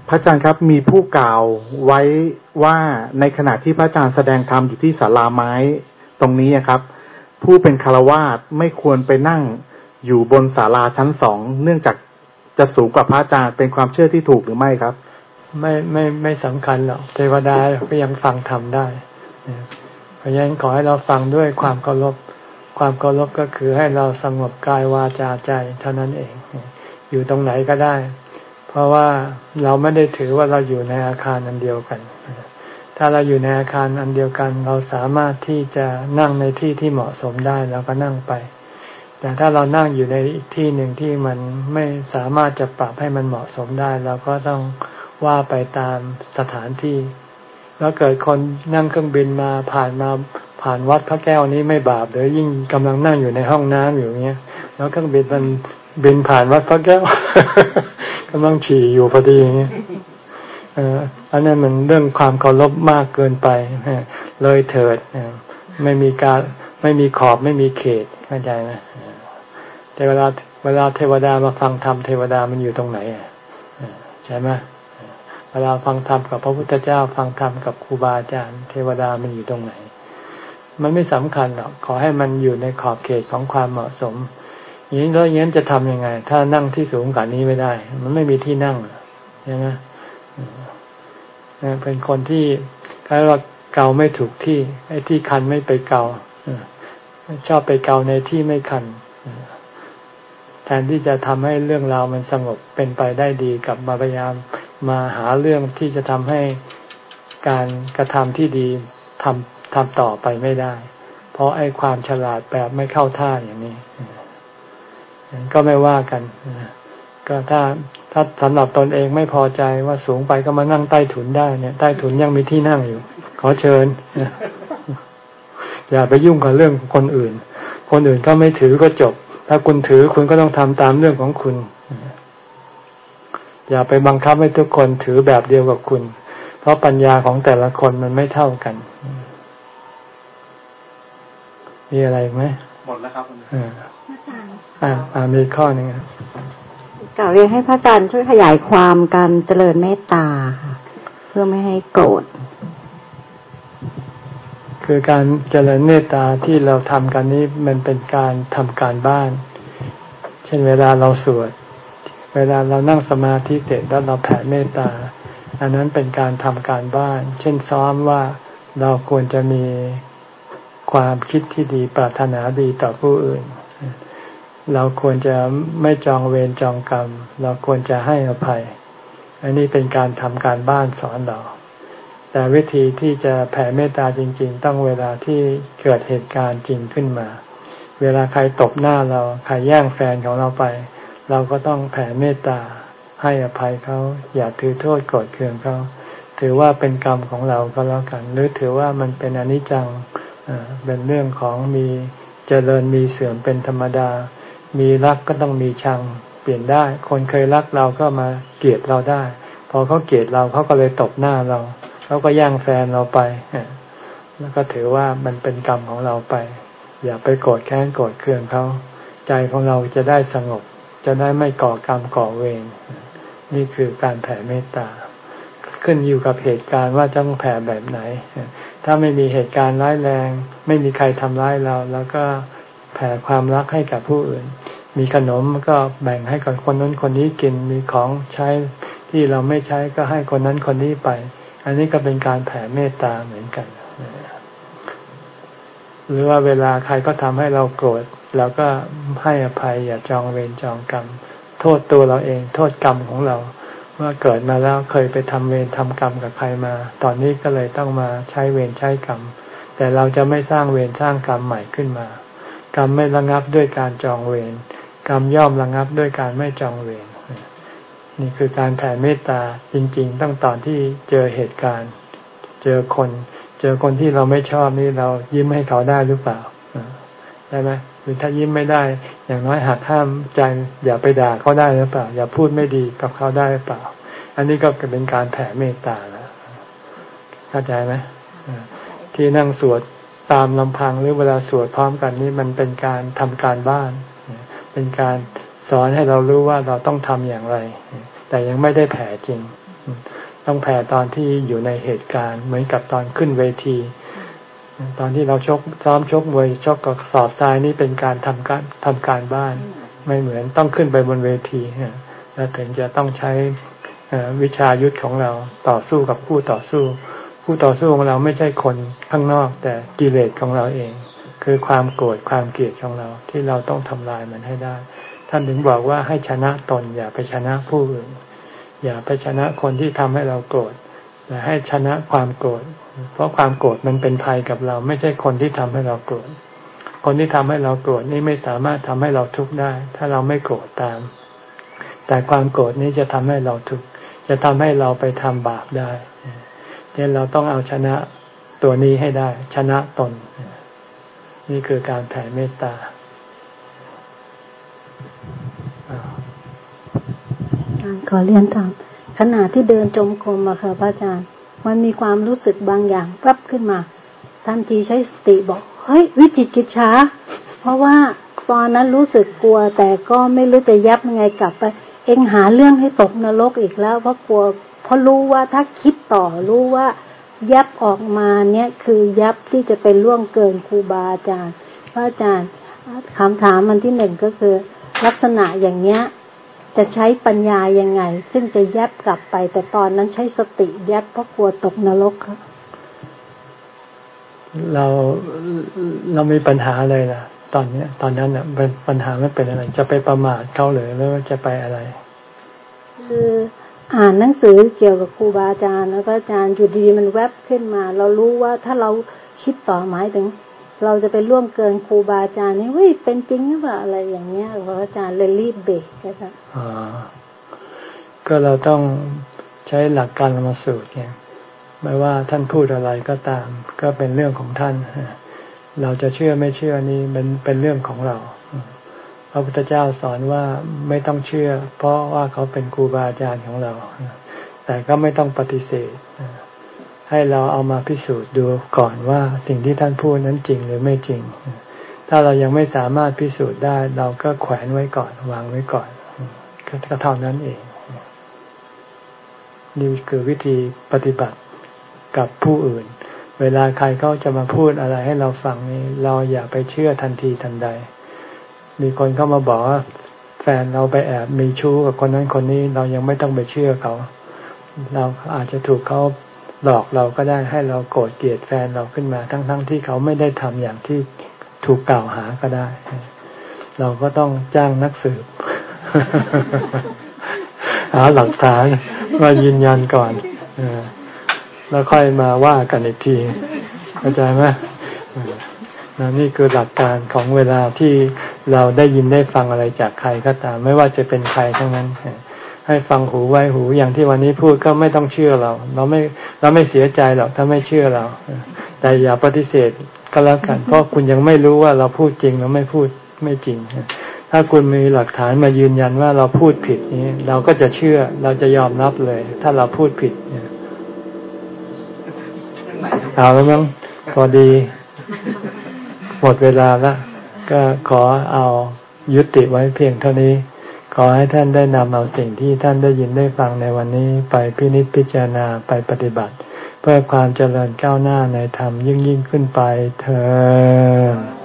พระอาจารย์ครับมีผู้กล่าวไว้ว่าในขณะที่พระอาจารย์แสดงธรรมอยู่ที่ศาลาไม้ตรงนี้ครับ ผู้เป็นคารวาสไม่ควรไปนั่งอยู่บนศาลาชั้นสองเนื่องจากจะสูงกว่าพระอาจารย์เป็นความเชื่อที่ถูกหรือไม่ครับ ไม่ไม่ไม่สำคัญหรอกเทวดาก็ยังฟังทำได้เพราะฉะนั้นขอให้เราฟังด้วยความเคารพความเคารพก็คือให้เราสงบกายวาจาใจเท่านั้นเอง อยู่ตรงไหนก็ได้ เพราะว่าเราไม่ได้ถือว่าเราอยู่ในอาคารอันเดียวกัน ถ้าเราอยู่ในอาคารอันเดียวกัน เราสามารถที่จะนั่งในที่ที่เหมาะสมได้เราก็นั่งไป แต่ถ้าเรานั่งอยู่ในอีกที่หนึ่งที่มันไม่สามารถจะปรับให้มันเหมาะสมได้เราก็ต้องว่าไปตามสถานที่ แล้วเกิดคนนั่งเครื่องบินมาผ่านมาผ่านวัดพระแก้วนี้ไม่บาปเลยยิ่งกำลังนั่งอยู่ในห้องน้ำอยู่เงี้ย แล้วเครื่องบินมันบินผ่านวัดพระแก้วกำลังฉี่อยู่พอดีอย่างเงี้ย อันนั้นมันเรื่องความเคารพมากเกินไปเลยเถิดไม่มีการไม่มีขอบไม่มีเขตเข้าใจไหมแต่เวลาเวลาเทวดามาฟังธรรมเทวดามันอยู่ตรงไหนใช่ไหมเวลาฟังธรรมกับพระพุทธเจ้า ฟังธรรมกับครูบาอาจารย์ เทวดามันอยู่ตรงไหน มันไม่สำคัญหรอกขอให้มันอยู่ในขอบเขตของความเหมาะสมอย่างนี้แล้วอย่างนี้จะทํำยังไง ถ้านั่งที่สูงกว่านี้ไม่ได้ มันไม่มีที่นั่งใช่ไหม เป็นคนที่คล้าว่าเกาไม่ถูกที่ ไอ้ที่คันไม่ไปเกาชอบไปเกาในที่ไม่คันแทนที่จะทำให้เรื่องราวมันสงบเป็นไปได้ดีกับมาพยายามมาหาเรื่องที่จะทำให้การกระทำที่ดีทำทำต่อไปไม่ได้ เพราะไอ้ความฉลาดแบบไม่เข้าท่าอย่างนี้ก็ไม่ว่ากัน ก็ถ้าถ้าสำหรับตนเองไม่พอใจว่าสูงไปก็มานั่งใต้ถุนได้เนี่ย ใต้ถุนยังมีที่นั่งอยู่ ขอเชิญ อย่าไปยุ่งกับเรื่องคนอื่น คนอื่นก็ไม่ถือก็จบ ถ้าคุณถือคุณก็ต้องทำตามเรื่องของคุณ อย่าไปบังคับให้ทุกคนถือแบบเดียวกับคุณ เพราะปัญญาของแต่ละคนมันไม่เท่ากัน มีอะไรไหมหมดแล้วครับอ่าอ่าอ่ามีข้อหนึ่ง กล่าวเรียนให้พระอาจารย์ช่วยขยายความการเจริญเมตตาค่ะเพื่อไม่ให้โกรธ คือการเจริญเมตตาที่เราทำกันนี้มันเป็นการทำการบ้าน เช่นเวลาเราสวด เวลาเรานั่งสมาธิเสร็จแล้วเราแผ่เมตตา อันนั้นเป็นการทำการบ้าน เช่นซ้อมว่าเราควรจะมีความคิดที่ดีปรารถนาดีต่อผู้อื่น เราควรจะไม่จองเวรจองกรรม เราควรจะให้อภัย อันนี้เป็นการทำการบ้านสอนเรา แต่วิธีที่จะแผ่เมตตาจริง ๆ ต้องเวลาที่เกิดเหตุการณ์จริงขึ้นมา เวลาใครตบหน้าเราใครแย่งแฟนของเราไป เราก็ต้องแผ่เมตตาให้อภัยเขาอย่าถือโทษโกรธเคืองเขาถือว่าเป็นกรรมของเราก็แล้วกัน หรือถือว่ามันเป็นอนิจจังเป็นเรื่องของมีเจริญมีเสื่อมเป็นธรรมดา มีรักก็ต้องมีชังเปลี่ยนได้ คนเคยรักเราก็มาเกลียดเราได้ พอเขาเกลียดเราเขาก็เลยตบหน้าเราเขาก็ย่างแฟนเราไปแล้วก็ถือว่ามันเป็นกรรมของเราไป อย่าไปโกรธแค้นโกรธเคืองเขาใจของเราจะได้สงบ จะได้ไม่ก่อกรรมก่อเวรนี่คือการแผ่เมตตา ขึ้นอยู่กับเหตุการณ์ว่าจะต้องแผ่แบบไหน ถ้าไม่มีเหตุการณ์ร้ายแรง ไม่มีใครทำร้ายเรา แล้วก็ แผ่ความรักให้กับผู้อื่น มีขนมก็แบ่งให้กับคนนั้นคนนี้กินมีของใช้ที่เราไม่ใช้ก็ให้คนนั้นคนนี้ไป อันนี้ก็เป็นการแผ่เมตตาเหมือนกัน หรือว่าเวลาใครก็ทำให้เราโกรธเราก็ให้อภัยอย่าจองเวรจองกรรม โทษตัวเราเอง โทษกรรมของเราว่าเกิดมาแล้วเคยไปทำเวรทำกรรมกับใครมา ตอนนี้ก็เลยต้องมาใช้เวรใช้กรรม แต่เราจะไม่สร้างเวรสร้างกรรมใหม่ขึ้นมา กรรมไม่ระงับด้วยการจองเวรกรรมย่อมระงับด้วยการไม่จองเวรนี่คือการแผ่เมตตาจริง ๆ ตั้งตอนที่เจอเหตุการณ์ เจอคน เจอคนที่เราไม่ชอบนี่เรายิ้มให้เขาได้หรือเปล่าได้ไหมหรือถ้ายิ้มไม่ได้ อย่างน้อยหักห้ามใจอย่าไปด่าเขาได้หรือเปล่า อย่าพูดไม่ดีกับเขาได้หรือเปล่า อันนี้ก็เป็นการแผ่เมตตาแล้วเข้าใจไหมที่นั่งสวด ตามลำพังหรือเวลาสวดพร้อมกันนี่มันเป็นการทำการบ้าน เป็นการสอนให้เรารู้ว่าเราต้องทำอย่างไร แต่ยังไม่ได้แผ่จริง ต้องแผ่ตอนที่อยู่ในเหตุการณ์ เหมือนกับตอนขึ้นเวที ตอนที่เราชกซ้อมชกมวยชกกับสอบทรายนี่เป็นการทำการทำการบ้าน ไม่เหมือนต้องขึ้นไปบนเวทีแล้วถึงจะต้องใช้วิชายุทธของเราต่อสู้กับผู้ต่อสู้ ผู้ต่อสู้ของเราไม่ใช่คนข้างนอก แต่กิเลสของเราเอง คือความโกรธความเกลียดของเราที่เราต้องทำลายมันให้ได้ ท่านถึงบอกว่าให้ชนะตน อย่าไปชนะผู้อื่น อย่าไปชนะคนที่ทำให้เราโกรธแต่ให้ชนะความโกรธ เพราะความโกรธมันเป็นภัยกับเรา ไม่ใช่คนที่ทำให้เราโกรธคนที่ทำให้เราโกรธนี่ไม่สามารถทำให้เราทุกข์ได้ ถ้าเราไม่โกรธตาม แต่ความโกรธนี้จะทำให้เราทุกข์จะทำให้เราไปทำบาปได้ ดังนั้นเราต้องเอาชนะตัวนี้ให้ได้ ชนะตน นี่คือการแผ่เมตตาขอเรียนถามขณะที่เดินจมกรมอะค่ะพระอาจารย์ มันมีความรู้สึกบางอย่างรับขึ้นมา ทันทีใช้สติบอก เฮ้ย วิจิตกิจช้า เพราะว่าตอนนั้นรู้สึกกลัว แต่ก็ไม่รู้จะยับยังไงกลับไป เองหาเรื่องให้ตกนรกอีกแล้ว เพราะกลัว เพราะรู้ว่าถ้าคิดต่อรู้ว่ายับออกมาเนี่ยคือยับที่จะเป็นล่วงเกินครูบาอาจารย์ พระอาจารย์คำถามมันที่หนึ่งก็คือ ลักษณะอย่างเนี้ยจะใช้ปัญญายังไง ซึ่งจะยับกลับไป แต่ตอนนั้นใช้สติยับเพราะกลัวตกนรกครับเราเรามีปัญหาเลยนะตอนเนี้ย ตอนนั้นเนี่ยเป็นปัญหาไม่เป็นอะไร จะไปประมาทเขาหรือหรือว่าจะไปอะไร คือ อ่านหนังสือเกี่ยวกับครูบาอาจารย์ แล้วก็อาจารย์อยู่ดีมันแวบขึ้นมา เรารู้ว่าถ้าเราคิดต่อหมายถึง เราจะไปร่วมเกินครูบาอาจารย์นี่เฮ้ยเป็นจริงหรือเปล่าอะไรอย่างเงี้ยพระอาจารย์เลยรีบเบรกนะคะอ๋อก็เราต้องใช้หลักการรมาสูตรไงไม่ว่าท่านพูดอะไรก็ตาม ก็เป็นเรื่องของท่านเราจะเชื่อไม่เชื่อนี่เป็นเป็นเรื่องของเรา พระพุทธเจ้าสอนว่าไม่ต้องเชื่อ เพราะว่าเขาเป็นครูบาอาจารย์ของเรา แต่ก็ไม่ต้องปฏิเสธ ให้เราเอามาพิสูจน์ดูก่อนว่าสิ่งที่ท่านพูดนั้นจริงหรือไม่จริง ถ้าเรายังไม่สามารถพิสูจน์ได้ เราก็แขวนไว้ก่อนวางไว้ก่อนก็เท่านั้นเอง นี่คือวิธีปฏิบัติกับผู้อื่น เวลาใครเขาจะมาพูดอะไรให้เราฟังนี่เราอย่าไปเชื่อทันทีทันใด มีคนเข้ามาบอกว่า แฟนเราไปแอบมีชู้กับคนนั้นคนนี้เรายังไม่ต้องไปเชื่อเขา เราอาจจะถูกเขาหลอกเราก็ได้ให้เราโกรธเกลียดแฟนเราขึ้นมา ทั้งๆทที่เขาไม่ได้ทำอย่างที่ถูกกล่าวหาก็ได้ เราก็ต้องจ้างนักสืบหาหลักฐานมายืนยันก่อนแล้วค่อยมาว่ากันอีกทีเข้าใจไหม นี่คือหลักการของเวลาที่เราได้ยินได้ฟังอะไรจากใครก็ตาม ไม่ว่าจะเป็นใครทั้งนั้น ให้ฟังหูไว้หูอย่างที่วันนี้พูดก็ไม่ต้องเชื่อเรา เราไม่เราไม่เสียใจหรอกถ้าไม่เชื่อเรา แต่อย่าปฏิเสธก็แล้วกัน เพราะคุณยังไม่รู้ว่าเราพูดจริงหรือไม่พูดไม่จริง ถ้าคุณมีหลักฐานมายืนยันว่าเราพูดผิดนี้ เราก็จะเชื่อเราจะยอมรับเลย ถ้าเราพูดผิดเนี่ยเอาแล้วมั้งพอดี หมดเวลาแล้วก็ขอเอายุติไว้เพียงเท่านี้ ขอให้ท่านได้นำเอาสิ่งที่ท่านได้ยินได้ฟังในวันนี้ไปพินิจพิจารณาไปปฏิบัติ เพื่อความเจริญก้าวหน้าในธรรมยิ่งยิ่งขึ้นไปเธอ